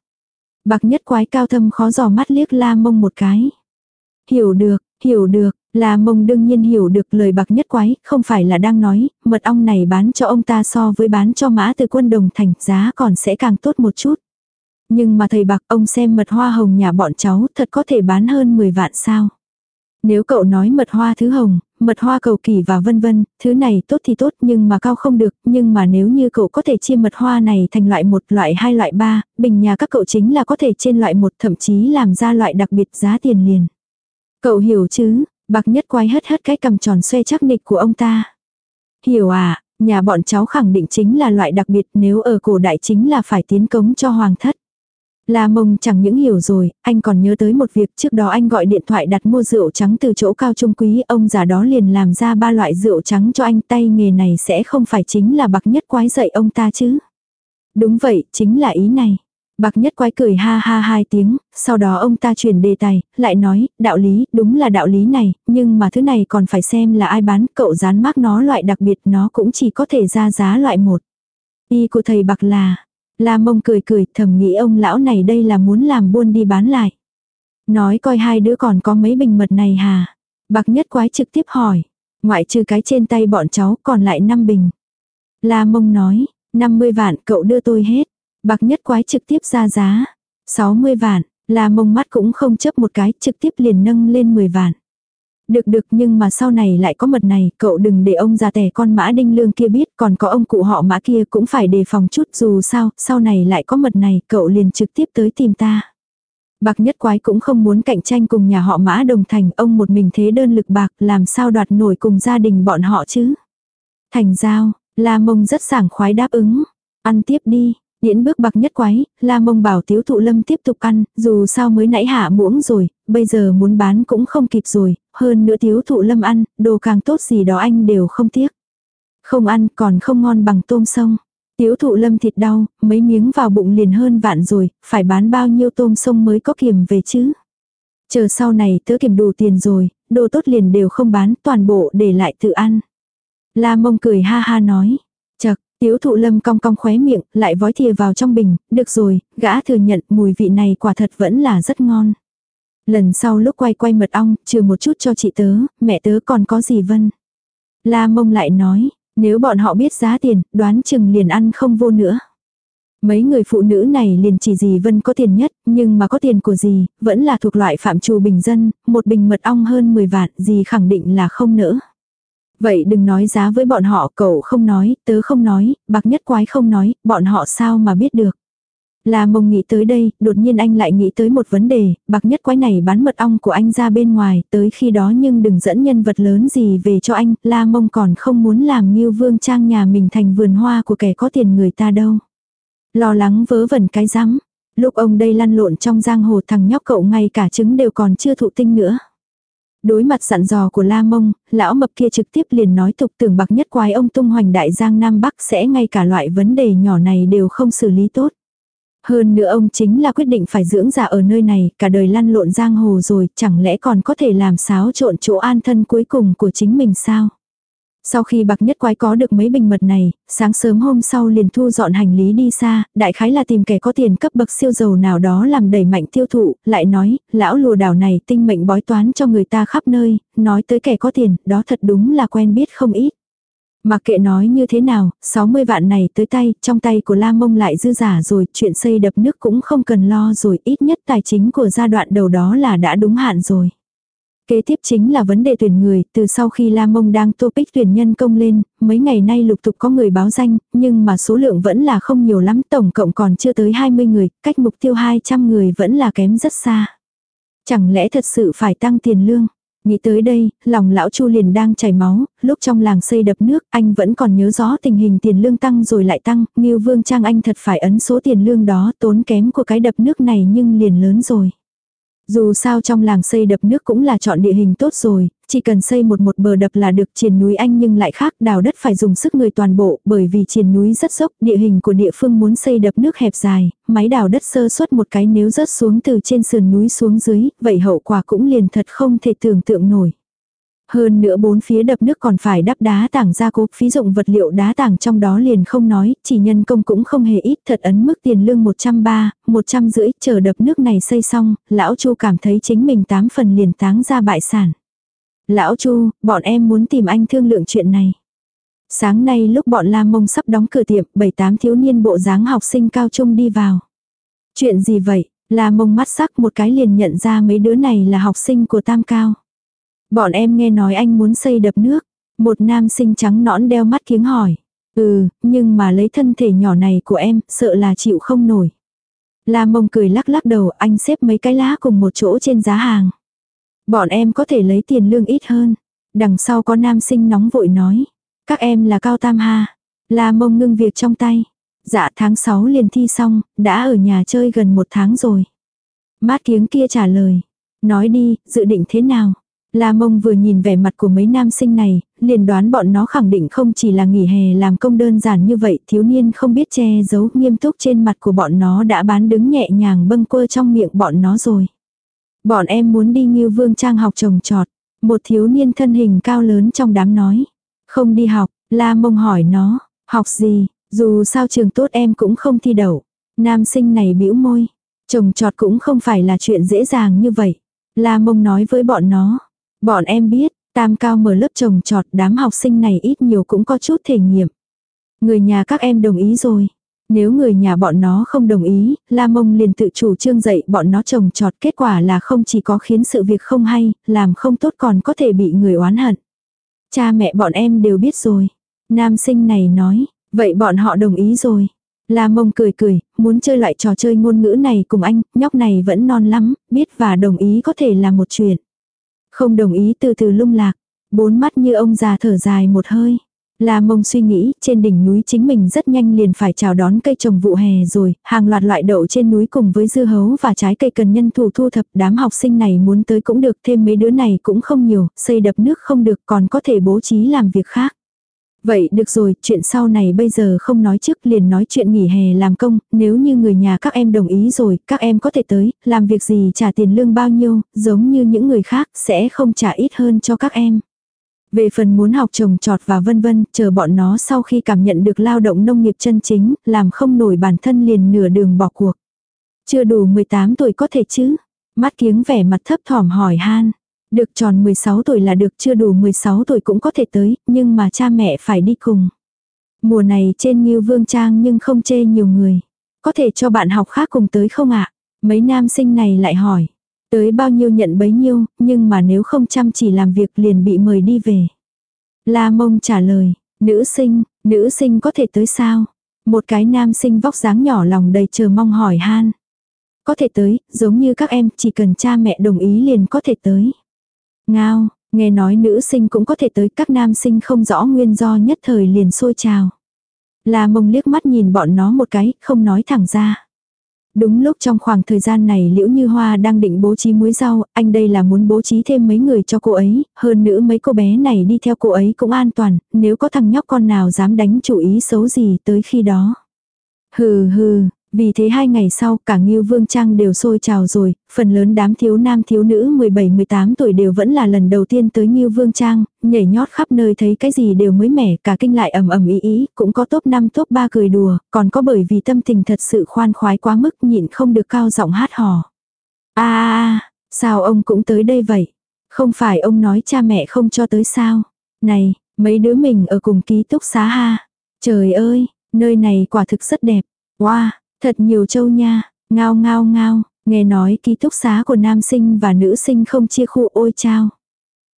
Bạc nhất quái cao thâm khó dò mắt liếc la mông một cái. Hiểu được, hiểu được, là mông đương nhiên hiểu được lời bạc nhất quái, không phải là đang nói, mật ong này bán cho ông ta so với bán cho mã từ quân đồng thành, giá còn sẽ càng tốt một chút. Nhưng mà thầy bạc ông xem mật hoa hồng nhà bọn cháu thật có thể bán hơn 10 vạn sao. Nếu cậu nói mật hoa thứ hồng, mật hoa cầu kỳ và vân vân, thứ này tốt thì tốt nhưng mà cao không được, nhưng mà nếu như cậu có thể chia mật hoa này thành loại một, loại hai, loại ba, bình nhà các cậu chính là có thể trên loại một thậm chí làm ra loại đặc biệt giá tiền liền. Cậu hiểu chứ, bạc nhất quái hất hất cái cầm tròn xoe chắc nịch của ông ta. Hiểu à, nhà bọn cháu khẳng định chính là loại đặc biệt nếu ở cổ đại chính là phải tiến cống cho hoàng thất. La mông chẳng những hiểu rồi, anh còn nhớ tới một việc trước đó anh gọi điện thoại đặt mua rượu trắng từ chỗ cao trung quý, ông già đó liền làm ra ba loại rượu trắng cho anh tay nghề này sẽ không phải chính là bạc nhất quái dạy ông ta chứ. Đúng vậy, chính là ý này. Bạc nhất quái cười ha ha hai tiếng, sau đó ông ta chuyển đề tài, lại nói, đạo lý, đúng là đạo lý này, nhưng mà thứ này còn phải xem là ai bán, cậu dán mác nó loại đặc biệt nó cũng chỉ có thể ra giá loại một. Y của thầy bạc là, La mông cười cười thầm nghĩ ông lão này đây là muốn làm buôn đi bán lại. Nói coi hai đứa còn có mấy bình mật này hà. Bạc nhất quái trực tiếp hỏi. Ngoại trừ cái trên tay bọn cháu còn lại 5 bình. La mông nói, 50 vạn cậu đưa tôi hết. Bạc nhất quái trực tiếp ra giá. 60 vạn, là mông mắt cũng không chấp một cái trực tiếp liền nâng lên 10 vạn. Được được nhưng mà sau này lại có mật này, cậu đừng để ông già tẻ con mã đinh lương kia biết, còn có ông cụ họ mã kia cũng phải đề phòng chút dù sao, sau này lại có mật này, cậu liền trực tiếp tới tìm ta. Bạc nhất quái cũng không muốn cạnh tranh cùng nhà họ mã đồng thành, ông một mình thế đơn lực bạc, làm sao đoạt nổi cùng gia đình bọn họ chứ. Thành giao, la mông rất sảng khoái đáp ứng. Ăn tiếp đi, Điễn bước bạc nhất quái, la mông bảo tiếu thụ lâm tiếp tục ăn, dù sao mới nãy hạ muỗng rồi, bây giờ muốn bán cũng không kịp rồi, hơn nữa tiếu thụ lâm ăn, đồ càng tốt gì đó anh đều không tiếc. Không ăn còn không ngon bằng tôm sông. Tiếu thụ lâm thịt đau, mấy miếng vào bụng liền hơn vạn rồi, phải bán bao nhiêu tôm sông mới có kiềm về chứ. Chờ sau này tớ kiểm đủ tiền rồi, đồ tốt liền đều không bán, toàn bộ để lại tự ăn. La mông cười ha ha nói. Tiếu thụ lâm cong cong khóe miệng, lại vói thìa vào trong bình, được rồi, gã thừa nhận mùi vị này quả thật vẫn là rất ngon. Lần sau lúc quay quay mật ong, trừ một chút cho chị tớ, mẹ tớ còn có gì vân. La mông lại nói, nếu bọn họ biết giá tiền, đoán chừng liền ăn không vô nữa. Mấy người phụ nữ này liền chỉ gì vân có tiền nhất, nhưng mà có tiền của gì, vẫn là thuộc loại phạm trù bình dân, một bình mật ong hơn 10 vạn, gì khẳng định là không nỡ. Vậy đừng nói giá với bọn họ, cậu không nói, tớ không nói, bạc nhất quái không nói, bọn họ sao mà biết được. La mông nghĩ tới đây, đột nhiên anh lại nghĩ tới một vấn đề, bạc nhất quái này bán mật ong của anh ra bên ngoài, tới khi đó nhưng đừng dẫn nhân vật lớn gì về cho anh, la mông còn không muốn làm như vương trang nhà mình thành vườn hoa của kẻ có tiền người ta đâu. Lo lắng vớ vẩn cái rắm lúc ông đây lăn lộn trong giang hồ thằng nhóc cậu ngay cả trứng đều còn chưa thụ tinh nữa. Đối mặt sẵn dò của La Mông, lão mập kia trực tiếp liền nói tục tưởng bạc nhất quái ông tung hoành đại giang Nam Bắc sẽ ngay cả loại vấn đề nhỏ này đều không xử lý tốt. Hơn nữa ông chính là quyết định phải dưỡng giả ở nơi này, cả đời lăn lộn giang hồ rồi, chẳng lẽ còn có thể làm xáo trộn chỗ an thân cuối cùng của chính mình sao? Sau khi bạc nhất quái có được mấy bình mật này, sáng sớm hôm sau liền thu dọn hành lý đi xa, đại khái là tìm kẻ có tiền cấp bậc siêu giàu nào đó làm đẩy mạnh tiêu thụ, lại nói, lão lùa đảo này tinh mệnh bói toán cho người ta khắp nơi, nói tới kẻ có tiền, đó thật đúng là quen biết không ít. Mặc kệ nói như thế nào, 60 vạn này tới tay, trong tay của Lam Mông lại dư giả rồi, chuyện xây đập nước cũng không cần lo rồi, ít nhất tài chính của giai đoạn đầu đó là đã đúng hạn rồi. Kế tiếp chính là vấn đề tuyển người, từ sau khi La Mông đang topic tuyển nhân công lên, mấy ngày nay lục tục có người báo danh, nhưng mà số lượng vẫn là không nhiều lắm, tổng cộng còn chưa tới 20 người, cách mục tiêu 200 người vẫn là kém rất xa. Chẳng lẽ thật sự phải tăng tiền lương? Nghĩ tới đây, lòng lão Chu liền đang chảy máu, lúc trong làng xây đập nước, anh vẫn còn nhớ rõ tình hình tiền lương tăng rồi lại tăng, Ngưu Vương Trang anh thật phải ấn số tiền lương đó, tốn kém của cái đập nước này nhưng liền lớn rồi. Dù sao trong làng xây đập nước cũng là chọn địa hình tốt rồi, chỉ cần xây một một bờ đập là được triền núi anh nhưng lại khác đào đất phải dùng sức người toàn bộ bởi vì triền núi rất dốc địa hình của địa phương muốn xây đập nước hẹp dài, máy đào đất sơ suất một cái nếu rớt xuống từ trên sườn núi xuống dưới, vậy hậu quả cũng liền thật không thể tưởng tượng nổi. Hơn nữa bốn phía đập nước còn phải đắp đá tảng ra cố, phí dụng vật liệu đá tảng trong đó liền không nói, chỉ nhân công cũng không hề ít, thật ấn mức tiền lương 130, 150, chờ đập nước này xây xong, lão Chu cảm thấy chính mình tám phần liền táng ra bại sản. Lão Chu, bọn em muốn tìm anh thương lượng chuyện này. Sáng nay lúc bọn La Mông sắp đóng cửa tiệm, bảy tám thiếu niên bộ dáng học sinh cao trung đi vào. Chuyện gì vậy? La Mông mắt sắc một cái liền nhận ra mấy đứa này là học sinh của Tam Cao. Bọn em nghe nói anh muốn xây đập nước. Một nam sinh trắng nõn đeo mắt kiếng hỏi. Ừ, nhưng mà lấy thân thể nhỏ này của em, sợ là chịu không nổi. La mông cười lắc lắc đầu, anh xếp mấy cái lá cùng một chỗ trên giá hàng. Bọn em có thể lấy tiền lương ít hơn. Đằng sau có nam sinh nóng vội nói. Các em là cao tam ha. La mông ngưng việc trong tay. Dạ tháng 6 liền thi xong, đã ở nhà chơi gần một tháng rồi. Mát kiếng kia trả lời. Nói đi, dự định thế nào? La mông vừa nhìn vẻ mặt của mấy nam sinh này, liền đoán bọn nó khẳng định không chỉ là nghỉ hè làm công đơn giản như vậy, thiếu niên không biết che giấu nghiêm túc trên mặt của bọn nó đã bán đứng nhẹ nhàng bâng quơ trong miệng bọn nó rồi. Bọn em muốn đi như vương trang học trồng trọt, một thiếu niên thân hình cao lớn trong đám nói. Không đi học, la mông hỏi nó, học gì, dù sao trường tốt em cũng không thi đậu. Nam sinh này bĩu môi, trồng trọt cũng không phải là chuyện dễ dàng như vậy. La mông nói với bọn nó, Bọn em biết, tam cao mở lớp trồng trọt đám học sinh này ít nhiều cũng có chút thể nghiệm. Người nhà các em đồng ý rồi. Nếu người nhà bọn nó không đồng ý, La Mông liền tự chủ trương dạy bọn nó trồng trọt kết quả là không chỉ có khiến sự việc không hay, làm không tốt còn có thể bị người oán hận. Cha mẹ bọn em đều biết rồi. Nam sinh này nói, vậy bọn họ đồng ý rồi. La Mông cười cười, muốn chơi lại trò chơi ngôn ngữ này cùng anh, nhóc này vẫn non lắm, biết và đồng ý có thể là một chuyện. Không đồng ý từ từ lung lạc. Bốn mắt như ông già thở dài một hơi. La mông suy nghĩ, trên đỉnh núi chính mình rất nhanh liền phải chào đón cây trồng vụ hè rồi, hàng loạt loại đậu trên núi cùng với dưa hấu và trái cây cần nhân thủ thu thập, đám học sinh này muốn tới cũng được, thêm mấy đứa này cũng không nhiều, xây đập nước không được còn có thể bố trí làm việc khác. Vậy được rồi, chuyện sau này bây giờ không nói trước liền nói chuyện nghỉ hè làm công, nếu như người nhà các em đồng ý rồi, các em có thể tới, làm việc gì trả tiền lương bao nhiêu, giống như những người khác, sẽ không trả ít hơn cho các em. Về phần muốn học trồng trọt và vân vân, chờ bọn nó sau khi cảm nhận được lao động nông nghiệp chân chính, làm không nổi bản thân liền nửa đường bỏ cuộc. Chưa đủ 18 tuổi có thể chứ? Mắt kiếng vẻ mặt thấp thỏm hỏi han. Được tròn 16 tuổi là được chưa đủ 16 tuổi cũng có thể tới, nhưng mà cha mẹ phải đi cùng. Mùa này trên Ngưu Vương Trang nhưng không chê nhiều người. Có thể cho bạn học khác cùng tới không ạ? Mấy nam sinh này lại hỏi. Tới bao nhiêu nhận bấy nhiêu, nhưng mà nếu không chăm chỉ làm việc liền bị mời đi về. La mông trả lời, nữ sinh, nữ sinh có thể tới sao? Một cái nam sinh vóc dáng nhỏ lòng đầy chờ mong hỏi han. Có thể tới, giống như các em, chỉ cần cha mẹ đồng ý liền có thể tới. Ngao, nghe nói nữ sinh cũng có thể tới các nam sinh không rõ nguyên do nhất thời liền sôi trào. La mông liếc mắt nhìn bọn nó một cái, không nói thẳng ra. Đúng lúc trong khoảng thời gian này Liễu Như Hoa đang định bố trí muối rau, anh đây là muốn bố trí thêm mấy người cho cô ấy, hơn nữa mấy cô bé này đi theo cô ấy cũng an toàn, nếu có thằng nhóc con nào dám đánh chủ ý xấu gì tới khi đó. Hừ hừ, vì thế hai ngày sau cả Ngưu Vương Trang đều sôi trào rồi, phần lớn đám thiếu nam thiếu nữ 17-18 tuổi đều vẫn là lần đầu tiên tới Ngưu Vương Trang, nhảy nhót khắp nơi thấy cái gì đều mới mẻ, cả kinh lại ầm ầm ý ý, cũng có top 5 top 3 cười đùa, còn có bởi vì tâm tình thật sự khoan khoái quá mức nhịn không được cao giọng hát hò. a sao ông cũng tới đây vậy? Không phải ông nói cha mẹ không cho tới sao? Này, mấy đứa mình ở cùng ký túc xá ha. Trời ơi, nơi này quả thực rất đẹp. Wow, Thật nhiều châu nha, ngao ngao ngao, nghe nói ký túc xá của nam sinh và nữ sinh không chia khu ôi chao.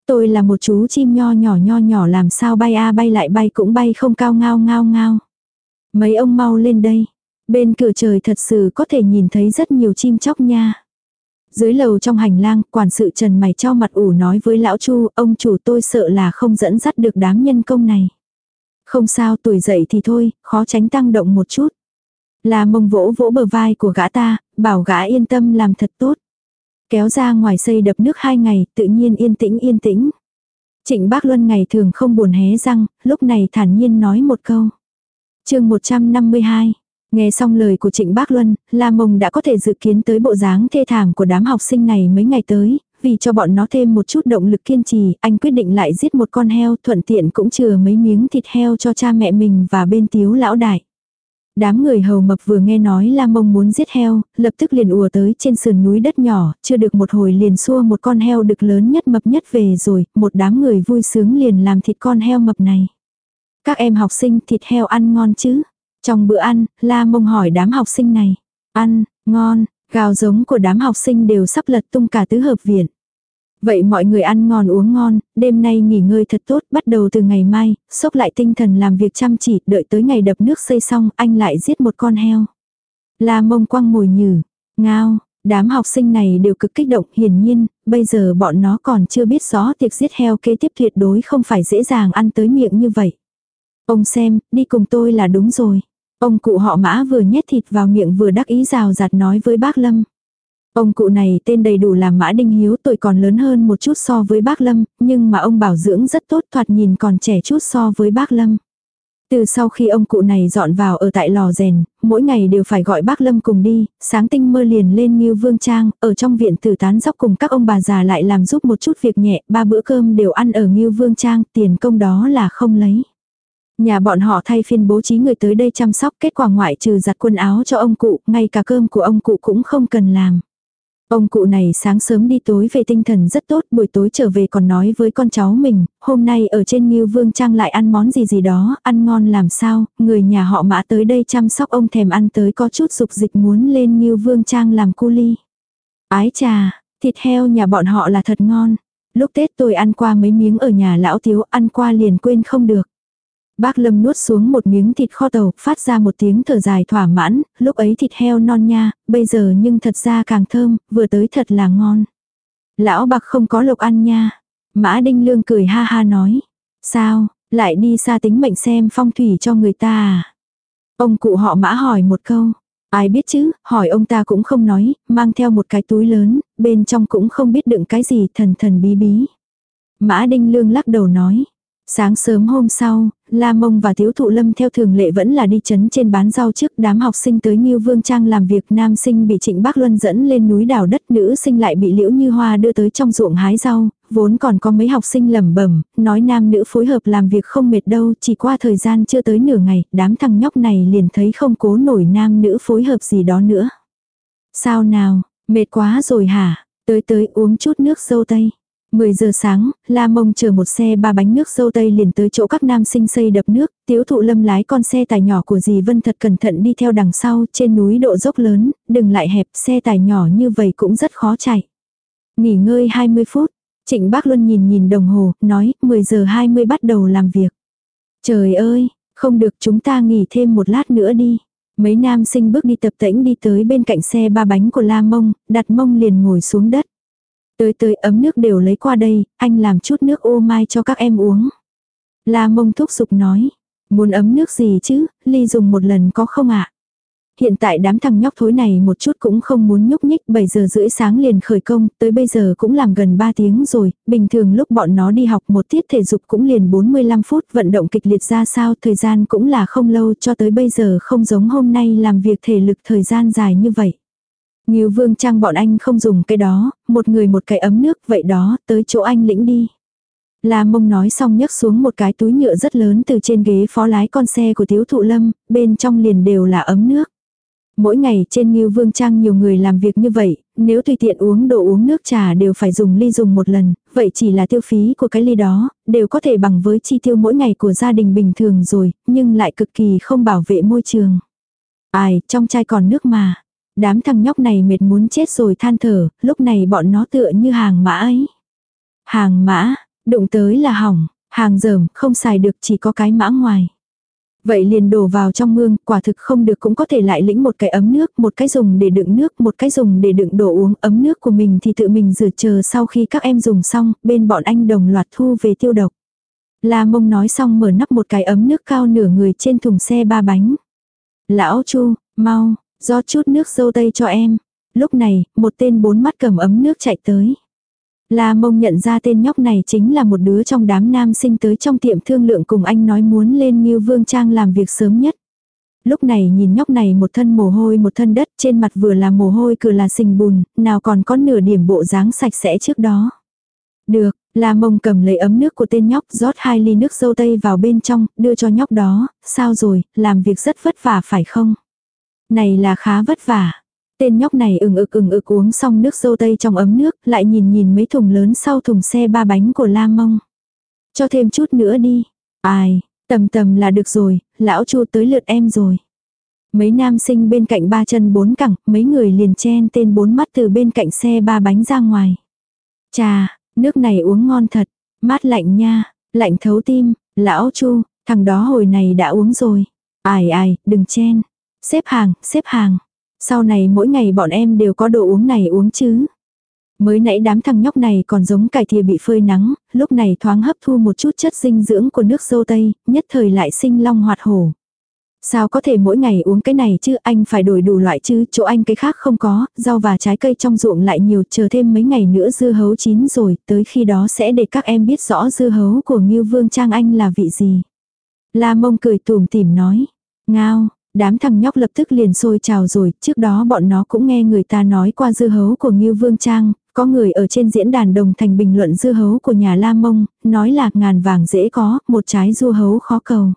Tôi là một chú chim nho nhỏ nho nhỏ làm sao bay a bay lại bay cũng bay không cao ngao ngao ngao. Mấy ông mau lên đây. Bên cửa trời thật sự có thể nhìn thấy rất nhiều chim chóc nha. Dưới lầu trong hành lang, quản sự Trần mày cho mặt ủ nói với lão Chu, ông chủ tôi sợ là không dẫn dắt được đám nhân công này. Không sao tuổi dậy thì thôi, khó tránh tăng động một chút. La mông vỗ vỗ bờ vai của gã ta, bảo gã yên tâm làm thật tốt. Kéo ra ngoài xây đập nước hai ngày, tự nhiên yên tĩnh yên tĩnh. Trịnh Bác Luân ngày thường không buồn hé răng, lúc này thản nhiên nói một câu. chương 152 Nghe xong lời của Trịnh Bác Luân, La Mông đã có thể dự kiến tới bộ dáng thê thảm của đám học sinh này mấy ngày tới, vì cho bọn nó thêm một chút động lực kiên trì, anh quyết định lại giết một con heo thuận tiện cũng chừa mấy miếng thịt heo cho cha mẹ mình và bên tiếu lão đại. Đám người hầu mập vừa nghe nói La Mông muốn giết heo, lập tức liền ùa tới trên sườn núi đất nhỏ, chưa được một hồi liền xua một con heo đực lớn nhất mập nhất về rồi, một đám người vui sướng liền làm thịt con heo mập này. Các em học sinh thịt heo ăn ngon chứ? Trong bữa ăn, La Mông hỏi đám học sinh này. Ăn, ngon, gào giống của đám học sinh đều sắp lật tung cả tứ hợp viện. Vậy mọi người ăn ngon uống ngon, đêm nay nghỉ ngơi thật tốt, bắt đầu từ ngày mai, sốc lại tinh thần làm việc chăm chỉ, đợi tới ngày đập nước xây xong, anh lại giết một con heo. La mông quăng mồi nhử, ngao, đám học sinh này đều cực kích động, hiển nhiên, bây giờ bọn nó còn chưa biết rõ tiệc giết heo kế tiếp tuyệt đối không phải dễ dàng ăn tới miệng như vậy. Ông xem, đi cùng tôi là đúng rồi. Ông cụ họ mã vừa nhét thịt vào miệng vừa đắc ý rào rạt nói với bác Lâm. Ông cụ này tên đầy đủ là Mã Đinh Hiếu tuổi còn lớn hơn một chút so với bác Lâm, nhưng mà ông bảo dưỡng rất tốt thoạt nhìn còn trẻ chút so với bác Lâm. Từ sau khi ông cụ này dọn vào ở tại lò rèn, mỗi ngày đều phải gọi bác Lâm cùng đi, sáng tinh mơ liền lên như vương trang, ở trong viện tử tán dốc cùng các ông bà già lại làm giúp một chút việc nhẹ, ba bữa cơm đều ăn ở như Vương Trang, tiền công đó là không lấy. Nhà bọn họ thay phiên bố trí người tới đây chăm sóc, kết quả ngoại trừ giặt quần áo cho ông cụ, ngay cả cơm của ông cụ cũng không cần làm. Ông cụ này sáng sớm đi tối về tinh thần rất tốt, buổi tối trở về còn nói với con cháu mình, hôm nay ở trên Nghiêu Vương Trang lại ăn món gì gì đó, ăn ngon làm sao, người nhà họ mã tới đây chăm sóc ông thèm ăn tới có chút dục dịch muốn lên Nghiêu Vương Trang làm cu ly. Ái trà, thịt heo nhà bọn họ là thật ngon. Lúc Tết tôi ăn qua mấy miếng ở nhà lão thiếu ăn qua liền quên không được. Bác Lâm nuốt xuống một miếng thịt kho tàu, phát ra một tiếng thở dài thỏa mãn, lúc ấy thịt heo non nha, bây giờ nhưng thật ra càng thơm, vừa tới thật là ngon. Lão bạc không có lộc ăn nha. Mã Đinh Lương cười ha ha nói. Sao, lại đi xa tính mệnh xem phong thủy cho người ta à? Ông cụ họ mã hỏi một câu. Ai biết chứ, hỏi ông ta cũng không nói, mang theo một cái túi lớn, bên trong cũng không biết đựng cái gì thần thần bí bí. Mã Đinh Lương lắc đầu nói. Sáng sớm hôm sau, La Mông và Tiếu Thụ Lâm theo thường lệ vẫn là đi chấn trên bán rau trước đám học sinh tới Ngưu Vương Trang làm việc nam sinh bị Trịnh Bác Luân dẫn lên núi đào đất nữ sinh lại bị Liễu Như Hoa đưa tới trong ruộng hái rau, vốn còn có mấy học sinh lẩm bẩm nói nam nữ phối hợp làm việc không mệt đâu, chỉ qua thời gian chưa tới nửa ngày, đám thằng nhóc này liền thấy không cố nổi nam nữ phối hợp gì đó nữa. Sao nào, mệt quá rồi hả, tới tới uống chút nước dâu tây. 10 giờ sáng, La Mông chờ một xe ba bánh nước dâu tây liền tới chỗ các nam sinh xây đập nước, tiếu thụ lâm lái con xe tải nhỏ của dì Vân thật cẩn thận đi theo đằng sau, trên núi độ dốc lớn, đừng lại hẹp, xe tải nhỏ như vậy cũng rất khó chạy. Nghỉ ngơi 20 phút, Trịnh Bác Luân nhìn nhìn đồng hồ, nói 10 giờ 20 bắt đầu làm việc. Trời ơi, không được chúng ta nghỉ thêm một lát nữa đi. Mấy nam sinh bước đi tập tễnh đi tới bên cạnh xe ba bánh của La Mông, đặt mông liền ngồi xuống đất. Tới tới ấm nước đều lấy qua đây, anh làm chút nước ô mai cho các em uống. La mông thúc giục nói. Muốn ấm nước gì chứ, ly dùng một lần có không ạ? hiện tại đám thằng nhóc thối này một chút cũng không muốn nhúc nhích, 7 giờ rưỡi sáng liền khởi công, tới bây giờ cũng làm gần 3 tiếng rồi, bình thường lúc bọn nó đi học một tiết thể dục cũng liền 45 phút, vận động kịch liệt ra sao, thời gian cũng là không lâu cho tới bây giờ không giống hôm nay làm việc thể lực thời gian dài như vậy. Nghiêu vương trang bọn anh không dùng cái đó, một người một cái ấm nước, vậy đó, tới chỗ anh lĩnh đi. La mông nói xong nhấc xuống một cái túi nhựa rất lớn từ trên ghế phó lái con xe của Tiếu thụ lâm, bên trong liền đều là ấm nước. Mỗi ngày trên Ngưu Vương Trang nhiều người làm việc như vậy, nếu tùy tiện uống đồ uống nước trà đều phải dùng ly dùng một lần, vậy chỉ là tiêu phí của cái ly đó, đều có thể bằng với chi tiêu mỗi ngày của gia đình bình thường rồi, nhưng lại cực kỳ không bảo vệ môi trường. Ai, trong chai còn nước mà. Đám thằng nhóc này mệt muốn chết rồi than thở, lúc này bọn nó tựa như hàng mã ấy. Hàng mã, đụng tới là hỏng, hàng dởm, không xài được chỉ có cái mã ngoài. Vậy liền đổ vào trong mương, quả thực không được cũng có thể lại lĩnh một cái ấm nước, một cái dùng để đựng nước, một cái dùng để đựng đồ uống ấm nước của mình thì tự mình rửa chờ sau khi các em dùng xong, bên bọn anh đồng loạt thu về tiêu độc. La mông nói xong mở nắp một cái ấm nước cao nửa người trên thùng xe ba bánh. Lão Chu, mau, rót chút nước dâu tây cho em. Lúc này, một tên bốn mắt cầm ấm nước chạy tới. La mông nhận ra tên nhóc này chính là một đứa trong đám nam sinh tới trong tiệm thương lượng cùng anh nói muốn lên như vương trang làm việc sớm nhất. Lúc này nhìn nhóc này một thân mồ hôi một thân đất trên mặt vừa là mồ hôi cửa là sình bùn, nào còn có nửa điểm bộ dáng sạch sẽ trước đó. Được, La mông cầm lấy ấm nước của tên nhóc rót hai ly nước dâu tây vào bên trong, đưa cho nhóc đó, sao rồi, làm việc rất vất vả phải không? Này là khá vất vả. Tên nhóc này ừng ực ừng ực uống xong nước dâu tây trong ấm nước, lại nhìn nhìn mấy thùng lớn sau thùng xe ba bánh của La Mông. Cho thêm chút nữa đi. Ai, tầm tầm là được rồi, lão chu tới lượt em rồi. Mấy nam sinh bên cạnh ba chân bốn cẳng, mấy người liền chen tên bốn mắt từ bên cạnh xe ba bánh ra ngoài. Chà, nước này uống ngon thật, mát lạnh nha, lạnh thấu tim, lão chu, thằng đó hồi này đã uống rồi. Ai ai, đừng chen. Xếp hàng, xếp hàng. Sau này mỗi ngày bọn em đều có đồ uống này uống chứ. Mới nãy đám thằng nhóc này còn giống cải thìa bị phơi nắng, lúc này thoáng hấp thu một chút chất dinh dưỡng của nước dâu tây, nhất thời lại sinh long hoạt hổ. Sao có thể mỗi ngày uống cái này chứ anh phải đổi đủ loại chứ, chỗ anh cái khác không có, rau và trái cây trong ruộng lại nhiều, chờ thêm mấy ngày nữa dưa hấu chín rồi, tới khi đó sẽ để các em biết rõ dưa hấu của Ngưu Vương Trang Anh là vị gì. La mông cười tùm tìm nói, ngao, Đám thằng nhóc lập tức liền sôi trào rồi, trước đó bọn nó cũng nghe người ta nói qua dư hấu của Ngưu Vương Trang, có người ở trên diễn đàn đồng thành bình luận dư hấu của nhà La Mông, nói là ngàn vàng dễ có, một trái dư hấu khó cầu.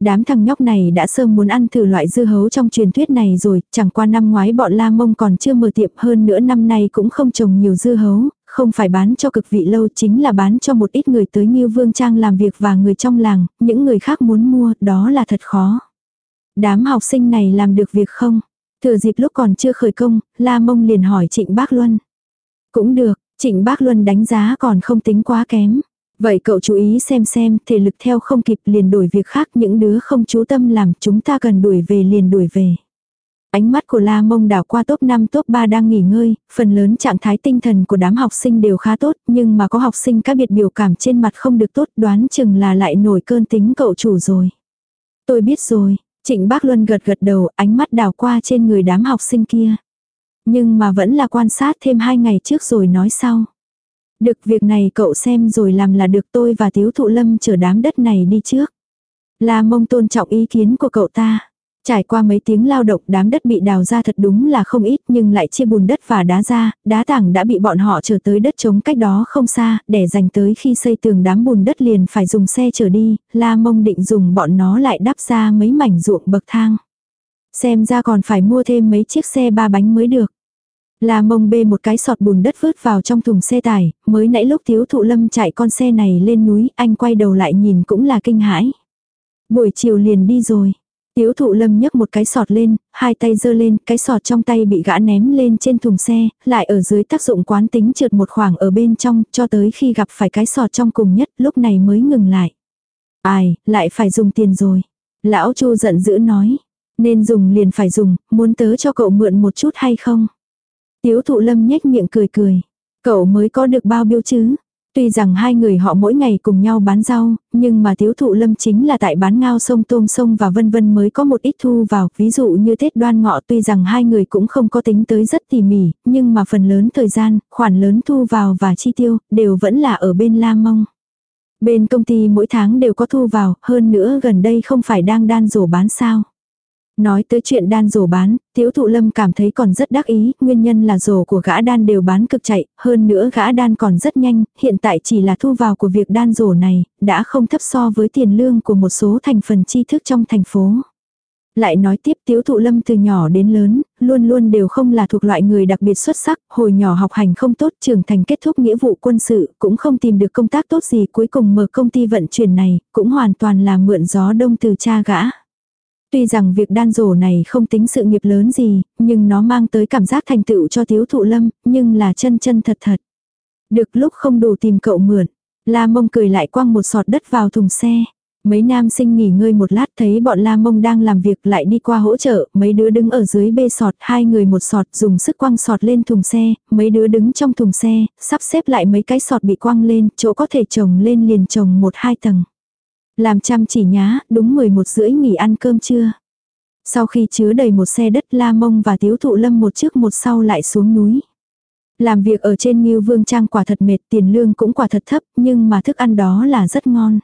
Đám thằng nhóc này đã sớm muốn ăn thử loại dư hấu trong truyền thuyết này rồi, chẳng qua năm ngoái bọn La Mông còn chưa mở tiệm hơn nữa năm nay cũng không trồng nhiều dư hấu, không phải bán cho cực vị lâu chính là bán cho một ít người tới như Vương Trang làm việc và người trong làng, những người khác muốn mua, đó là thật khó. Đám học sinh này làm được việc không? Thừa dịp lúc còn chưa khởi công, La Mông liền hỏi Trịnh Bác Luân. Cũng được, Trịnh Bác Luân đánh giá còn không tính quá kém. Vậy cậu chú ý xem xem, thể lực theo không kịp liền đổi việc khác, những đứa không chú tâm làm, chúng ta cần đuổi về liền đuổi về. Ánh mắt của La Mông đảo qua top 5 top 3 đang nghỉ ngơi, phần lớn trạng thái tinh thần của đám học sinh đều khá tốt, nhưng mà có học sinh các biệt biểu cảm trên mặt không được tốt, đoán chừng là lại nổi cơn tính cậu chủ rồi. Tôi biết rồi, Trịnh Bác Luân gật gật đầu, ánh mắt đào qua trên người đám học sinh kia. Nhưng mà vẫn là quan sát thêm hai ngày trước rồi nói sau. Được việc này cậu xem rồi làm là được tôi và Tiếu Thụ Lâm chở đám đất này đi trước. La mông tôn trọng ý kiến của cậu ta. Trải qua mấy tiếng lao động đám đất bị đào ra thật đúng là không ít nhưng lại chia bùn đất và đá ra, đá tảng đã bị bọn họ trở tới đất trống cách đó không xa, để dành tới khi xây tường đám bùn đất liền phải dùng xe trở đi, la mông định dùng bọn nó lại đắp ra mấy mảnh ruộng bậc thang. Xem ra còn phải mua thêm mấy chiếc xe ba bánh mới được. La mông bê một cái sọt bùn đất vứt vào trong thùng xe tải, mới nãy lúc thiếu thụ lâm chạy con xe này lên núi, anh quay đầu lại nhìn cũng là kinh hãi. Buổi chiều liền đi rồi. Tiếu thụ lâm nhấc một cái sọt lên, hai tay giơ lên, cái sọt trong tay bị gã ném lên trên thùng xe, lại ở dưới tác dụng quán tính trượt một khoảng ở bên trong, cho tới khi gặp phải cái sọt trong cùng nhất, lúc này mới ngừng lại. Ai, lại phải dùng tiền rồi. Lão Chu giận dữ nói, nên dùng liền phải dùng, muốn tớ cho cậu mượn một chút hay không? Tiếu thụ lâm nhếch miệng cười cười, cậu mới có được bao biêu chứ? Tuy rằng hai người họ mỗi ngày cùng nhau bán rau, nhưng mà thiếu thụ lâm chính là tại bán ngao sông tôm sông và vân vân mới có một ít thu vào, ví dụ như Tết đoan ngọ tuy rằng hai người cũng không có tính tới rất tỉ mỉ, nhưng mà phần lớn thời gian, khoản lớn thu vào và chi tiêu, đều vẫn là ở bên La Mông. Bên công ty mỗi tháng đều có thu vào, hơn nữa gần đây không phải đang đan rổ bán sao. Nói tới chuyện đan rổ bán, tiếu thụ lâm cảm thấy còn rất đắc ý, nguyên nhân là rổ của gã đan đều bán cực chạy, hơn nữa gã đan còn rất nhanh, hiện tại chỉ là thu vào của việc đan rổ này, đã không thấp so với tiền lương của một số thành phần tri thức trong thành phố. Lại nói tiếp tiếu thụ lâm từ nhỏ đến lớn, luôn luôn đều không là thuộc loại người đặc biệt xuất sắc, hồi nhỏ học hành không tốt trưởng thành kết thúc nghĩa vụ quân sự, cũng không tìm được công tác tốt gì cuối cùng mở công ty vận chuyển này, cũng hoàn toàn là mượn gió đông từ cha gã. Tuy rằng việc đan rổ này không tính sự nghiệp lớn gì, nhưng nó mang tới cảm giác thành tựu cho tiếu thụ lâm, nhưng là chân chân thật thật. Được lúc không đủ tìm cậu mượn, La mông cười lại quăng một sọt đất vào thùng xe. Mấy nam sinh nghỉ ngơi một lát thấy bọn La Mông đang làm việc lại đi qua hỗ trợ, mấy đứa đứng ở dưới bê sọt, hai người một sọt dùng sức quăng sọt lên thùng xe, mấy đứa đứng trong thùng xe, sắp xếp lại mấy cái sọt bị quăng lên, chỗ có thể trồng lên liền trồng một hai tầng. Làm chăm chỉ nhá, đúng 11 rưỡi nghỉ ăn cơm trưa. Sau khi chứa đầy một xe đất La Mông và Tiếu Thụ Lâm một trước một sau lại xuống núi. Làm việc ở trên Ngưu Vương Trang quả thật mệt, tiền lương cũng quả thật thấp, nhưng mà thức ăn đó là rất ngon.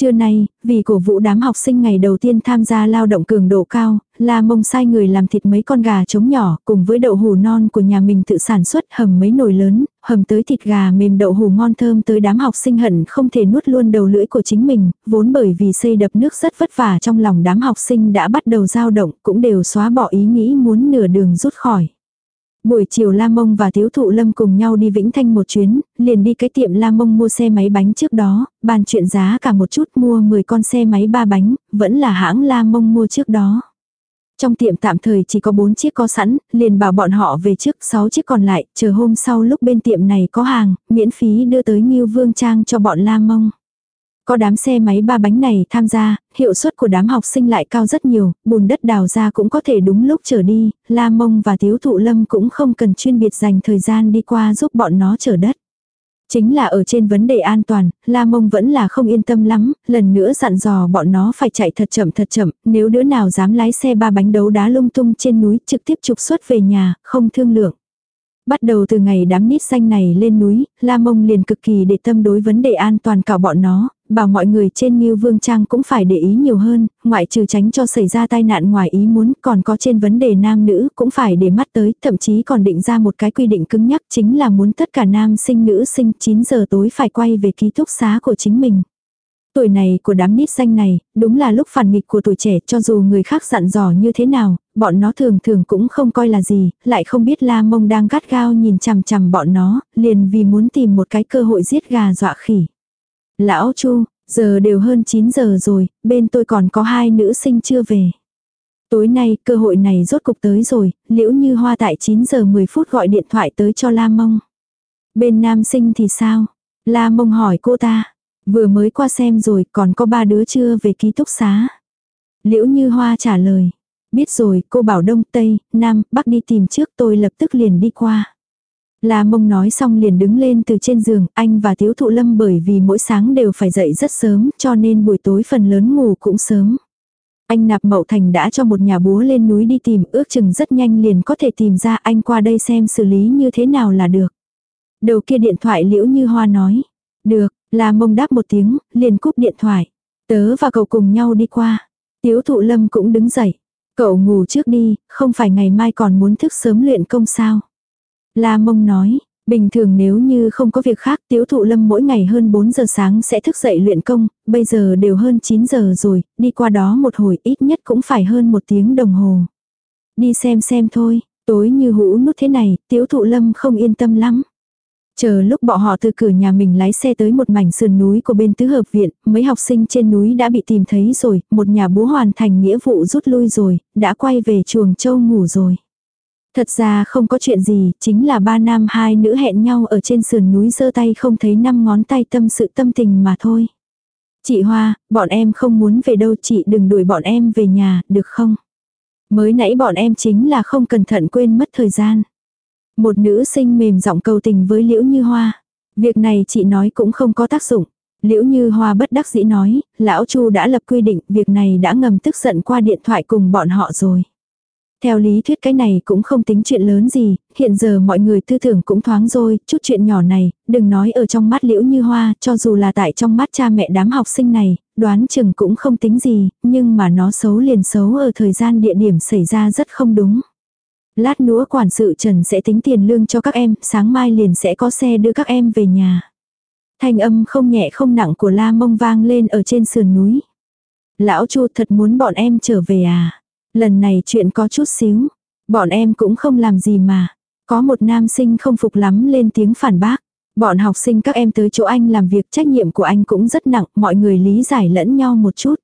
Trưa nay, vì cổ vũ đám học sinh ngày đầu tiên tham gia lao động cường độ cao, La Mông sai người làm thịt mấy con gà trống nhỏ cùng với đậu hù non của nhà mình tự sản xuất hầm mấy nồi lớn, hầm tới thịt gà mềm đậu hù ngon thơm tới đám học sinh hận không thể nuốt luôn đầu lưỡi của chính mình, vốn bởi vì xây đập nước rất vất vả trong lòng đám học sinh đã bắt đầu dao động cũng đều xóa bỏ ý nghĩ muốn nửa đường rút khỏi. Buổi chiều La Mông và thiếu Thụ Lâm cùng nhau đi Vĩnh Thanh một chuyến, liền đi cái tiệm La Mông mua xe máy bánh trước đó, bàn chuyện giá cả một chút mua 10 con xe máy ba bánh, vẫn là hãng La Mông mua trước đó. Trong tiệm tạm thời chỉ có 4 chiếc có sẵn, liền bảo bọn họ về trước 6 chiếc còn lại, chờ hôm sau lúc bên tiệm này có hàng, miễn phí đưa tới Ngưu Vương Trang cho bọn La Mông. Có đám xe máy ba bánh này tham gia, hiệu suất của đám học sinh lại cao rất nhiều, bùn đất đào ra cũng có thể đúng lúc trở đi, La Mông và Tiếu Thụ Lâm cũng không cần chuyên biệt dành thời gian đi qua giúp bọn nó chở đất. Chính là ở trên vấn đề an toàn, La Mông vẫn là không yên tâm lắm, lần nữa dặn dò bọn nó phải chạy thật chậm thật chậm, nếu đứa nào dám lái xe ba bánh đấu đá lung tung trên núi trực tiếp trục xuất về nhà, không thương lượng. Bắt đầu từ ngày đám nít xanh này lên núi, La Mông liền cực kỳ để tâm đối vấn đề an toàn cả bọn nó, bảo mọi người trên Ngưu Vương Trang cũng phải để ý nhiều hơn, ngoại trừ tránh cho xảy ra tai nạn ngoài ý muốn, còn có trên vấn đề nam nữ cũng phải để mắt tới, thậm chí còn định ra một cái quy định cứng nhắc chính là muốn tất cả nam sinh nữ sinh 9 giờ tối phải quay về ký túc xá của chính mình. Tuổi này của đám nít xanh này, đúng là lúc phản nghịch của tuổi trẻ cho dù người khác dặn dò như thế nào, bọn nó thường thường cũng không coi là gì, lại không biết la mông đang gắt gao nhìn chằm chằm bọn nó, liền vì muốn tìm một cái cơ hội giết gà dọa khỉ. Lão Chu, giờ đều hơn 9 giờ rồi, bên tôi còn có hai nữ sinh chưa về. Tối nay, cơ hội này rốt cục tới rồi, liễu như hoa tại 9 giờ 10 phút gọi điện thoại tới cho La Mông. Bên nam sinh thì sao? La Mông hỏi cô ta. Vừa mới qua xem rồi, còn có ba đứa chưa về ký túc xá. Liễu như hoa trả lời. Biết rồi, cô bảo Đông, Tây, Nam, Bắc đi tìm trước tôi lập tức liền đi qua. La mông nói xong liền đứng lên từ trên giường, anh và thiếu thụ lâm bởi vì mỗi sáng đều phải dậy rất sớm cho nên buổi tối phần lớn ngủ cũng sớm. Anh nạp mậu thành đã cho một nhà búa lên núi đi tìm ước chừng rất nhanh liền có thể tìm ra anh qua đây xem xử lý như thế nào là được. Đầu kia điện thoại liễu như hoa nói. Được, là mông đáp một tiếng, liền cúp điện thoại. Tớ và cậu cùng nhau đi qua. Tiếu thụ lâm cũng đứng dậy. Cậu ngủ trước đi, không phải ngày mai còn muốn thức sớm luyện công sao. La mông nói, bình thường nếu như không có việc khác tiếu thụ lâm mỗi ngày hơn 4 giờ sáng sẽ thức dậy luyện công, bây giờ đều hơn 9 giờ rồi, đi qua đó một hồi ít nhất cũng phải hơn một tiếng đồng hồ. Đi xem xem thôi, tối như hũ nút thế này, tiếu thụ lâm không yên tâm lắm. Chờ lúc bọn họ từ cửa nhà mình lái xe tới một mảnh sườn núi của bên tứ hợp viện, mấy học sinh trên núi đã bị tìm thấy rồi, một nhà bố hoàn thành nghĩa vụ rút lui rồi, đã quay về chuồng châu ngủ rồi. Thật ra không có chuyện gì, chính là ba nam hai nữ hẹn nhau ở trên sườn núi giơ tay không thấy năm ngón tay tâm sự tâm tình mà thôi. Chị Hoa, bọn em không muốn về đâu chị đừng đuổi bọn em về nhà, được không? Mới nãy bọn em chính là không cẩn thận quên mất thời gian. Một nữ sinh mềm giọng cầu tình với Liễu Như Hoa. Việc này chị nói cũng không có tác dụng. Liễu Như Hoa bất đắc dĩ nói, lão Chu đã lập quy định, việc này đã ngầm tức giận qua điện thoại cùng bọn họ rồi. Theo lý thuyết cái này cũng không tính chuyện lớn gì, hiện giờ mọi người tư tưởng cũng thoáng rồi, chút chuyện nhỏ này, đừng nói ở trong mắt liễu như hoa, cho dù là tại trong mắt cha mẹ đám học sinh này, đoán chừng cũng không tính gì, nhưng mà nó xấu liền xấu ở thời gian địa điểm xảy ra rất không đúng. Lát nữa quản sự Trần sẽ tính tiền lương cho các em, sáng mai liền sẽ có xe đưa các em về nhà. Thanh âm không nhẹ không nặng của la mông vang lên ở trên sườn núi. Lão chu thật muốn bọn em trở về à? Lần này chuyện có chút xíu. Bọn em cũng không làm gì mà. Có một nam sinh không phục lắm lên tiếng phản bác. Bọn học sinh các em tới chỗ anh làm việc trách nhiệm của anh cũng rất nặng, mọi người lý giải lẫn nhau một chút.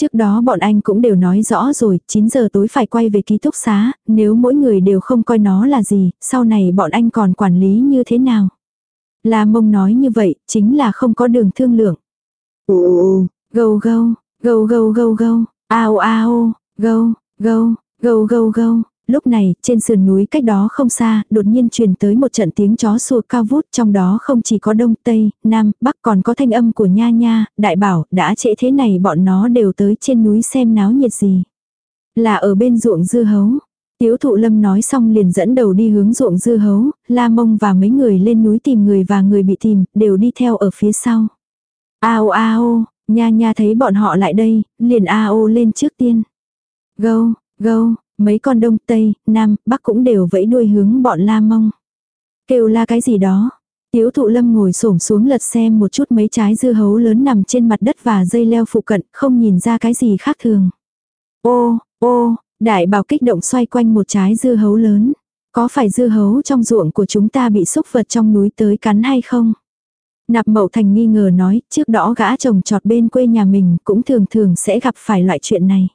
Trước đó bọn anh cũng đều nói rõ rồi, 9 giờ tối phải quay về ký túc xá, nếu mỗi người đều không coi nó là gì, sau này bọn anh còn quản lý như thế nào. La mông nói như vậy, chính là không có đường thương lượng. Ồ, gâu gâu, gâu gâu gâu gâu, ao ao, Gâu, gâu, gâu gâu gâu. Lúc này, trên sườn núi cách đó không xa, đột nhiên truyền tới một trận tiếng chó sủa cao vút, trong đó không chỉ có đông, tây, nam, bắc còn có thanh âm của nha nha, đại bảo, đã trễ thế này bọn nó đều tới trên núi xem náo nhiệt gì. Là ở bên ruộng dưa hấu. Tiếu thụ lâm nói xong liền dẫn đầu đi hướng ruộng dưa hấu, la mông và mấy người lên núi tìm người và người bị tìm, đều đi theo ở phía sau. Ao ao, nha nha thấy bọn họ lại đây, liền ao lên trước tiên. Gâu, gâu, mấy con đông tây, nam, bắc cũng đều vẫy đuôi hướng bọn la mông. Kêu la cái gì đó. Tiếu thụ lâm ngồi xổm xuống lật xem một chút mấy trái dưa hấu lớn nằm trên mặt đất và dây leo phụ cận, không nhìn ra cái gì khác thường. Ô, ô, đại bảo kích động xoay quanh một trái dưa hấu lớn. Có phải dưa hấu trong ruộng của chúng ta bị xúc vật trong núi tới cắn hay không? Nạp mậu thành nghi ngờ nói, trước đó gã chồng trọt bên quê nhà mình cũng thường thường sẽ gặp phải loại chuyện này.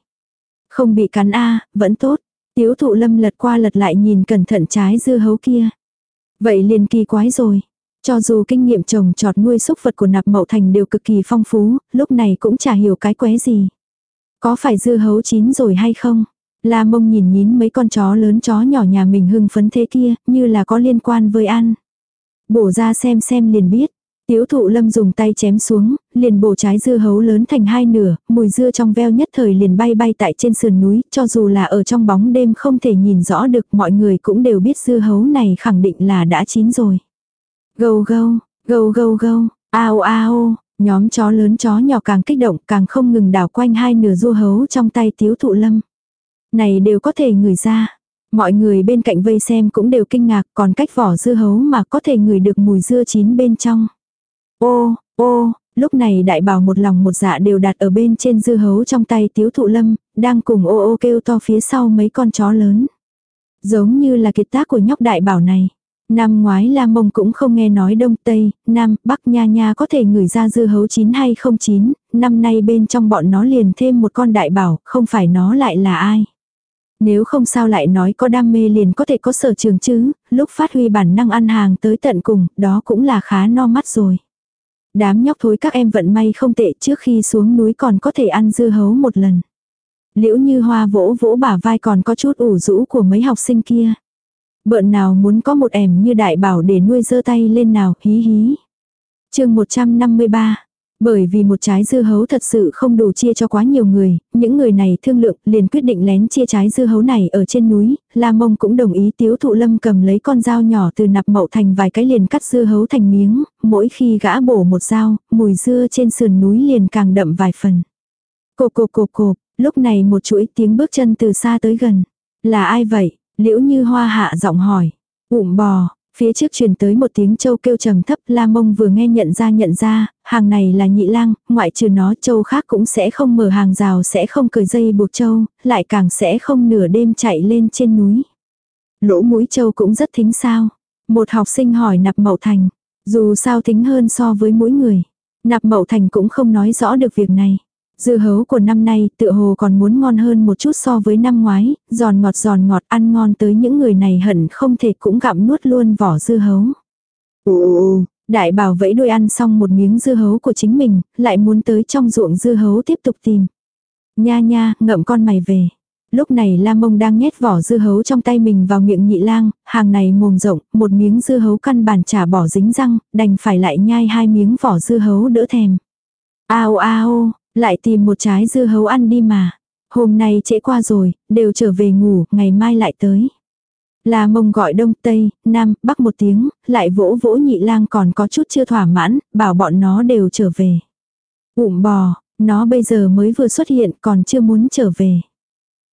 Không bị cắn a vẫn tốt. Tiếu thụ lâm lật qua lật lại nhìn cẩn thận trái dưa hấu kia. Vậy liền kỳ quái rồi. Cho dù kinh nghiệm trồng trọt nuôi súc vật của nạp mậu thành đều cực kỳ phong phú, lúc này cũng chả hiểu cái quái gì. Có phải dưa hấu chín rồi hay không? La mông nhìn nhín mấy con chó lớn chó nhỏ nhà mình hưng phấn thế kia, như là có liên quan với ăn. Bổ ra xem xem liền biết, Tiếu thụ lâm dùng tay chém xuống, liền bổ trái dưa hấu lớn thành hai nửa, mùi dưa trong veo nhất thời liền bay bay tại trên sườn núi, cho dù là ở trong bóng đêm không thể nhìn rõ được mọi người cũng đều biết dưa hấu này khẳng định là đã chín rồi. Gâu gâu, gâu gâu gâu, ao ao, nhóm chó lớn chó nhỏ càng kích động càng không ngừng đảo quanh hai nửa dưa hấu trong tay tiếu thụ lâm. Này đều có thể ngửi ra. Mọi người bên cạnh vây xem cũng đều kinh ngạc còn cách vỏ dưa hấu mà có thể ngửi được mùi dưa chín bên trong. Ô, ô, lúc này đại bảo một lòng một dạ đều đặt ở bên trên dư hấu trong tay tiếu thụ lâm, đang cùng ô ô kêu to phía sau mấy con chó lớn. Giống như là kiệt tác của nhóc đại bảo này. Năm ngoái La Mông cũng không nghe nói Đông Tây, Nam, Bắc Nha Nha có thể ngửi ra dư hấu chín hay không chín, năm nay bên trong bọn nó liền thêm một con đại bảo, không phải nó lại là ai. Nếu không sao lại nói có đam mê liền có thể có sở trường chứ, lúc phát huy bản năng ăn hàng tới tận cùng, đó cũng là khá no mắt rồi. Đám nhóc thối các em vận may không tệ trước khi xuống núi còn có thể ăn dưa hấu một lần. Liễu như hoa vỗ vỗ bả vai còn có chút ủ rũ của mấy học sinh kia. Bợn nào muốn có một ẻm như đại bảo để nuôi dơ tay lên nào, hí hí. chương 153, bởi vì một trái dưa hấu thật sự không đủ chia cho quá nhiều người, những người này thương lượng liền quyết định lén chia trái dưa hấu này ở trên núi, La Mông cũng đồng ý tiếu thụ lâm cầm lấy con dao nhỏ từ nạp mậu thành vài cái liền cắt dưa hấu thành miếng, mỗi khi gã bổ một dao, mùi dưa trên sườn núi liền càng đậm vài phần. Cộp cộp cộp cộp, lúc này một chuỗi tiếng bước chân từ xa tới gần. Là ai vậy? Liễu như hoa hạ giọng hỏi. Ụm bò, Phía trước truyền tới một tiếng châu kêu trầm thấp, La Mông vừa nghe nhận ra nhận ra, hàng này là nhị lang, ngoại trừ nó châu khác cũng sẽ không mở hàng rào sẽ không cởi dây buộc châu, lại càng sẽ không nửa đêm chạy lên trên núi. Lỗ mũi châu cũng rất thính sao. Một học sinh hỏi nạp mậu thành, dù sao thính hơn so với mỗi người. Nạp mậu thành cũng không nói rõ được việc này. Dưa hấu của năm nay tựa hồ còn muốn ngon hơn một chút so với năm ngoái, giòn ngọt giòn ngọt ăn ngon tới những người này hẳn không thể cũng gặm nuốt luôn vỏ dưa hấu. Ồ, đại bảo vẫy đuôi ăn xong một miếng dưa hấu của chính mình, lại muốn tới trong ruộng dưa hấu tiếp tục tìm. Nha nha, ngậm con mày về. Lúc này La Mông đang nhét vỏ dưa hấu trong tay mình vào miệng nhị lang, hàng này mồm rộng, một miếng dưa hấu căn bản chả bỏ dính răng, đành phải lại nhai hai miếng vỏ dưa hấu đỡ thèm. Ao ao, lại tìm một trái dưa hấu ăn đi mà. Hôm nay trễ qua rồi, đều trở về ngủ, ngày mai lại tới. La mông gọi đông tây, nam, bắc một tiếng, lại vỗ vỗ nhị lang còn có chút chưa thỏa mãn, bảo bọn nó đều trở về. Ụm bò, nó bây giờ mới vừa xuất hiện còn chưa muốn trở về.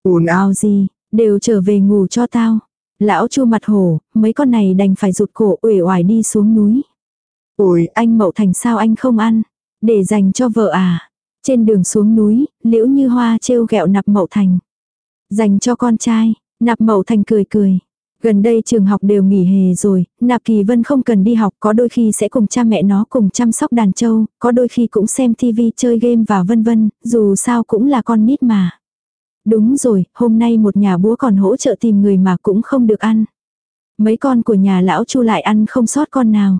ồn ào gì, đều trở về ngủ cho tao. Lão chu mặt hổ, mấy con này đành phải rụt cổ uể oải đi xuống núi. Ôi, anh Mậu Thành sao anh không ăn? Để dành cho vợ à? Trên đường xuống núi, liễu như hoa trêu ghẹo nạp Mậu Thành. Dành cho con trai, nạp Mậu Thành cười cười. Gần đây trường học đều nghỉ hè rồi, Nạp Kỳ Vân không cần đi học, có đôi khi sẽ cùng cha mẹ nó cùng chăm sóc đàn trâu, có đôi khi cũng xem TV chơi game và vân vân, dù sao cũng là con nít mà. Đúng rồi, hôm nay một nhà búa còn hỗ trợ tìm người mà cũng không được ăn. Mấy con của nhà lão chu lại ăn không sót con nào.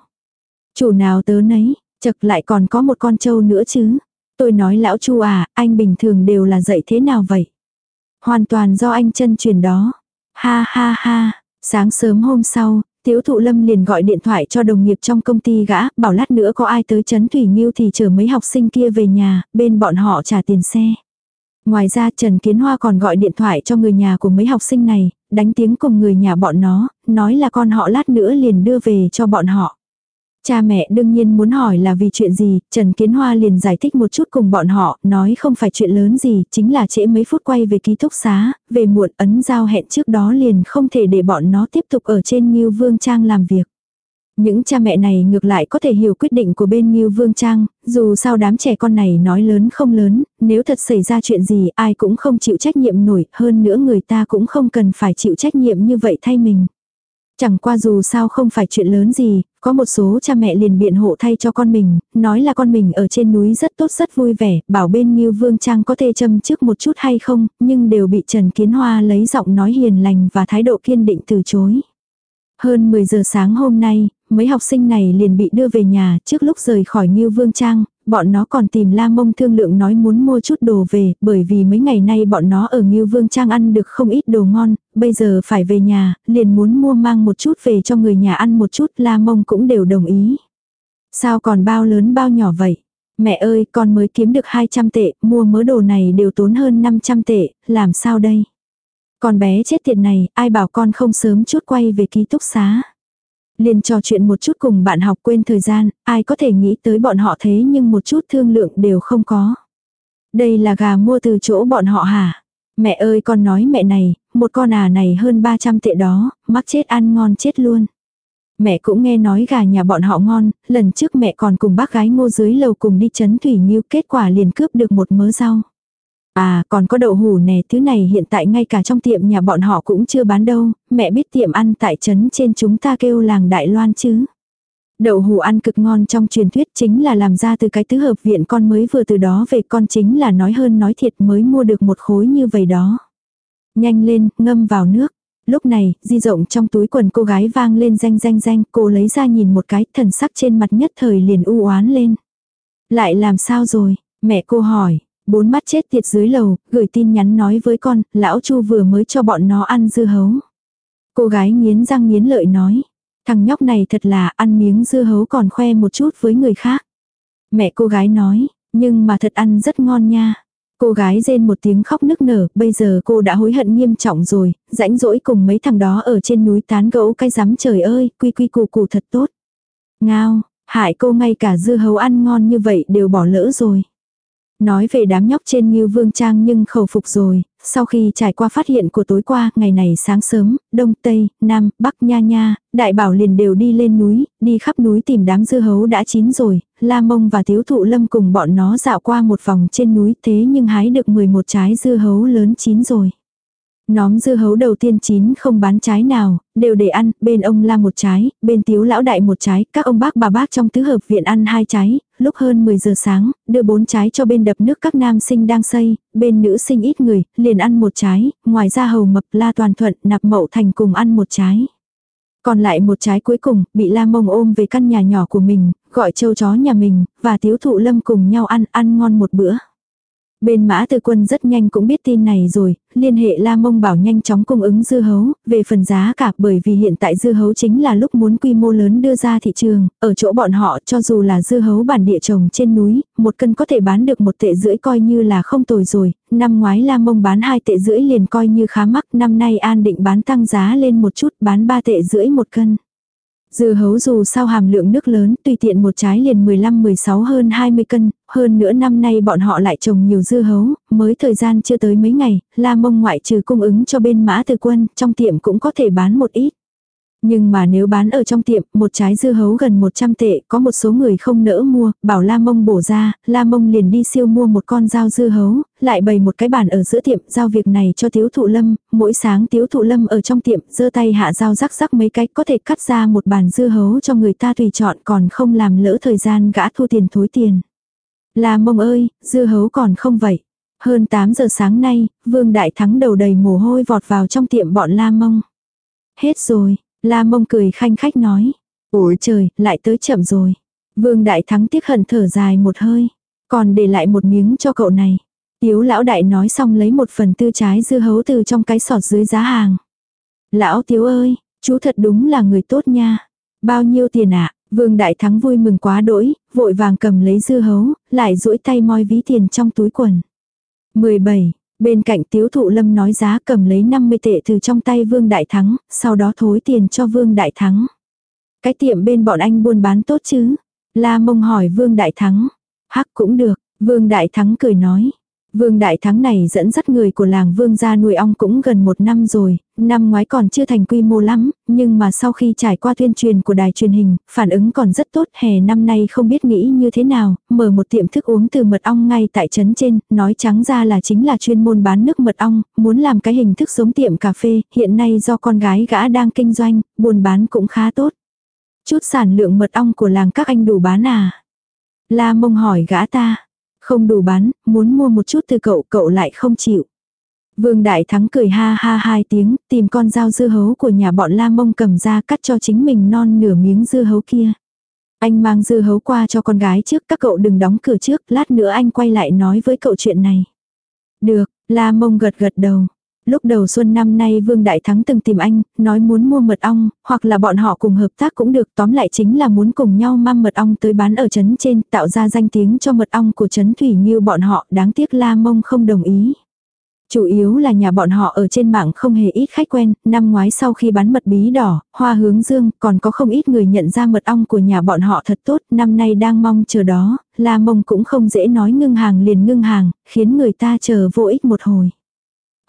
Chủ nào tớ nấy, chật lại còn có một con trâu nữa chứ. Tôi nói lão chu à, anh bình thường đều là dạy thế nào vậy? Hoàn toàn do anh chân truyền đó. Ha ha ha, Sáng sớm hôm sau, Tiếu thụ lâm liền gọi điện thoại cho đồng nghiệp trong công ty gã, bảo lát nữa có ai tới chấn Thủy Nghiêu thì chở mấy học sinh kia về nhà, bên bọn họ trả tiền xe. Ngoài ra Trần Kiến Hoa còn gọi điện thoại cho người nhà của mấy học sinh này, đánh tiếng cùng người nhà bọn nó, nói là con họ lát nữa liền đưa về cho bọn họ. Cha mẹ đương nhiên muốn hỏi là vì chuyện gì, Trần Kiến Hoa liền giải thích một chút cùng bọn họ, nói không phải chuyện lớn gì, chính là trễ mấy phút quay về ký túc xá, về muộn ấn giao hẹn trước đó liền không thể để bọn nó tiếp tục ở trên Ngưu Vương Trang làm việc. Những cha mẹ này ngược lại có thể hiểu quyết định của bên Ngưu Vương Trang, dù sao đám trẻ con này nói lớn không lớn, nếu thật xảy ra chuyện gì ai cũng không chịu trách nhiệm nổi, hơn nữa người ta cũng không cần phải chịu trách nhiệm như vậy thay mình. Chẳng qua dù sao không phải chuyện lớn gì, có một số cha mẹ liền biện hộ thay cho con mình, nói là con mình ở trên núi rất tốt rất vui vẻ, bảo bên như Vương Trang có thể châm trước một chút hay không, nhưng đều bị Trần Kiến Hoa lấy giọng nói hiền lành và thái độ kiên định từ chối. Hơn 10 giờ sáng hôm nay, mấy học sinh này liền bị đưa về nhà trước lúc rời khỏi Ngưu Vương Trang, bọn nó còn tìm La Mông thương lượng nói muốn mua chút đồ về, bởi vì mấy ngày nay bọn nó ở Ngưu Vương Trang ăn được không ít đồ ngon, bây giờ phải về nhà, liền muốn mua mang một chút về cho người nhà ăn một chút, La Mông cũng đều đồng ý. Sao còn bao lớn bao nhỏ vậy? Mẹ ơi, con mới kiếm được 200 tệ, mua mớ đồ này đều tốn hơn 500 tệ, làm sao đây? Con bé chết tiệt này, ai bảo con không sớm chút quay về ký túc xá? Liền trò chuyện một chút cùng bạn học quên thời gian, ai có thể nghĩ tới bọn họ thế nhưng một chút thương lượng đều không có. Đây là gà mua từ chỗ bọn họ hả? Mẹ ơi con nói mẹ này, một con à này hơn 300 tệ đó, mắc chết ăn ngon chết luôn. Mẹ cũng nghe nói gà nhà bọn họ ngon, lần trước mẹ còn cùng bác gái ngô dưới lầu cùng đi chấn thủy nghiêu kết quả liền cướp được một mớ rau. À còn có đậu hủ nè thứ này hiện tại ngay cả trong tiệm nhà bọn họ cũng chưa bán đâu, mẹ biết tiệm ăn tại trấn trên chúng ta kêu làng Đại Loan chứ. Đậu hủ ăn cực ngon trong truyền thuyết chính là làm ra từ cái tứ hợp viện con mới vừa từ đó về con chính là nói hơn nói thiệt mới mua được một khối như vậy đó. Nhanh lên, ngâm vào nước. Lúc này, di rộng trong túi quần cô gái vang lên danh danh danh, cô lấy ra nhìn một cái, thần sắc trên mặt nhất thời liền u oán lên. Lại làm sao rồi? Mẹ cô hỏi, Bốn mắt chết tiệt dưới lầu, gửi tin nhắn nói với con, lão chu vừa mới cho bọn nó ăn dưa hấu. Cô gái nghiến răng nghiến lợi nói, thằng nhóc này thật là ăn miếng dưa hấu còn khoe một chút với người khác. Mẹ cô gái nói, nhưng mà thật ăn rất ngon nha. Cô gái rên một tiếng khóc nức nở, bây giờ cô đã hối hận nghiêm trọng rồi, rãnh rỗi cùng mấy thằng đó ở trên núi tán gẫu cái rắm trời ơi, quy quy củ củ thật tốt. Ngao, hại cô ngay cả dưa hấu ăn ngon như vậy đều bỏ lỡ rồi. Nói về đám nhóc trên như vương trang nhưng khẩu phục rồi, sau khi trải qua phát hiện của tối qua, ngày này sáng sớm, đông, tây, nam, bắc nha nha, đại bảo liền đều đi lên núi, đi khắp núi tìm đám dưa hấu đã chín rồi, la mông và thiếu thụ lâm cùng bọn nó dạo qua một vòng trên núi thế nhưng hái được 11 trái dưa hấu lớn chín rồi. Nóm dưa hấu đầu tiên chín không bán trái nào, đều để ăn, bên ông la một trái, bên tiếu lão đại một trái, các ông bác bà bác trong tứ hợp viện ăn hai trái, lúc hơn 10 giờ sáng, đưa bốn trái cho bên đập nước các nam sinh đang xây, bên nữ sinh ít người, liền ăn một trái, ngoài ra hầu mập la toàn thuận nạp mậu thành cùng ăn một trái. Còn lại một trái cuối cùng, bị la mông ôm về căn nhà nhỏ của mình, gọi châu chó nhà mình, và tiếu thụ lâm cùng nhau ăn, ăn ngon một bữa. Bên mã tư quân rất nhanh cũng biết tin này rồi, liên hệ La Mông bảo nhanh chóng cung ứng dưa hấu, về phần giá cả bởi vì hiện tại dưa hấu chính là lúc muốn quy mô lớn đưa ra thị trường, ở chỗ bọn họ cho dù là dưa hấu bản địa trồng trên núi, một cân có thể bán được một tệ rưỡi coi như là không tồi rồi, năm ngoái La Mông bán hai tệ rưỡi liền coi như khá mắc, năm nay an định bán tăng giá lên một chút bán ba tệ rưỡi một cân. Dưa hấu dù sao hàm lượng nước lớn, tùy tiện một trái liền 15-16 hơn 20 cân, hơn nữa năm nay bọn họ lại trồng nhiều dưa hấu, mới thời gian chưa tới mấy ngày, La Mông ngoại trừ cung ứng cho bên mã từ quân, trong tiệm cũng có thể bán một ít. Nhưng mà nếu bán ở trong tiệm, một trái dưa hấu gần 100 tệ, có một số người không nỡ mua, bảo La Mông bổ ra, La Mông liền đi siêu mua một con dao dưa hấu, lại bày một cái bàn ở giữa tiệm, giao việc này cho Tiếu Thụ Lâm, mỗi sáng Tiếu Thụ Lâm ở trong tiệm, giơ tay hạ dao rắc rắc mấy cái, có thể cắt ra một bàn dưa hấu cho người ta tùy chọn, còn không làm lỡ thời gian gã thu tiền thối tiền. La Mông ơi, dưa hấu còn không vậy. Hơn 8 giờ sáng nay, Vương Đại Thắng đầu đầy mồ hôi vọt vào trong tiệm bọn La Mông. Hết rồi, La mông cười khanh khách nói. Ôi trời, lại tới chậm rồi. Vương Đại Thắng tiếc hận thở dài một hơi. Còn để lại một miếng cho cậu này. Tiếu lão đại nói xong lấy một phần tư trái dưa hấu từ trong cái sọt dưới giá hàng. Lão Tiếu ơi, chú thật đúng là người tốt nha. Bao nhiêu tiền ạ? Vương Đại Thắng vui mừng quá đỗi, vội vàng cầm lấy dưa hấu, lại duỗi tay moi ví tiền trong túi quần. 17. Bên cạnh tiếu thụ lâm nói giá cầm lấy 50 tệ từ trong tay Vương Đại Thắng, sau đó thối tiền cho Vương Đại Thắng. Cái tiệm bên bọn anh buôn bán tốt chứ? La mông hỏi Vương Đại Thắng. Hắc cũng được, Vương Đại Thắng cười nói. Vương Đại Thắng này dẫn dắt người của làng Vương gia nuôi ong cũng gần một năm rồi, năm ngoái còn chưa thành quy mô lắm, nhưng mà sau khi trải qua tuyên truyền của đài truyền hình, phản ứng còn rất tốt, hè năm nay không biết nghĩ như thế nào, mở một tiệm thức uống từ mật ong ngay tại trấn trên, nói trắng ra là chính là chuyên môn bán nước mật ong, muốn làm cái hình thức giống tiệm cà phê, hiện nay do con gái gã đang kinh doanh, buôn bán cũng khá tốt. Chút sản lượng mật ong của làng các anh đủ bán à? La mông hỏi gã ta. Không đủ bán, muốn mua một chút từ cậu, cậu lại không chịu. Vương Đại Thắng cười ha ha hai tiếng, tìm con dao dưa hấu của nhà bọn La Mông cầm ra cắt cho chính mình non nửa miếng dưa hấu kia. Anh mang dưa hấu qua cho con gái trước, các cậu đừng đóng cửa trước, lát nữa anh quay lại nói với cậu chuyện này. Được, La Mông gật gật đầu. Lúc đầu xuân năm nay Vương Đại Thắng từng tìm anh, nói muốn mua mật ong, hoặc là bọn họ cùng hợp tác cũng được, tóm lại chính là muốn cùng nhau mang mật ong tới bán ở trấn trên, tạo ra danh tiếng cho mật ong của trấn Thủy như bọn họ, đáng tiếc La Mông không đồng ý. Chủ yếu là nhà bọn họ ở trên mạng không hề ít khách quen, năm ngoái sau khi bán mật bí đỏ, hoa hướng dương, còn có không ít người nhận ra mật ong của nhà bọn họ thật tốt, năm nay đang mong chờ đó, La Mông cũng không dễ nói ngưng hàng liền ngưng hàng, khiến người ta chờ vô ích một hồi.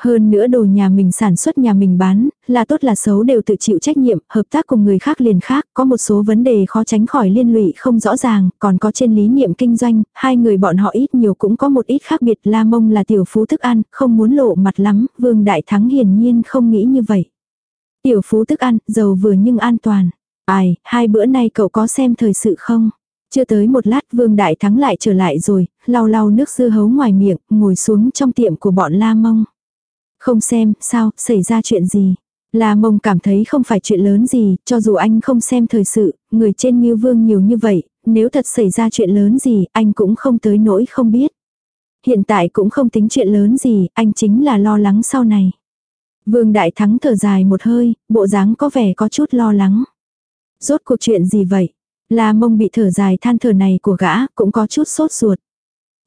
Hơn nữa đồ nhà mình sản xuất nhà mình bán, là tốt là xấu đều tự chịu trách nhiệm, hợp tác cùng người khác liền khác, có một số vấn đề khó tránh khỏi liên lụy không rõ ràng, còn có trên lý niệm kinh doanh, hai người bọn họ ít nhiều cũng có một ít khác biệt, La Mông là tiểu phú thức ăn, không muốn lộ mặt lắm, Vương Đại Thắng hiển nhiên không nghĩ như vậy. Tiểu phú thức ăn, giàu vừa nhưng an toàn. Ai, hai bữa nay cậu có xem thời sự không? Chưa tới một lát Vương Đại Thắng lại trở lại rồi, lau lau nước dưa hấu ngoài miệng, ngồi xuống trong tiệm của bọn La Mông. Không xem, sao, xảy ra chuyện gì. La mông cảm thấy không phải chuyện lớn gì, cho dù anh không xem thời sự, người trên như vương nhiều như vậy, nếu thật xảy ra chuyện lớn gì, anh cũng không tới nỗi không biết. Hiện tại cũng không tính chuyện lớn gì, anh chính là lo lắng sau này. Vương Đại Thắng thở dài một hơi, bộ dáng có vẻ có chút lo lắng. Rốt cuộc chuyện gì vậy? La mông bị thở dài than thở này của gã, cũng có chút sốt ruột.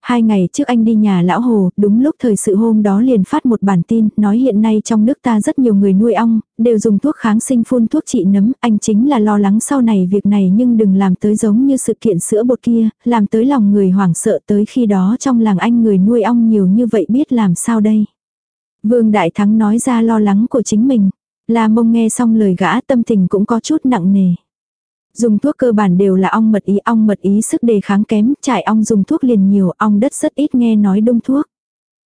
Hai ngày trước anh đi nhà lão hồ, đúng lúc thời sự hôm đó liền phát một bản tin, nói hiện nay trong nước ta rất nhiều người nuôi ong, đều dùng thuốc kháng sinh phun thuốc trị nấm, anh chính là lo lắng sau này việc này nhưng đừng làm tới giống như sự kiện sữa bột kia, làm tới lòng người hoảng sợ tới khi đó trong làng anh người nuôi ong nhiều như vậy biết làm sao đây. Vương Đại Thắng nói ra lo lắng của chính mình, La mông nghe xong lời gã tâm tình cũng có chút nặng nề. Dùng thuốc cơ bản đều là ong mật ý, ong mật ý sức đề kháng kém, trải ong dùng thuốc liền nhiều, ong đất rất ít nghe nói đông thuốc.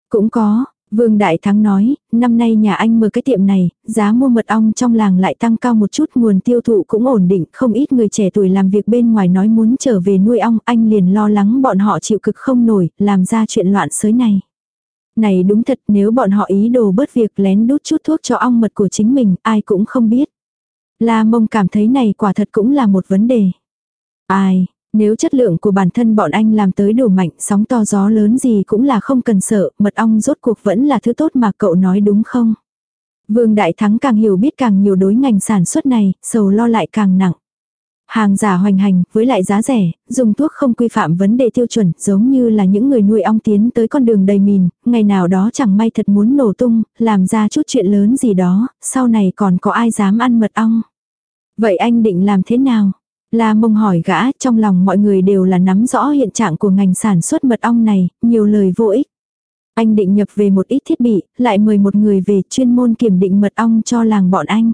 Cũng có, Vương Đại Thắng nói, năm nay nhà anh mở cái tiệm này, giá mua mật ong trong làng lại tăng cao một chút, nguồn tiêu thụ cũng ổn định, không ít người trẻ tuổi làm việc bên ngoài nói muốn trở về nuôi ong, anh liền lo lắng bọn họ chịu cực không nổi, làm ra chuyện loạn xới này. Này đúng thật nếu bọn họ ý đồ bớt việc lén đút chút thuốc cho ong mật của chính mình, ai cũng không biết. La mông cảm thấy này quả thật cũng là một vấn đề. Ai, Nếu chất lượng của bản thân bọn anh làm tới đủ mạnh, sóng to gió lớn gì cũng là không cần sợ, mật ong rốt cuộc vẫn là thứ tốt mà cậu nói đúng không? Vương Đại Thắng càng hiểu biết càng nhiều đối ngành sản xuất này, sầu lo lại càng nặng. Hàng giả hoành hành, với lại giá rẻ, dùng thuốc không quy phạm vấn đề tiêu chuẩn, giống như là những người nuôi ong tiến tới con đường đầy mìn, ngày nào đó chẳng may thật muốn nổ tung, làm ra chút chuyện lớn gì đó, sau này còn có ai dám ăn mật ong. Vậy anh định làm thế nào? La mông hỏi gã, trong lòng mọi người đều là nắm rõ hiện trạng của ngành sản xuất mật ong này, nhiều lời vô ích. Anh định nhập về một ít thiết bị, lại mời một người về chuyên môn kiểm định mật ong cho làng bọn anh.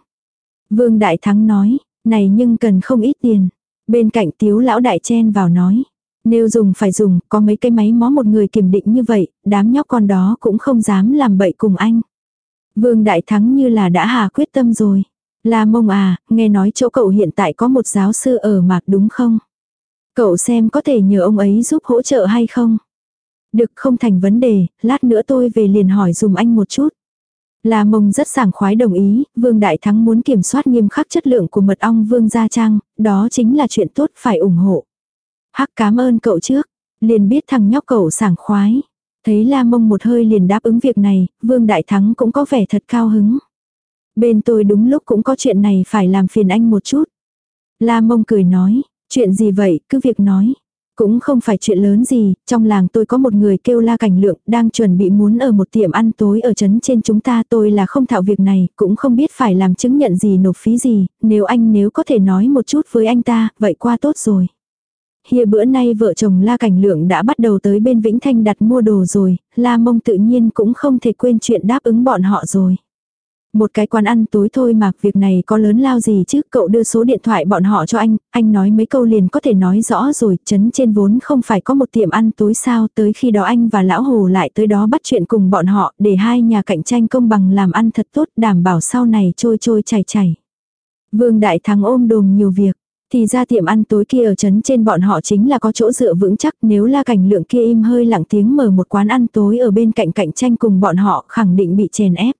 Vương Đại Thắng nói, này nhưng cần không ít tiền. Bên cạnh tiếu lão đại chen vào nói. Nếu dùng phải dùng, có mấy cái máy mó một người kiểm định như vậy, đám nhóc con đó cũng không dám làm bậy cùng anh. Vương Đại Thắng như là đã hà quyết tâm rồi. La mông à, nghe nói chỗ cậu hiện tại có một giáo sư ở mạc đúng không? Cậu xem có thể nhờ ông ấy giúp hỗ trợ hay không? Được không thành vấn đề, lát nữa tôi về liền hỏi dùm anh một chút. La mông rất sảng khoái đồng ý, Vương Đại Thắng muốn kiểm soát nghiêm khắc chất lượng của mật ong Vương Gia Trang, đó chính là chuyện tốt phải ủng hộ. Hắc cảm ơn cậu trước, liền biết thằng nhóc cậu sảng khoái. Thấy La mông một hơi liền đáp ứng việc này, Vương Đại Thắng cũng có vẻ thật cao hứng. Bên tôi đúng lúc cũng có chuyện này phải làm phiền anh một chút. La mông cười nói, chuyện gì vậy, cứ việc nói. Cũng không phải chuyện lớn gì, trong làng tôi có một người kêu la cảnh lượng, đang chuẩn bị muốn ở một tiệm ăn tối ở trấn trên chúng ta tôi là không thạo việc này, cũng không biết phải làm chứng nhận gì nộp phí gì, nếu anh nếu có thể nói một chút với anh ta, vậy qua tốt rồi. Hiện bữa nay vợ chồng La Cảnh Lượng đã bắt đầu tới bên Vĩnh Thanh đặt mua đồ rồi, La Mông tự nhiên cũng không thể quên chuyện đáp ứng bọn họ rồi. Một cái quán ăn tối thôi mà việc này có lớn lao gì chứ, cậu đưa số điện thoại bọn họ cho anh, anh nói mấy câu liền có thể nói rõ rồi, chấn trên vốn không phải có một tiệm ăn tối sao, tới khi đó anh và lão hồ lại tới đó bắt chuyện cùng bọn họ, để hai nhà cạnh tranh công bằng làm ăn thật tốt, đảm bảo sau này trôi trôi chảy chảy. Vương Đại Thắng ôm đồm nhiều việc. Thì ra tiệm ăn tối kia ở trấn trên bọn họ chính là có chỗ dựa vững chắc nếu la cảnh lượng kia im hơi lặng tiếng mở một quán ăn tối ở bên cạnh cạnh tranh cùng bọn họ khẳng định bị chèn ép.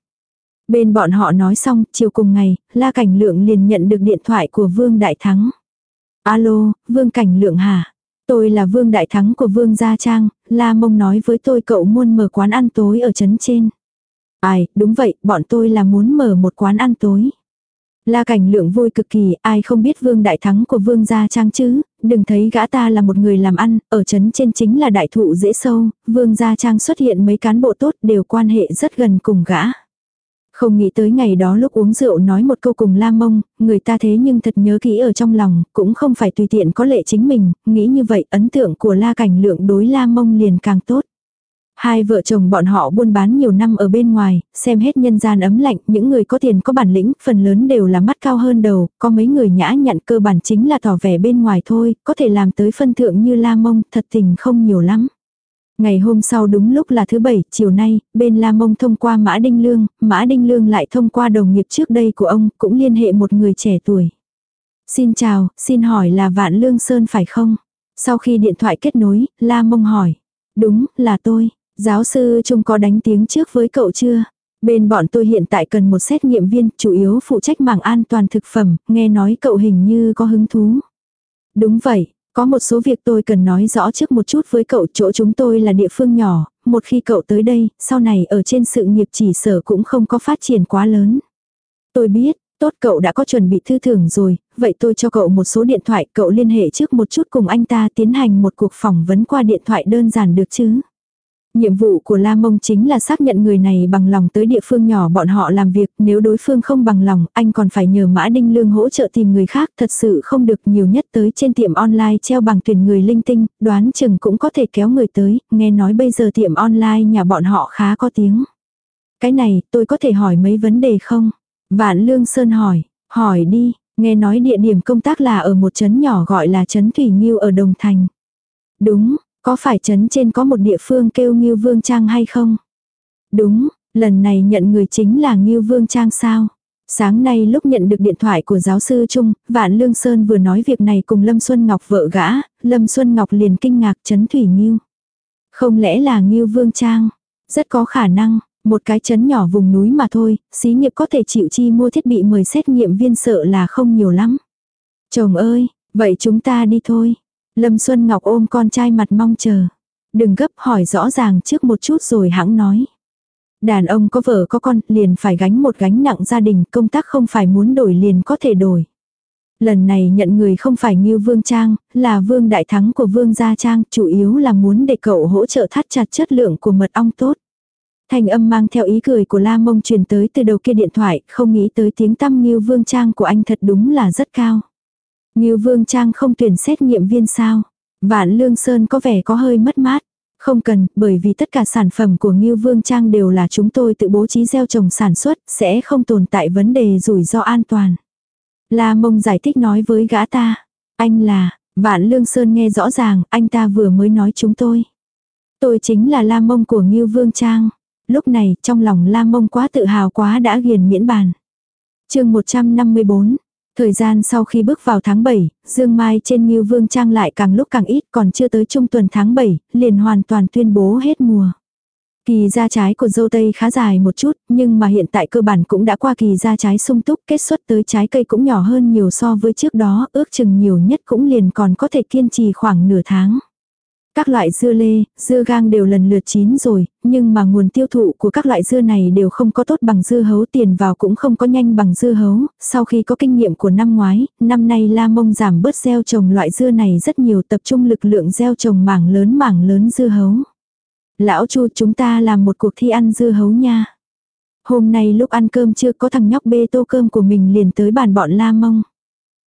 Bên bọn họ nói xong, chiều cùng ngày, La Cảnh Lượng liền nhận được điện thoại của Vương Đại Thắng. Alo, Vương Cảnh Lượng hả? Tôi là Vương Đại Thắng của Vương Gia Trang, La Mông nói với tôi cậu muốn mở quán ăn tối ở trấn trên. Ai, đúng vậy, bọn tôi là muốn mở một quán ăn tối. La cảnh lượng vui cực kỳ, ai không biết vương đại thắng của vương gia trang chứ, đừng thấy gã ta là một người làm ăn, ở trấn trên chính là đại thụ dễ sâu, vương gia trang xuất hiện mấy cán bộ tốt đều quan hệ rất gần cùng gã. Không nghĩ tới ngày đó lúc uống rượu nói một câu cùng la mông, người ta thế nhưng thật nhớ kỹ ở trong lòng, cũng không phải tùy tiện có lệ chính mình, nghĩ như vậy ấn tượng của la cảnh lượng đối la mông liền càng tốt. Hai vợ chồng bọn họ buôn bán nhiều năm ở bên ngoài, xem hết nhân gian ấm lạnh, những người có tiền có bản lĩnh, phần lớn đều là mắt cao hơn đầu, có mấy người nhã nhặn cơ bản chính là tỏ vẻ bên ngoài thôi, có thể làm tới phân thượng như la mông, thật tình không nhiều lắm. Ngày hôm sau đúng lúc là thứ bảy, chiều nay, bên La Mông thông qua Mã Đinh Lương, Mã Đinh Lương lại thông qua đồng nghiệp trước đây của ông, cũng liên hệ một người trẻ tuổi. Xin chào, xin hỏi là Vạn Lương Sơn phải không? Sau khi điện thoại kết nối, La Mông hỏi. Đúng, là tôi. Giáo sư Trung có đánh tiếng trước với cậu chưa? Bên bọn tôi hiện tại cần một xét nghiệm viên, chủ yếu phụ trách mảng an toàn thực phẩm, nghe nói cậu hình như có hứng thú. Đúng vậy, có một số việc tôi cần nói rõ trước một chút với cậu chỗ chúng tôi là địa phương nhỏ, một khi cậu tới đây, sau này ở trên sự nghiệp chỉ sở cũng không có phát triển quá lớn. Tôi biết, tốt cậu đã có chuẩn bị thư thưởng rồi, vậy tôi cho cậu một số điện thoại, cậu liên hệ trước một chút cùng anh ta tiến hành một cuộc phỏng vấn qua điện thoại đơn giản được chứ. Nhiệm vụ của La Mông chính là xác nhận người này bằng lòng tới địa phương nhỏ bọn họ làm việc, nếu đối phương không bằng lòng, anh còn phải nhờ Mã Đinh Lương hỗ trợ tìm người khác, thật sự không được nhiều nhất tới trên tiệm online treo bằng tuyển người linh tinh, đoán chừng cũng có thể kéo người tới, nghe nói bây giờ tiệm online nhà bọn họ khá có tiếng. Cái này, tôi có thể hỏi mấy vấn đề không? Vạn Lương Sơn hỏi, hỏi đi, nghe nói địa điểm công tác là ở một trấn nhỏ gọi là trấn Thủy Nghiêu ở Đồng Thành. Đúng, có phải chấn trên có một địa phương kêu Ngưu Vương Trang hay không? Đúng, lần này nhận người chính là Ngưu Vương Trang sao? Sáng nay lúc nhận được điện thoại của giáo sư Trung, Vạn Lương Sơn vừa nói việc này cùng Lâm Xuân Ngọc vợ gã, Lâm Xuân Ngọc liền kinh ngạc chấn Thủy Ngưu. Không lẽ là Ngưu Vương Trang? Rất có khả năng, một cái chấn nhỏ vùng núi mà thôi, xí nghiệp có thể chịu chi mua thiết bị mời xét nghiệm viên sợ là không nhiều lắm. Chồng ơi, vậy chúng ta đi thôi. Lâm Xuân Ngọc ôm con trai mặt mong chờ. Đừng gấp hỏi rõ ràng trước một chút rồi hãng nói. Đàn ông có vợ có con liền phải gánh một gánh nặng gia đình công tác không phải muốn đổi liền có thể đổi. Lần này nhận người không phải như Vương Trang, là Vương Đại Thắng của Vương Gia Trang, chủ yếu là muốn để cậu hỗ trợ thắt chặt chất lượng của mật ong tốt. Thành âm mang theo ý cười của La Mông truyền tới từ đầu kia điện thoại, không nghĩ tới tiếng tăm như Vương Trang của anh thật đúng là rất cao. Ngưu Vương Trang không tuyển xét nghiệm viên sao. Vạn Lương Sơn có vẻ có hơi mất mát. Không cần, bởi vì tất cả sản phẩm của Ngưu Vương Trang đều là chúng tôi tự bố trí gieo trồng sản xuất, sẽ không tồn tại vấn đề rủi ro an toàn. La Mông giải thích nói với gã ta. Anh là, Vạn Lương Sơn nghe rõ ràng, anh ta vừa mới nói chúng tôi. Tôi chính là La Mông của Ngưu Vương Trang. Lúc này, trong lòng La Mông quá tự hào quá đã ghiền miễn bàn. chương 154, Thời gian sau khi bước vào tháng 7, Dương Mai trên Ngưu Vương Trang lại càng lúc càng ít còn chưa tới trung tuần tháng 7, liền hoàn toàn tuyên bố hết mùa. Kỳ ra trái của dâu tây khá dài một chút, nhưng mà hiện tại cơ bản cũng đã qua kỳ ra trái sung túc, kết xuất tới trái cây cũng nhỏ hơn nhiều so với trước đó, ước chừng nhiều nhất cũng liền còn có thể kiên trì khoảng nửa tháng. Các loại dưa lê, dưa gang đều lần lượt chín rồi, nhưng mà nguồn tiêu thụ của các loại dưa này đều không có tốt bằng dưa hấu tiền vào cũng không có nhanh bằng dưa hấu. Sau khi có kinh nghiệm của năm ngoái, năm nay La Mông giảm bớt gieo trồng loại dưa này rất nhiều tập trung lực lượng gieo trồng mảng lớn mảng lớn dưa hấu. Lão Chu chúng ta làm một cuộc thi ăn dưa hấu nha. Hôm nay lúc ăn cơm chưa có thằng nhóc bê tô cơm của mình liền tới bàn bọn La Mông.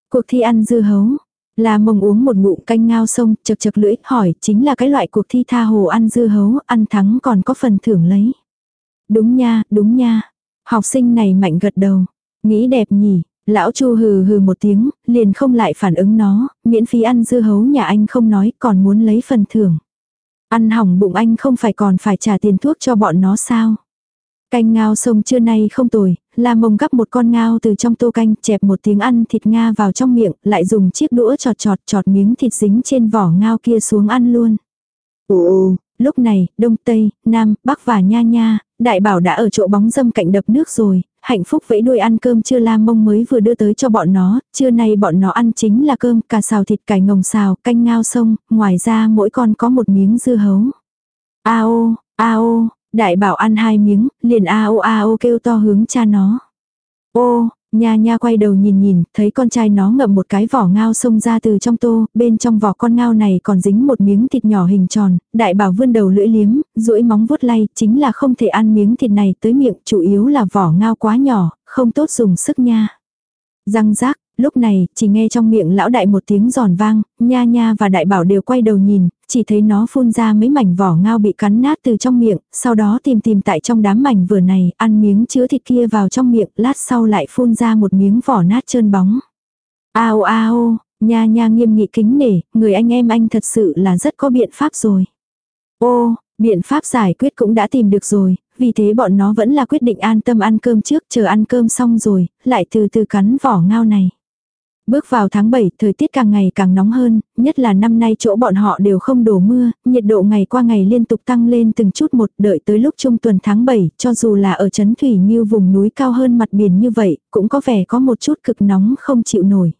Cuộc thi ăn dưa hấu, La mông uống một ngụm canh ngao sông, chật chật lưỡi, hỏi, chính là cái loại cuộc thi tha hồ ăn dưa hấu, ăn thắng còn có phần thưởng lấy. Đúng nha, đúng nha. Học sinh này mạnh gật đầu. Nghĩ đẹp nhỉ, lão chu hừ hừ một tiếng, liền không lại phản ứng nó, miễn phí ăn dưa hấu nhà anh không nói, còn muốn lấy phần thưởng. Ăn hỏng bụng anh không phải còn phải trả tiền thuốc cho bọn nó sao? Canh ngao sông trưa nay không tồi, La Mông gắp một con ngao từ trong tô canh, chẹp một tiếng ăn thịt nga vào trong miệng, lại dùng chiếc đũa chọt chọt chọt miếng thịt dính trên vỏ ngao kia xuống ăn luôn. Ồ, lúc này, Đông Tây, Nam, Bắc và Nha Nha, đại bảo đã ở chỗ bóng dâm cạnh đập nước rồi, hạnh phúc vẫy đuôi ăn cơm trưa La Mông mới vừa đưa tới cho bọn nó, trưa nay bọn nó ăn chính là cơm, cà xào thịt cải ngồng xào, canh ngao sông, ngoài ra mỗi con có một miếng dưa hấu. Ao, ao, Đại bảo ăn hai miếng, liền a o a o kêu to hướng cha nó. Ô, nha nha quay đầu nhìn nhìn, thấy con trai nó ngậm một cái vỏ ngao xông ra từ trong tô, bên trong vỏ con ngao này còn dính một miếng thịt nhỏ hình tròn, đại bảo vươn đầu lưỡi liếm, duỗi móng vuốt lay, chính là không thể ăn miếng thịt này tới miệng, chủ yếu là vỏ ngao quá nhỏ, không tốt dùng sức nha. Răng rác, Lúc này, chỉ nghe trong miệng lão đại một tiếng giòn vang, nha nha và đại bảo đều quay đầu nhìn, chỉ thấy nó phun ra mấy mảnh vỏ ngao bị cắn nát từ trong miệng, sau đó tìm tìm tại trong đám mảnh vừa này, ăn miếng chứa thịt kia vào trong miệng, lát sau lại phun ra một miếng vỏ nát trơn bóng. Ao ao, nha nha nghiêm nghị kính nể, người anh em anh thật sự là rất có biện pháp rồi. Ô, biện pháp giải quyết cũng đã tìm được rồi, vì thế bọn nó vẫn là quyết định an tâm ăn cơm trước, chờ ăn cơm xong rồi, lại từ từ cắn vỏ ngao này. Bước vào tháng 7, thời tiết càng ngày càng nóng hơn, nhất là năm nay chỗ bọn họ đều không đổ mưa, nhiệt độ ngày qua ngày liên tục tăng lên từng chút một, đợi tới lúc trung tuần tháng 7, cho dù là ở chấn thủy như vùng núi cao hơn mặt biển như vậy, cũng có vẻ có một chút cực nóng không chịu nổi.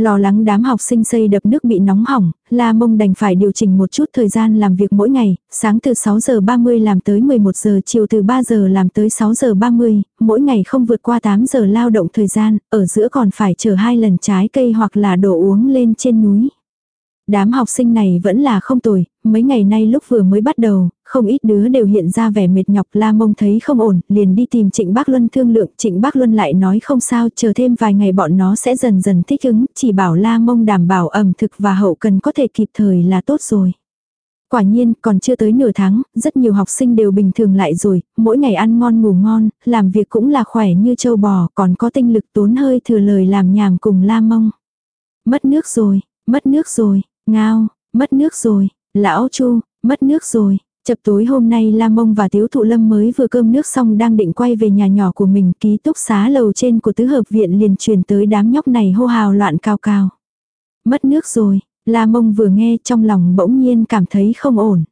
Lo lắng đám học sinh xây đập nước bị nóng hỏng, La Mông đành phải điều chỉnh một chút thời gian làm việc mỗi ngày, sáng từ 6 giờ 30 làm tới 11 giờ, chiều từ 3 giờ làm tới 6 giờ 30, mỗi ngày không vượt qua 8 giờ lao động thời gian, ở giữa còn phải chờ hai lần trái cây hoặc là đồ uống lên trên núi. Đám học sinh này vẫn là không tồi, mấy ngày nay lúc vừa mới bắt đầu, không ít đứa đều hiện ra vẻ mệt nhọc la mông thấy không ổn, liền đi tìm Trịnh Bác Luân thương lượng, Trịnh Bác Luân lại nói không sao, chờ thêm vài ngày bọn nó sẽ dần dần thích ứng, chỉ bảo la mông đảm bảo ẩm thực và hậu cần có thể kịp thời là tốt rồi. Quả nhiên, còn chưa tới nửa tháng, rất nhiều học sinh đều bình thường lại rồi, mỗi ngày ăn ngon ngủ ngon, làm việc cũng là khỏe như châu bò, còn có tinh lực tốn hơi thừa lời làm nhảm cùng la mông. Mất nước rồi, mất nước rồi, ngao, mất nước rồi, lão chu, mất nước rồi. Chập tối hôm nay Lam Mông và Tiếu Thụ Lâm mới vừa cơm nước xong đang định quay về nhà nhỏ của mình ký túc xá lầu trên của tứ hợp viện liền truyền tới đám nhóc này hô hào loạn cao cao. Mất nước rồi, La Mông vừa nghe trong lòng bỗng nhiên cảm thấy không ổn.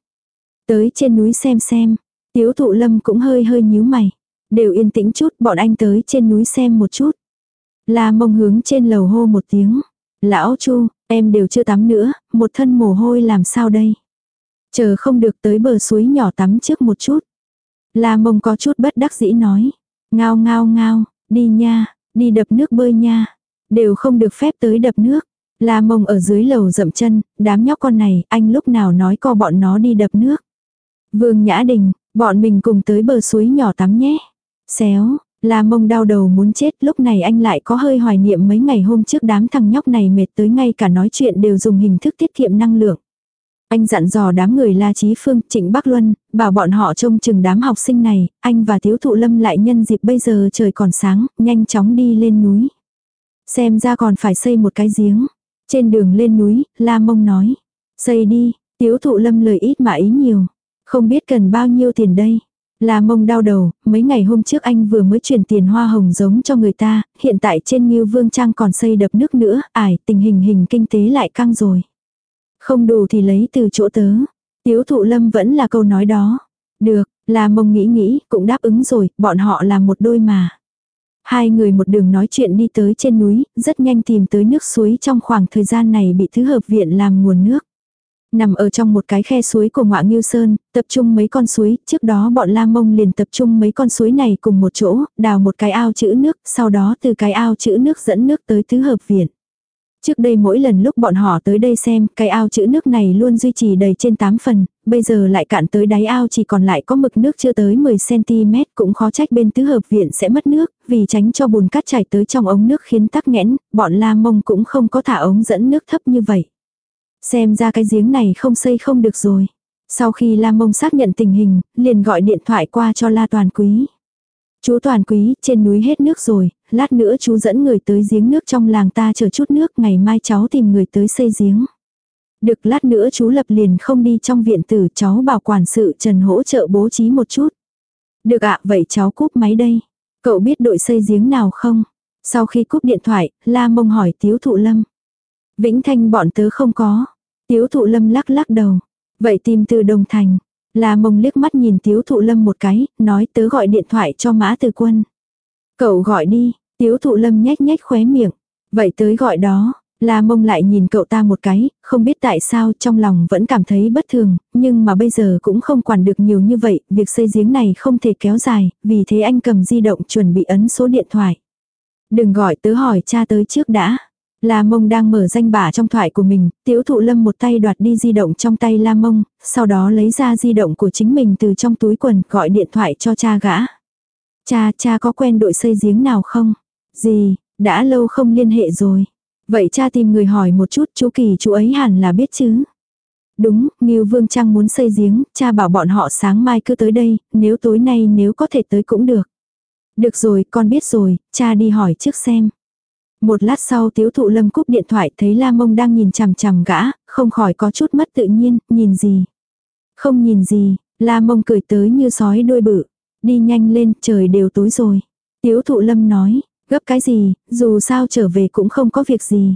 Tới trên núi xem xem, Tiếu Thụ Lâm cũng hơi hơi nhíu mày. Đều yên tĩnh chút bọn anh tới trên núi xem một chút. La Mông hướng trên lầu hô một tiếng. Lão Chu, em đều chưa tắm nữa, một thân mồ hôi làm sao đây? Chờ không được tới bờ suối nhỏ tắm trước một chút. La mông có chút bất đắc dĩ nói. Ngao ngao ngao, đi nha, đi đập nước bơi nha. Đều không được phép tới đập nước. La mông ở dưới lầu dậm chân, đám nhóc con này, anh lúc nào nói co bọn nó đi đập nước. Vương Nhã Đình, bọn mình cùng tới bờ suối nhỏ tắm nhé. Xéo, La mông đau đầu muốn chết, lúc này anh lại có hơi hoài niệm mấy ngày hôm trước đám thằng nhóc này mệt tới ngay cả nói chuyện đều dùng hình thức tiết kiệm năng lượng. Anh dặn dò đám người La Chí Phương, Trịnh Bắc Luân, bảo bọn họ trông chừng đám học sinh này, anh và thiếu Thụ Lâm lại nhân dịp bây giờ trời còn sáng, nhanh chóng đi lên núi. Xem ra còn phải xây một cái giếng. Trên đường lên núi, La Mông nói. Xây đi, Tiếu Thụ Lâm lời ít mà ý nhiều. Không biết cần bao nhiêu tiền đây. La mông đau đầu, mấy ngày hôm trước anh vừa mới chuyển tiền hoa hồng giống cho người ta, hiện tại trên Ngưu Vương Trang còn xây đập nước nữa, ải, tình hình hình kinh tế lại căng rồi. Không đủ thì lấy từ chỗ tớ. Tiếu thụ lâm vẫn là câu nói đó. Được, là mông nghĩ nghĩ, cũng đáp ứng rồi, bọn họ là một đôi mà. Hai người một đường nói chuyện đi tới trên núi, rất nhanh tìm tới nước suối trong khoảng thời gian này bị thứ hợp viện làm nguồn nước. Nằm ở trong một cái khe suối của ngọa Ngưu Sơn, tập trung mấy con suối, trước đó bọn La Mông liền tập trung mấy con suối này cùng một chỗ, đào một cái ao chữ nước, sau đó từ cái ao chữ nước dẫn nước tới tứ hợp viện. Trước đây mỗi lần lúc bọn họ tới đây xem, cái ao chữ nước này luôn duy trì đầy trên 8 phần, bây giờ lại cạn tới đáy ao chỉ còn lại có mực nước chưa tới 10cm cũng khó trách bên tứ hợp viện sẽ mất nước, vì tránh cho bùn cát chảy tới trong ống nước khiến tắc nghẽn, bọn la mông cũng không có thả ống dẫn nước thấp như vậy. Xem ra cái giếng này không xây không được rồi. Sau khi La Mông xác nhận tình hình, liền gọi điện thoại qua cho La Toàn Quý. Chú Toàn Quý, trên núi hết nước rồi, lát nữa chú dẫn người tới giếng nước trong làng ta chờ chút nước, ngày mai cháu tìm người tới xây giếng. Được lát nữa chú lập liền không đi trong viện tử cháu bảo quản sự trần hỗ trợ bố trí một chút. Được ạ, vậy cháu cúp máy đây. Cậu biết đội xây giếng nào không? Sau khi cúp điện thoại, La Mông hỏi Tiếu Thụ Lâm. Vĩnh Thanh bọn tớ không có. Tiếu thụ lâm lắc lắc đầu. Vậy tìm từ đồng thành. La mông liếc mắt nhìn tiếu thụ lâm một cái, nói tớ gọi điện thoại cho mã từ quân. Cậu gọi đi, tiếu thụ lâm nhếch nhếch khóe miệng. Vậy tới gọi đó, La mông lại nhìn cậu ta một cái, không biết tại sao trong lòng vẫn cảm thấy bất thường, nhưng mà bây giờ cũng không quản được nhiều như vậy, việc xây giếng này không thể kéo dài, vì thế anh cầm di động chuẩn bị ấn số điện thoại. Đừng gọi tớ hỏi cha tới trước đã. La Mông đang mở danh bả trong thoại của mình, Tiếu Thụ Lâm một tay đoạt đi di động trong tay La Mông, sau đó lấy ra di động của chính mình từ trong túi quần, gọi điện thoại cho cha gã. Cha, cha có quen đội xây giếng nào không? Gì, đã lâu không liên hệ rồi. Vậy cha tìm người hỏi một chút, chú Kỳ chú ấy hẳn là biết chứ. Đúng, Ngưu Vương Trăng muốn xây giếng, cha bảo bọn họ sáng mai cứ tới đây, nếu tối nay nếu có thể tới cũng được. Được rồi, con biết rồi, cha đi hỏi trước xem. Một lát sau tiếu thụ lâm cúp điện thoại thấy la mông đang nhìn chằm chằm gã, không khỏi có chút mất tự nhiên, nhìn gì. Không nhìn gì, la mông cười tới như sói đuôi bự. Đi nhanh lên, trời đều tối rồi. Tiếu thụ lâm nói, gấp cái gì, dù sao trở về cũng không có việc gì.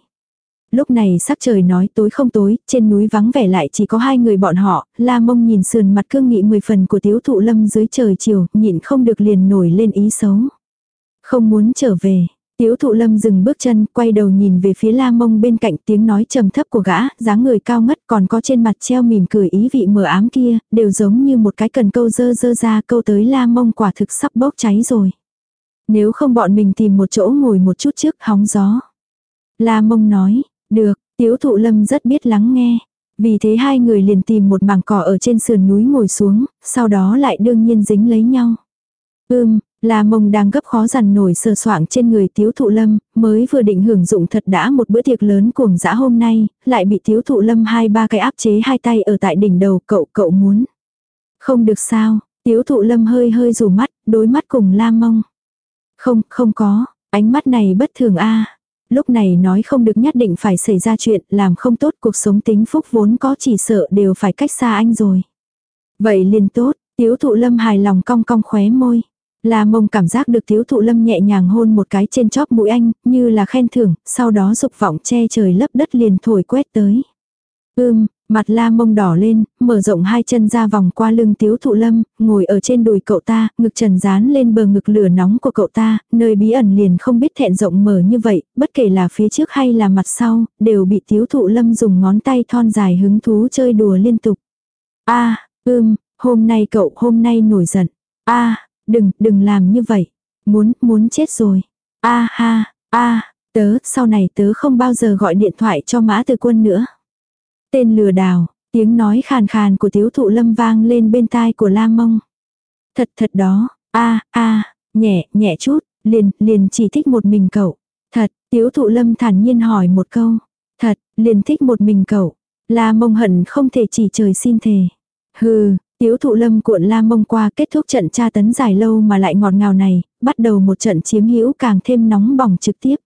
Lúc này sắc trời nói tối không tối, trên núi vắng vẻ lại chỉ có hai người bọn họ, la mông nhìn sườn mặt cương nghị mười phần của tiếu thụ lâm dưới trời chiều, nhịn không được liền nổi lên ý xấu. Không muốn trở về, Tiếu thụ lâm dừng bước chân, quay đầu nhìn về phía la mông bên cạnh tiếng nói trầm thấp của gã, dáng người cao ngất còn có trên mặt treo mỉm cười ý vị mờ ám kia, đều giống như một cái cần câu dơ dơ ra câu tới la mông quả thực sắp bốc cháy rồi. Nếu không bọn mình tìm một chỗ ngồi một chút trước hóng gió. La mông nói, được, tiếu thụ lâm rất biết lắng nghe. Vì thế hai người liền tìm một mảng cỏ ở trên sườn núi ngồi xuống, sau đó lại đương nhiên dính lấy nhau. Ưm, La mông đang gấp khó dằn nổi sờ soạng trên người tiếu thụ lâm, mới vừa định hưởng dụng thật đã một bữa tiệc lớn cuồng dã hôm nay, lại bị tiếu thụ lâm hai ba cái áp chế hai tay ở tại đỉnh đầu cậu cậu muốn. Không được sao, tiếu thụ lâm hơi hơi rủ mắt, đối mắt cùng la mông. Không, không có, ánh mắt này bất thường a Lúc này nói không được nhất định phải xảy ra chuyện, làm không tốt cuộc sống tính phúc vốn có chỉ sợ đều phải cách xa anh rồi. Vậy liền tốt, tiếu thụ lâm hài lòng cong cong khóe môi. La mông cảm giác được thiếu thụ lâm nhẹ nhàng hôn một cái trên chóp mũi anh, như là khen thưởng, sau đó dục vọng che trời lấp đất liền thổi quét tới. Ưm, mặt la mông đỏ lên, mở rộng hai chân ra vòng qua lưng tiếu thụ lâm, ngồi ở trên đùi cậu ta, ngực trần dán lên bờ ngực lửa nóng của cậu ta, nơi bí ẩn liền không biết thẹn rộng mở như vậy, bất kể là phía trước hay là mặt sau, đều bị tiếu thụ lâm dùng ngón tay thon dài hứng thú chơi đùa liên tục. a ưm, hôm nay cậu hôm nay nổi giận. a đừng, đừng làm như vậy. Muốn, muốn chết rồi. a ha, a tớ, sau này tớ không bao giờ gọi điện thoại cho mã từ quân nữa. Tên lừa đảo, tiếng nói khàn khàn của tiếu thụ lâm vang lên bên tai của la mông. Thật thật đó, a a nhẹ, nhẹ chút, liền, liền chỉ thích một mình cậu. Thật, tiếu thụ lâm thản nhiên hỏi một câu. Thật, liền thích một mình cậu. La mông hận không thể chỉ trời xin thề. Hừ, tiếu thụ lâm cuộn la mông qua kết thúc trận tra tấn dài lâu mà lại ngọt ngào này, bắt đầu một trận chiếm hữu càng thêm nóng bỏng trực tiếp.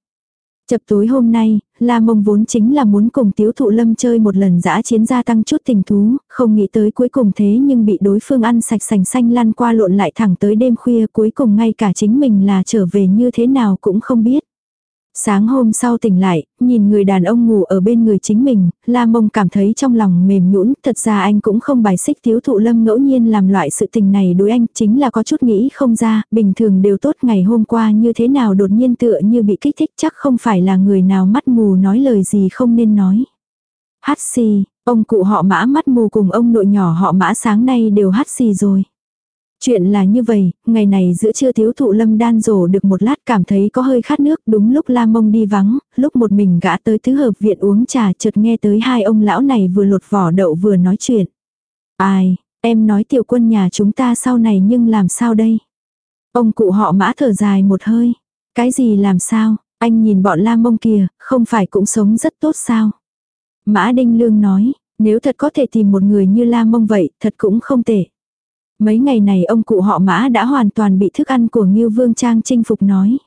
Chập tối hôm nay, La Mông vốn chính là muốn cùng Tiếu Thụ Lâm chơi một lần dã chiến gia tăng chút tình thú, không nghĩ tới cuối cùng thế nhưng bị đối phương ăn sạch sành xanh lăn qua lộn lại thẳng tới đêm khuya cuối cùng ngay cả chính mình là trở về như thế nào cũng không biết. Sáng hôm sau tỉnh lại, nhìn người đàn ông ngủ ở bên người chính mình, La Mông cảm thấy trong lòng mềm nhũn, thật ra anh cũng không bài xích thiếu thụ lâm ngẫu nhiên làm loại sự tình này đối anh, chính là có chút nghĩ không ra, bình thường đều tốt ngày hôm qua như thế nào đột nhiên tựa như bị kích thích chắc không phải là người nào mắt mù nói lời gì không nên nói. Hát xì, ông cụ họ mã mắt mù cùng ông nội nhỏ họ mã sáng nay đều hát xì rồi. Chuyện là như vậy, ngày này giữa trưa thiếu thụ lâm đan rổ được một lát cảm thấy có hơi khát nước đúng lúc la mông đi vắng, lúc một mình gã tới thứ hợp viện uống trà chợt nghe tới hai ông lão này vừa lột vỏ đậu vừa nói chuyện. Ai, em nói tiểu quân nhà chúng ta sau này nhưng làm sao đây? Ông cụ họ mã thở dài một hơi. Cái gì làm sao, anh nhìn bọn la mông kìa, không phải cũng sống rất tốt sao? Mã Đinh Lương nói, nếu thật có thể tìm một người như la mông vậy, thật cũng không tệ. Mấy ngày này ông cụ họ mã đã hoàn toàn bị thức ăn của Ngưu Vương Trang chinh phục nói.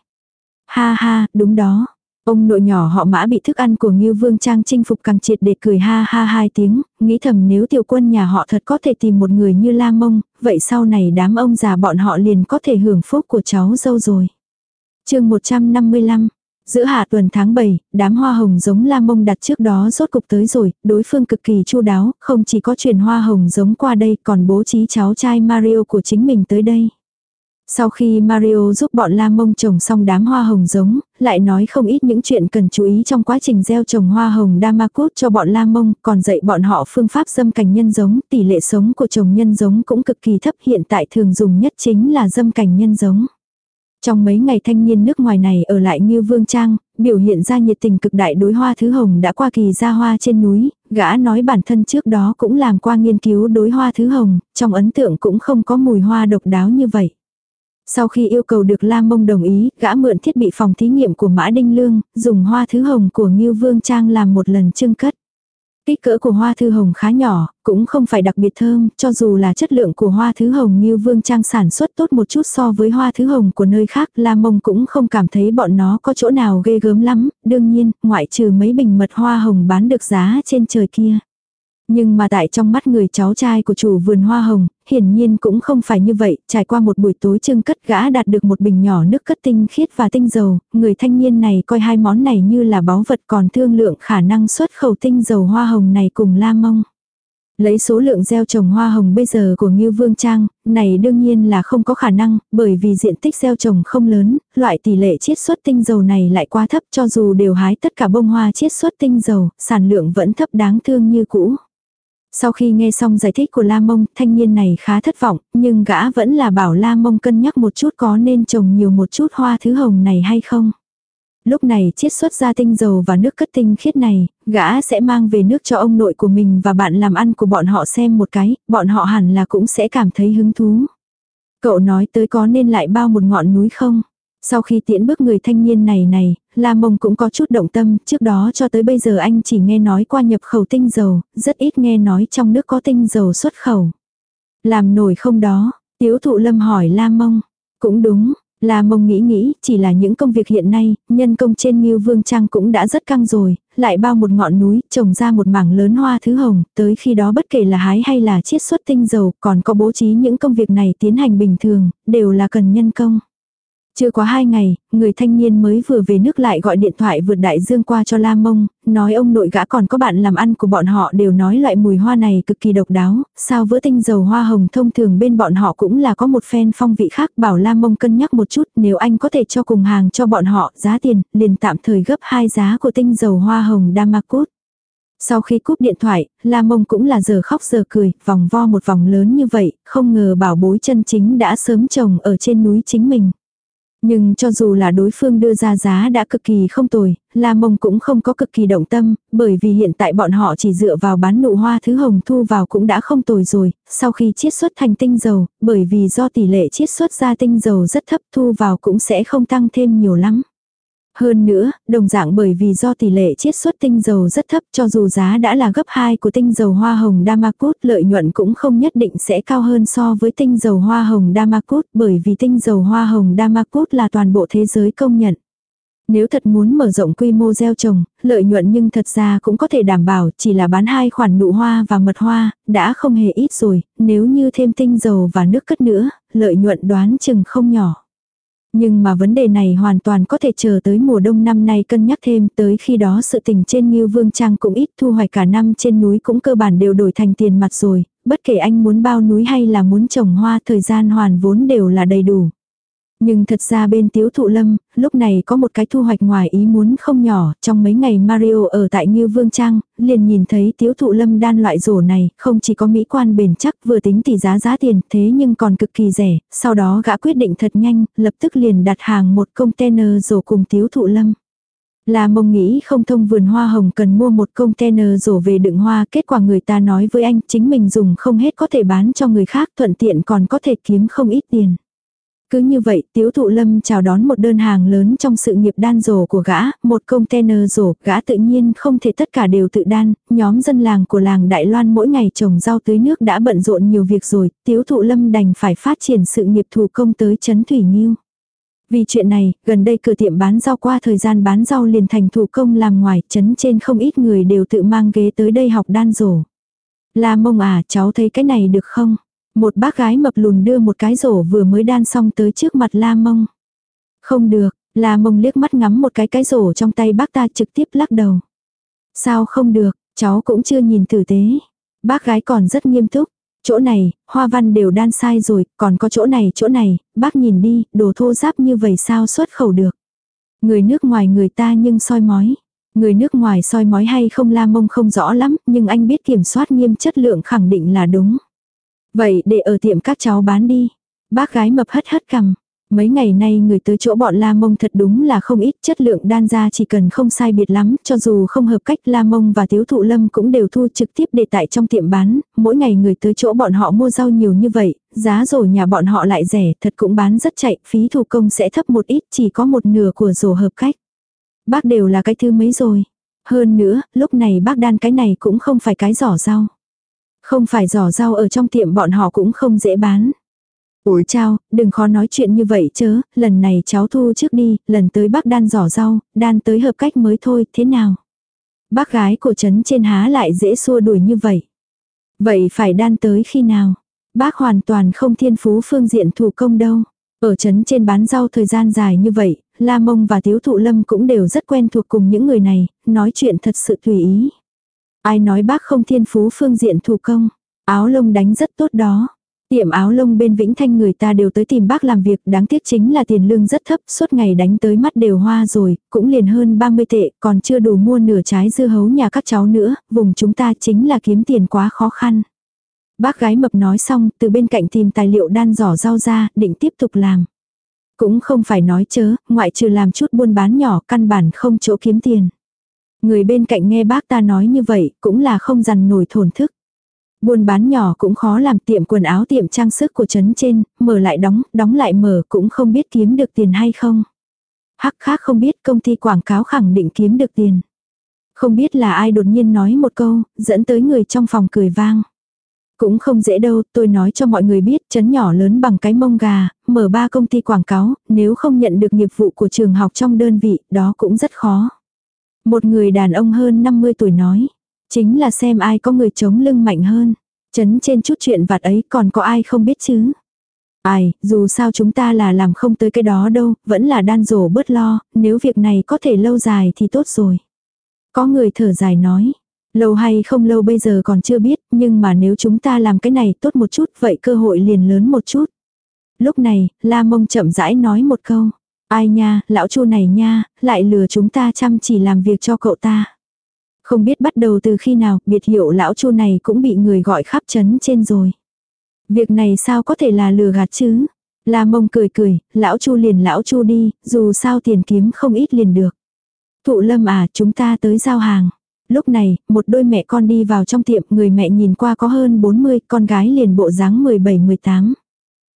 Ha ha, đúng đó. Ông nội nhỏ họ mã bị thức ăn của Ngưu Vương Trang chinh phục càng triệt để cười ha ha hai tiếng, nghĩ thầm nếu tiểu quân nhà họ thật có thể tìm một người như La Mông, vậy sau này đám ông già bọn họ liền có thể hưởng phúc của cháu dâu rồi. chương 155, Giữa hạ tuần tháng 7, đám hoa hồng giống lam mông đặt trước đó rốt cục tới rồi, đối phương cực kỳ chu đáo, không chỉ có truyền hoa hồng giống qua đây còn bố trí cháu trai Mario của chính mình tới đây. Sau khi Mario giúp bọn lam mông trồng xong đám hoa hồng giống, lại nói không ít những chuyện cần chú ý trong quá trình gieo trồng hoa hồng Damakut cho bọn lam mông, còn dạy bọn họ phương pháp dâm cảnh nhân giống, tỷ lệ sống của trồng nhân giống cũng cực kỳ thấp hiện tại thường dùng nhất chính là dâm cảnh nhân giống. Trong mấy ngày thanh niên nước ngoài này ở lại như Vương Trang, biểu hiện ra nhiệt tình cực đại đối hoa thứ hồng đã qua kỳ ra hoa trên núi, gã nói bản thân trước đó cũng làm qua nghiên cứu đối hoa thứ hồng, trong ấn tượng cũng không có mùi hoa độc đáo như vậy. Sau khi yêu cầu được Lam Mông đồng ý, gã mượn thiết bị phòng thí nghiệm của Mã Đinh Lương, dùng hoa thứ hồng của Ngưu Vương Trang làm một lần trưng cất. Kích cỡ của hoa thư hồng khá nhỏ, cũng không phải đặc biệt thơm, cho dù là chất lượng của hoa thứ hồng như vương trang sản xuất tốt một chút so với hoa thứ hồng của nơi khác, La Mông cũng không cảm thấy bọn nó có chỗ nào ghê gớm lắm, đương nhiên, ngoại trừ mấy bình mật hoa hồng bán được giá trên trời kia. Nhưng mà tại trong mắt người cháu trai của chủ vườn hoa hồng, hiển nhiên cũng không phải như vậy, trải qua một buổi tối trưng cất gã đạt được một bình nhỏ nước cất tinh khiết và tinh dầu, người thanh niên này coi hai món này như là báu vật còn thương lượng khả năng xuất khẩu tinh dầu hoa hồng này cùng la mông. Lấy số lượng gieo trồng hoa hồng bây giờ của Ngưu Vương Trang, này đương nhiên là không có khả năng, bởi vì diện tích gieo trồng không lớn, loại tỷ lệ chiết xuất tinh dầu này lại quá thấp cho dù đều hái tất cả bông hoa chiết xuất tinh dầu, sản lượng vẫn thấp đáng thương như cũ. Sau khi nghe xong giải thích của La Mông, thanh niên này khá thất vọng, nhưng gã vẫn là bảo La Mông cân nhắc một chút có nên trồng nhiều một chút hoa thứ hồng này hay không. Lúc này chiết xuất ra tinh dầu và nước cất tinh khiết này, gã sẽ mang về nước cho ông nội của mình và bạn làm ăn của bọn họ xem một cái, bọn họ hẳn là cũng sẽ cảm thấy hứng thú. Cậu nói tới có nên lại bao một ngọn núi không? Sau khi tiễn bước người thanh niên này này, La Mông cũng có chút động tâm, trước đó cho tới bây giờ anh chỉ nghe nói qua nhập khẩu tinh dầu, rất ít nghe nói trong nước có tinh dầu xuất khẩu. Làm nổi không đó, tiếu thụ lâm hỏi La Mông. Cũng đúng, La Mông nghĩ nghĩ, chỉ là những công việc hiện nay, nhân công trên Ngưu Vương Trang cũng đã rất căng rồi, lại bao một ngọn núi, trồng ra một mảng lớn hoa thứ hồng, tới khi đó bất kể là hái hay là chiết xuất tinh dầu, còn có bố trí những công việc này tiến hành bình thường, đều là cần nhân công. Chưa quá hai ngày, người thanh niên mới vừa về nước lại gọi điện thoại vượt đại dương qua cho La Mông, nói ông nội gã còn có bạn làm ăn của bọn họ đều nói loại mùi hoa này cực kỳ độc đáo, sao vỡ tinh dầu hoa hồng thông thường bên bọn họ cũng là có một phen phong vị khác bảo La Mông cân nhắc một chút nếu anh có thể cho cùng hàng cho bọn họ giá tiền, liền tạm thời gấp hai giá của tinh dầu hoa hồng Damascus. Sau khi cúp điện thoại, La Mông cũng là giờ khóc giờ cười, vòng vo một vòng lớn như vậy, không ngờ bảo bối chân chính đã sớm trồng ở trên núi chính mình. Nhưng cho dù là đối phương đưa ra giá đã cực kỳ không tồi, La Mông cũng không có cực kỳ động tâm, bởi vì hiện tại bọn họ chỉ dựa vào bán nụ hoa thứ hồng thu vào cũng đã không tồi rồi, sau khi chiết xuất thành tinh dầu, bởi vì do tỷ lệ chiết xuất ra tinh dầu rất thấp thu vào cũng sẽ không tăng thêm nhiều lắm. Hơn nữa, đồng dạng bởi vì do tỷ lệ chiết xuất tinh dầu rất thấp cho dù giá đã là gấp 2 của tinh dầu hoa hồng Damascus lợi nhuận cũng không nhất định sẽ cao hơn so với tinh dầu hoa hồng Damascus bởi vì tinh dầu hoa hồng Damascus là toàn bộ thế giới công nhận. Nếu thật muốn mở rộng quy mô gieo trồng, lợi nhuận nhưng thật ra cũng có thể đảm bảo chỉ là bán hai khoản nụ hoa và mật hoa, đã không hề ít rồi, nếu như thêm tinh dầu và nước cất nữa, lợi nhuận đoán chừng không nhỏ. Nhưng mà vấn đề này hoàn toàn có thể chờ tới mùa đông năm nay cân nhắc thêm tới khi đó sự tình trên Ngưu Vương Trang cũng ít thu hoạch cả năm trên núi cũng cơ bản đều đổi thành tiền mặt rồi, bất kể anh muốn bao núi hay là muốn trồng hoa thời gian hoàn vốn đều là đầy đủ. Nhưng thật ra bên tiếu thụ lâm, lúc này có một cái thu hoạch ngoài ý muốn không nhỏ, trong mấy ngày Mario ở tại Ngư Vương Trang, liền nhìn thấy tiếu thụ lâm đan loại rổ này, không chỉ có mỹ quan bền chắc vừa tính tỷ giá giá tiền, thế nhưng còn cực kỳ rẻ, sau đó gã quyết định thật nhanh, lập tức liền đặt hàng một container rổ cùng tiếu thụ lâm. Là mông nghĩ không thông vườn hoa hồng cần mua một container rổ về đựng hoa, kết quả người ta nói với anh chính mình dùng không hết có thể bán cho người khác thuận tiện còn có thể kiếm không ít tiền. Cứ như vậy, tiếu thụ lâm chào đón một đơn hàng lớn trong sự nghiệp đan rổ của gã, một container rổ, gã tự nhiên không thể tất cả đều tự đan, nhóm dân làng của làng Đại Loan mỗi ngày trồng rau tưới nước đã bận rộn nhiều việc rồi, tiếu thụ lâm đành phải phát triển sự nghiệp thủ công tới chấn Thủy Nhiêu. Vì chuyện này, gần đây cửa tiệm bán rau qua thời gian bán rau liền thành thủ công làm ngoài, chấn trên không ít người đều tự mang ghế tới đây học đan rổ. La mông à, cháu thấy cái này được không? Một bác gái mập lùn đưa một cái rổ vừa mới đan xong tới trước mặt la mông. Không được, la mông liếc mắt ngắm một cái cái rổ trong tay bác ta trực tiếp lắc đầu. Sao không được, cháu cũng chưa nhìn tử tế. Bác gái còn rất nghiêm túc. Chỗ này, hoa văn đều đan sai rồi, còn có chỗ này, chỗ này, bác nhìn đi, đồ thô giáp như vậy sao xuất khẩu được. Người nước ngoài người ta nhưng soi mói. Người nước ngoài soi mói hay không la mông không rõ lắm, nhưng anh biết kiểm soát nghiêm chất lượng khẳng định là đúng. Vậy để ở tiệm các cháu bán đi. Bác gái mập hất hất cằm. Mấy ngày nay người tới chỗ bọn La Mông thật đúng là không ít, chất lượng đan ra chỉ cần không sai biệt lắm, cho dù không hợp cách La Mông và Tiếu Thụ Lâm cũng đều thu trực tiếp để tại trong tiệm bán, mỗi ngày người tới chỗ bọn họ mua rau nhiều như vậy, giá rồi nhà bọn họ lại rẻ, thật cũng bán rất chạy, phí thủ công sẽ thấp một ít, chỉ có một nửa của rổ hợp cách. Bác đều là cái thứ mấy rồi. Hơn nữa, lúc này bác đan cái này cũng không phải cái giỏ rau. Không phải giỏ rau ở trong tiệm bọn họ cũng không dễ bán. Ủi chào, đừng khó nói chuyện như vậy chớ, lần này cháu thu trước đi, lần tới bác đan giỏ rau, đan tới hợp cách mới thôi, thế nào? Bác gái của trấn trên há lại dễ xua đuổi như vậy. Vậy phải đan tới khi nào? Bác hoàn toàn không thiên phú phương diện thủ công đâu. Ở trấn trên bán rau thời gian dài như vậy, La Mông và Tiếu Thụ Lâm cũng đều rất quen thuộc cùng những người này, nói chuyện thật sự tùy ý. Ai nói bác không thiên phú phương diện thủ công, áo lông đánh rất tốt đó. Tiệm áo lông bên Vĩnh Thanh người ta đều tới tìm bác làm việc, đáng tiếc chính là tiền lương rất thấp, suốt ngày đánh tới mắt đều hoa rồi, cũng liền hơn 30 tệ, còn chưa đủ mua nửa trái dưa hấu nhà các cháu nữa, vùng chúng ta chính là kiếm tiền quá khó khăn. Bác gái mập nói xong, từ bên cạnh tìm tài liệu đan giỏ rau ra, định tiếp tục làm. Cũng không phải nói chớ, ngoại trừ làm chút buôn bán nhỏ, căn bản không chỗ kiếm tiền. Người bên cạnh nghe bác ta nói như vậy, cũng là không dằn nổi thổn thức. Buôn bán nhỏ cũng khó làm tiệm quần áo tiệm trang sức của trấn trên, mở lại đóng, đóng lại mở cũng không biết kiếm được tiền hay không. Hắc khác không biết công ty quảng cáo khẳng định kiếm được tiền. Không biết là ai đột nhiên nói một câu, dẫn tới người trong phòng cười vang. Cũng không dễ đâu, tôi nói cho mọi người biết, chấn nhỏ lớn bằng cái mông gà, mở ba công ty quảng cáo, nếu không nhận được nghiệp vụ của trường học trong đơn vị, đó cũng rất khó. Một người đàn ông hơn 50 tuổi nói. Chính là xem ai có người chống lưng mạnh hơn. Chấn trên chút chuyện vặt ấy còn có ai không biết chứ. Ai, dù sao chúng ta là làm không tới cái đó đâu, vẫn là đan rổ bớt lo, nếu việc này có thể lâu dài thì tốt rồi. Có người thở dài nói, lâu hay không lâu bây giờ còn chưa biết, nhưng mà nếu chúng ta làm cái này tốt một chút, vậy cơ hội liền lớn một chút. Lúc này, La Mông chậm rãi nói một câu, ai nha, lão chu này nha, lại lừa chúng ta chăm chỉ làm việc cho cậu ta. Không biết bắt đầu từ khi nào, biệt hiệu lão chu này cũng bị người gọi khắp chấn trên rồi. Việc này sao có thể là lừa gạt chứ? La mông cười cười, lão chu liền lão chu đi, dù sao tiền kiếm không ít liền được. Thụ lâm à, chúng ta tới giao hàng. Lúc này, một đôi mẹ con đi vào trong tiệm, người mẹ nhìn qua có hơn 40, con gái liền bộ dáng 17-18.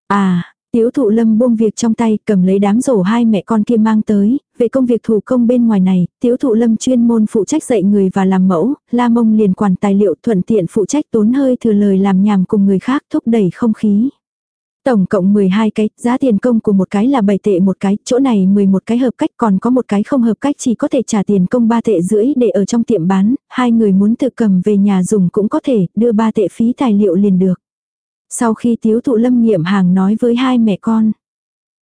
À, Tiếu thụ lâm buông việc trong tay, cầm lấy đám rổ hai mẹ con kia mang tới, về công việc thủ công bên ngoài này, tiếu thụ lâm chuyên môn phụ trách dạy người và làm mẫu, la mông liền quản tài liệu thuận tiện phụ trách tốn hơi thừa lời làm nhảm cùng người khác thúc đẩy không khí. Tổng cộng 12 cái, giá tiền công của một cái là 7 tệ một cái, chỗ này 11 cái hợp cách còn có một cái không hợp cách chỉ có thể trả tiền công 3 tệ rưỡi để ở trong tiệm bán, hai người muốn tự cầm về nhà dùng cũng có thể, đưa 3 tệ phí tài liệu liền được. Sau khi tiếu thụ lâm nghiệm hàng nói với hai mẹ con.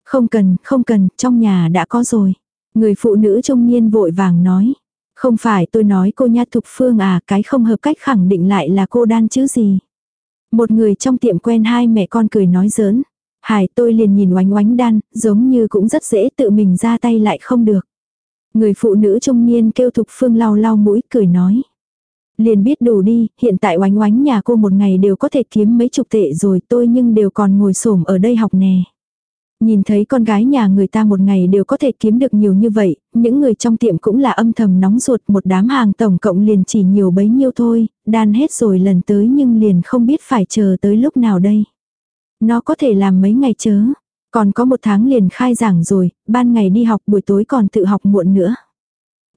Không cần, không cần, trong nhà đã có rồi. Người phụ nữ trung niên vội vàng nói. Không phải tôi nói cô nha thục phương à, cái không hợp cách khẳng định lại là cô đan chứ gì. Một người trong tiệm quen hai mẹ con cười nói giỡn. Hải tôi liền nhìn oánh oánh đan, giống như cũng rất dễ tự mình ra tay lại không được. Người phụ nữ trung niên kêu thục phương lau lau mũi cười nói. Liền biết đủ đi, hiện tại oánh oánh nhà cô một ngày đều có thể kiếm mấy chục tệ rồi tôi nhưng đều còn ngồi xổm ở đây học nè. Nhìn thấy con gái nhà người ta một ngày đều có thể kiếm được nhiều như vậy, những người trong tiệm cũng là âm thầm nóng ruột một đám hàng tổng cộng liền chỉ nhiều bấy nhiêu thôi, đan hết rồi lần tới nhưng liền không biết phải chờ tới lúc nào đây. Nó có thể làm mấy ngày chớ, còn có một tháng liền khai giảng rồi, ban ngày đi học buổi tối còn tự học muộn nữa.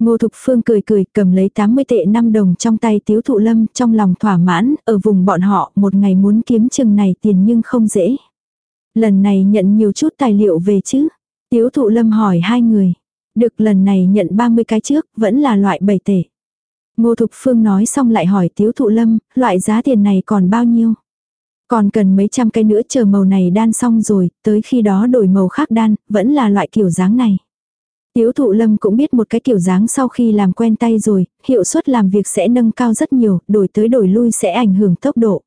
Ngô Thục Phương cười cười cầm lấy 80 tệ 5 đồng trong tay tiếu thụ lâm trong lòng thỏa mãn, ở vùng bọn họ một ngày muốn kiếm chừng này tiền nhưng không dễ. Lần này nhận nhiều chút tài liệu về chứ? Tiếu thụ lâm hỏi hai người. Được lần này nhận 30 cái trước, vẫn là loại 7 tệ. Ngô Thục Phương nói xong lại hỏi tiếu thụ lâm, loại giá tiền này còn bao nhiêu? Còn cần mấy trăm cái nữa chờ màu này đan xong rồi, tới khi đó đổi màu khác đan, vẫn là loại kiểu dáng này. Tiếu thụ lâm cũng biết một cái kiểu dáng sau khi làm quen tay rồi, hiệu suất làm việc sẽ nâng cao rất nhiều, đổi tới đổi lui sẽ ảnh hưởng tốc độ.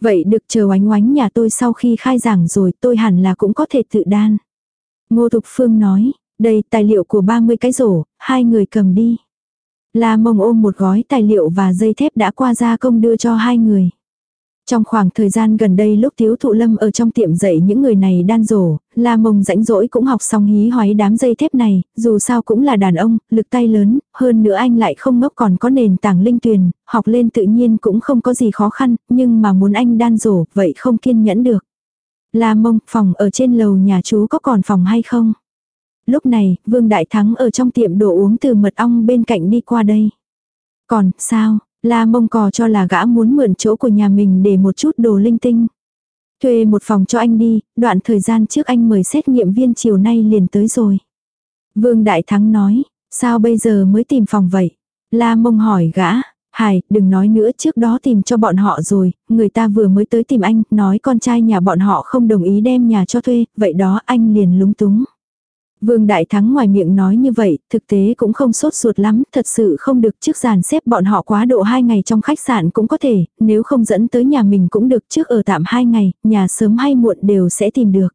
Vậy được chờ oánh oánh nhà tôi sau khi khai giảng rồi tôi hẳn là cũng có thể tự đan. Ngô Thục Phương nói, đây tài liệu của 30 cái rổ, hai người cầm đi. La mông ôm một gói tài liệu và dây thép đã qua gia công đưa cho hai người. Trong khoảng thời gian gần đây lúc Tiếu Thụ Lâm ở trong tiệm dạy những người này đan rổ, La Mông rãnh rỗi cũng học xong hí hoái đám dây thép này, dù sao cũng là đàn ông, lực tay lớn, hơn nữa anh lại không ngốc còn có nền tảng linh tuyền, học lên tự nhiên cũng không có gì khó khăn, nhưng mà muốn anh đan rổ, vậy không kiên nhẫn được. La Mông, phòng ở trên lầu nhà chú có còn phòng hay không? Lúc này, Vương Đại Thắng ở trong tiệm đồ uống từ mật ong bên cạnh đi qua đây. Còn, sao, La mông cò cho là gã muốn mượn chỗ của nhà mình để một chút đồ linh tinh. Thuê một phòng cho anh đi, đoạn thời gian trước anh mời xét nghiệm viên chiều nay liền tới rồi. Vương Đại Thắng nói, sao bây giờ mới tìm phòng vậy? La mông hỏi gã, Hải, đừng nói nữa trước đó tìm cho bọn họ rồi, người ta vừa mới tới tìm anh, nói con trai nhà bọn họ không đồng ý đem nhà cho thuê, vậy đó anh liền lúng túng. Vương Đại Thắng ngoài miệng nói như vậy, thực tế cũng không sốt ruột lắm, thật sự không được trước giàn xếp bọn họ quá độ hai ngày trong khách sạn cũng có thể, nếu không dẫn tới nhà mình cũng được trước ở tạm hai ngày, nhà sớm hay muộn đều sẽ tìm được.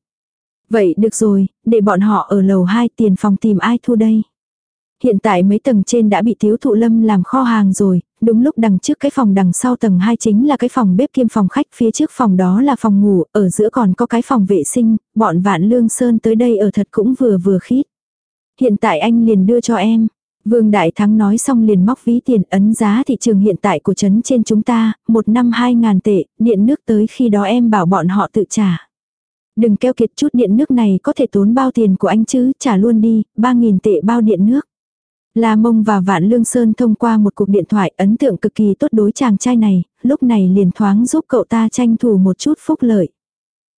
Vậy được rồi, để bọn họ ở lầu 2 tiền phòng tìm ai thu đây. Hiện tại mấy tầng trên đã bị thiếu thụ lâm làm kho hàng rồi, đúng lúc đằng trước cái phòng đằng sau tầng 2 chính là cái phòng bếp kiêm phòng khách, phía trước phòng đó là phòng ngủ, ở giữa còn có cái phòng vệ sinh, bọn vạn lương sơn tới đây ở thật cũng vừa vừa khít. Hiện tại anh liền đưa cho em. Vương Đại Thắng nói xong liền móc ví tiền ấn giá thị trường hiện tại của trấn trên chúng ta, một năm hai ngàn tệ, điện nước tới khi đó em bảo bọn họ tự trả. Đừng keo kiệt chút điện nước này có thể tốn bao tiền của anh chứ, trả luôn đi, ba nghìn tệ bao điện nước. La Mông và Vạn Lương Sơn thông qua một cuộc điện thoại ấn tượng cực kỳ tốt đối chàng trai này, lúc này liền thoáng giúp cậu ta tranh thủ một chút phúc lợi.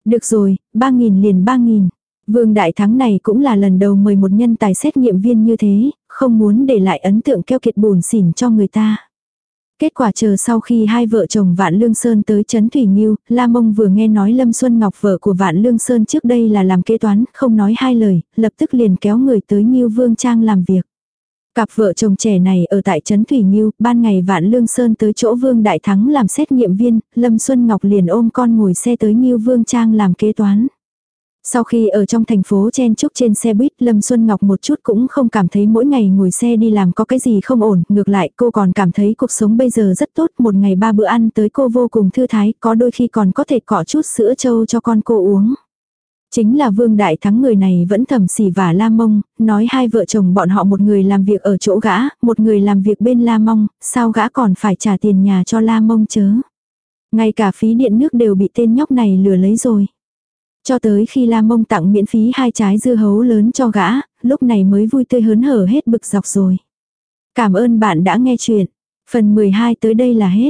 Được rồi, ba nghìn liền ba nghìn. Vương Đại Thắng này cũng là lần đầu mời một nhân tài xét nghiệm viên như thế, không muốn để lại ấn tượng keo kiệt buồn xỉn cho người ta. Kết quả chờ sau khi hai vợ chồng Vạn Lương Sơn tới Trấn Thủy Nghiêu, La Mông vừa nghe nói Lâm Xuân Ngọc vợ của Vạn Lương Sơn trước đây là làm kế toán, không nói hai lời, lập tức liền kéo người tới Nghiêu Vương Trang làm việc. Cặp vợ chồng trẻ này ở tại Trấn Thủy nhiêu ban ngày Vạn Lương Sơn tới chỗ Vương Đại Thắng làm xét nghiệm viên, Lâm Xuân Ngọc liền ôm con ngồi xe tới nhiêu Vương Trang làm kế toán. Sau khi ở trong thành phố chen chúc trên xe buýt Lâm Xuân Ngọc một chút cũng không cảm thấy mỗi ngày ngồi xe đi làm có cái gì không ổn, ngược lại cô còn cảm thấy cuộc sống bây giờ rất tốt, một ngày ba bữa ăn tới cô vô cùng thư thái, có đôi khi còn có thể cọ chút sữa trâu cho con cô uống. Chính là Vương Đại Thắng người này vẫn thầm xỉ và la mông, nói hai vợ chồng bọn họ một người làm việc ở chỗ gã, một người làm việc bên la mông, sao gã còn phải trả tiền nhà cho la mông chớ. Ngay cả phí điện nước đều bị tên nhóc này lừa lấy rồi. Cho tới khi La Mông tặng miễn phí hai trái dưa hấu lớn cho gã, lúc này mới vui tươi hớn hở hết bực dọc rồi. Cảm ơn bạn đã nghe chuyện. Phần 12 tới đây là hết.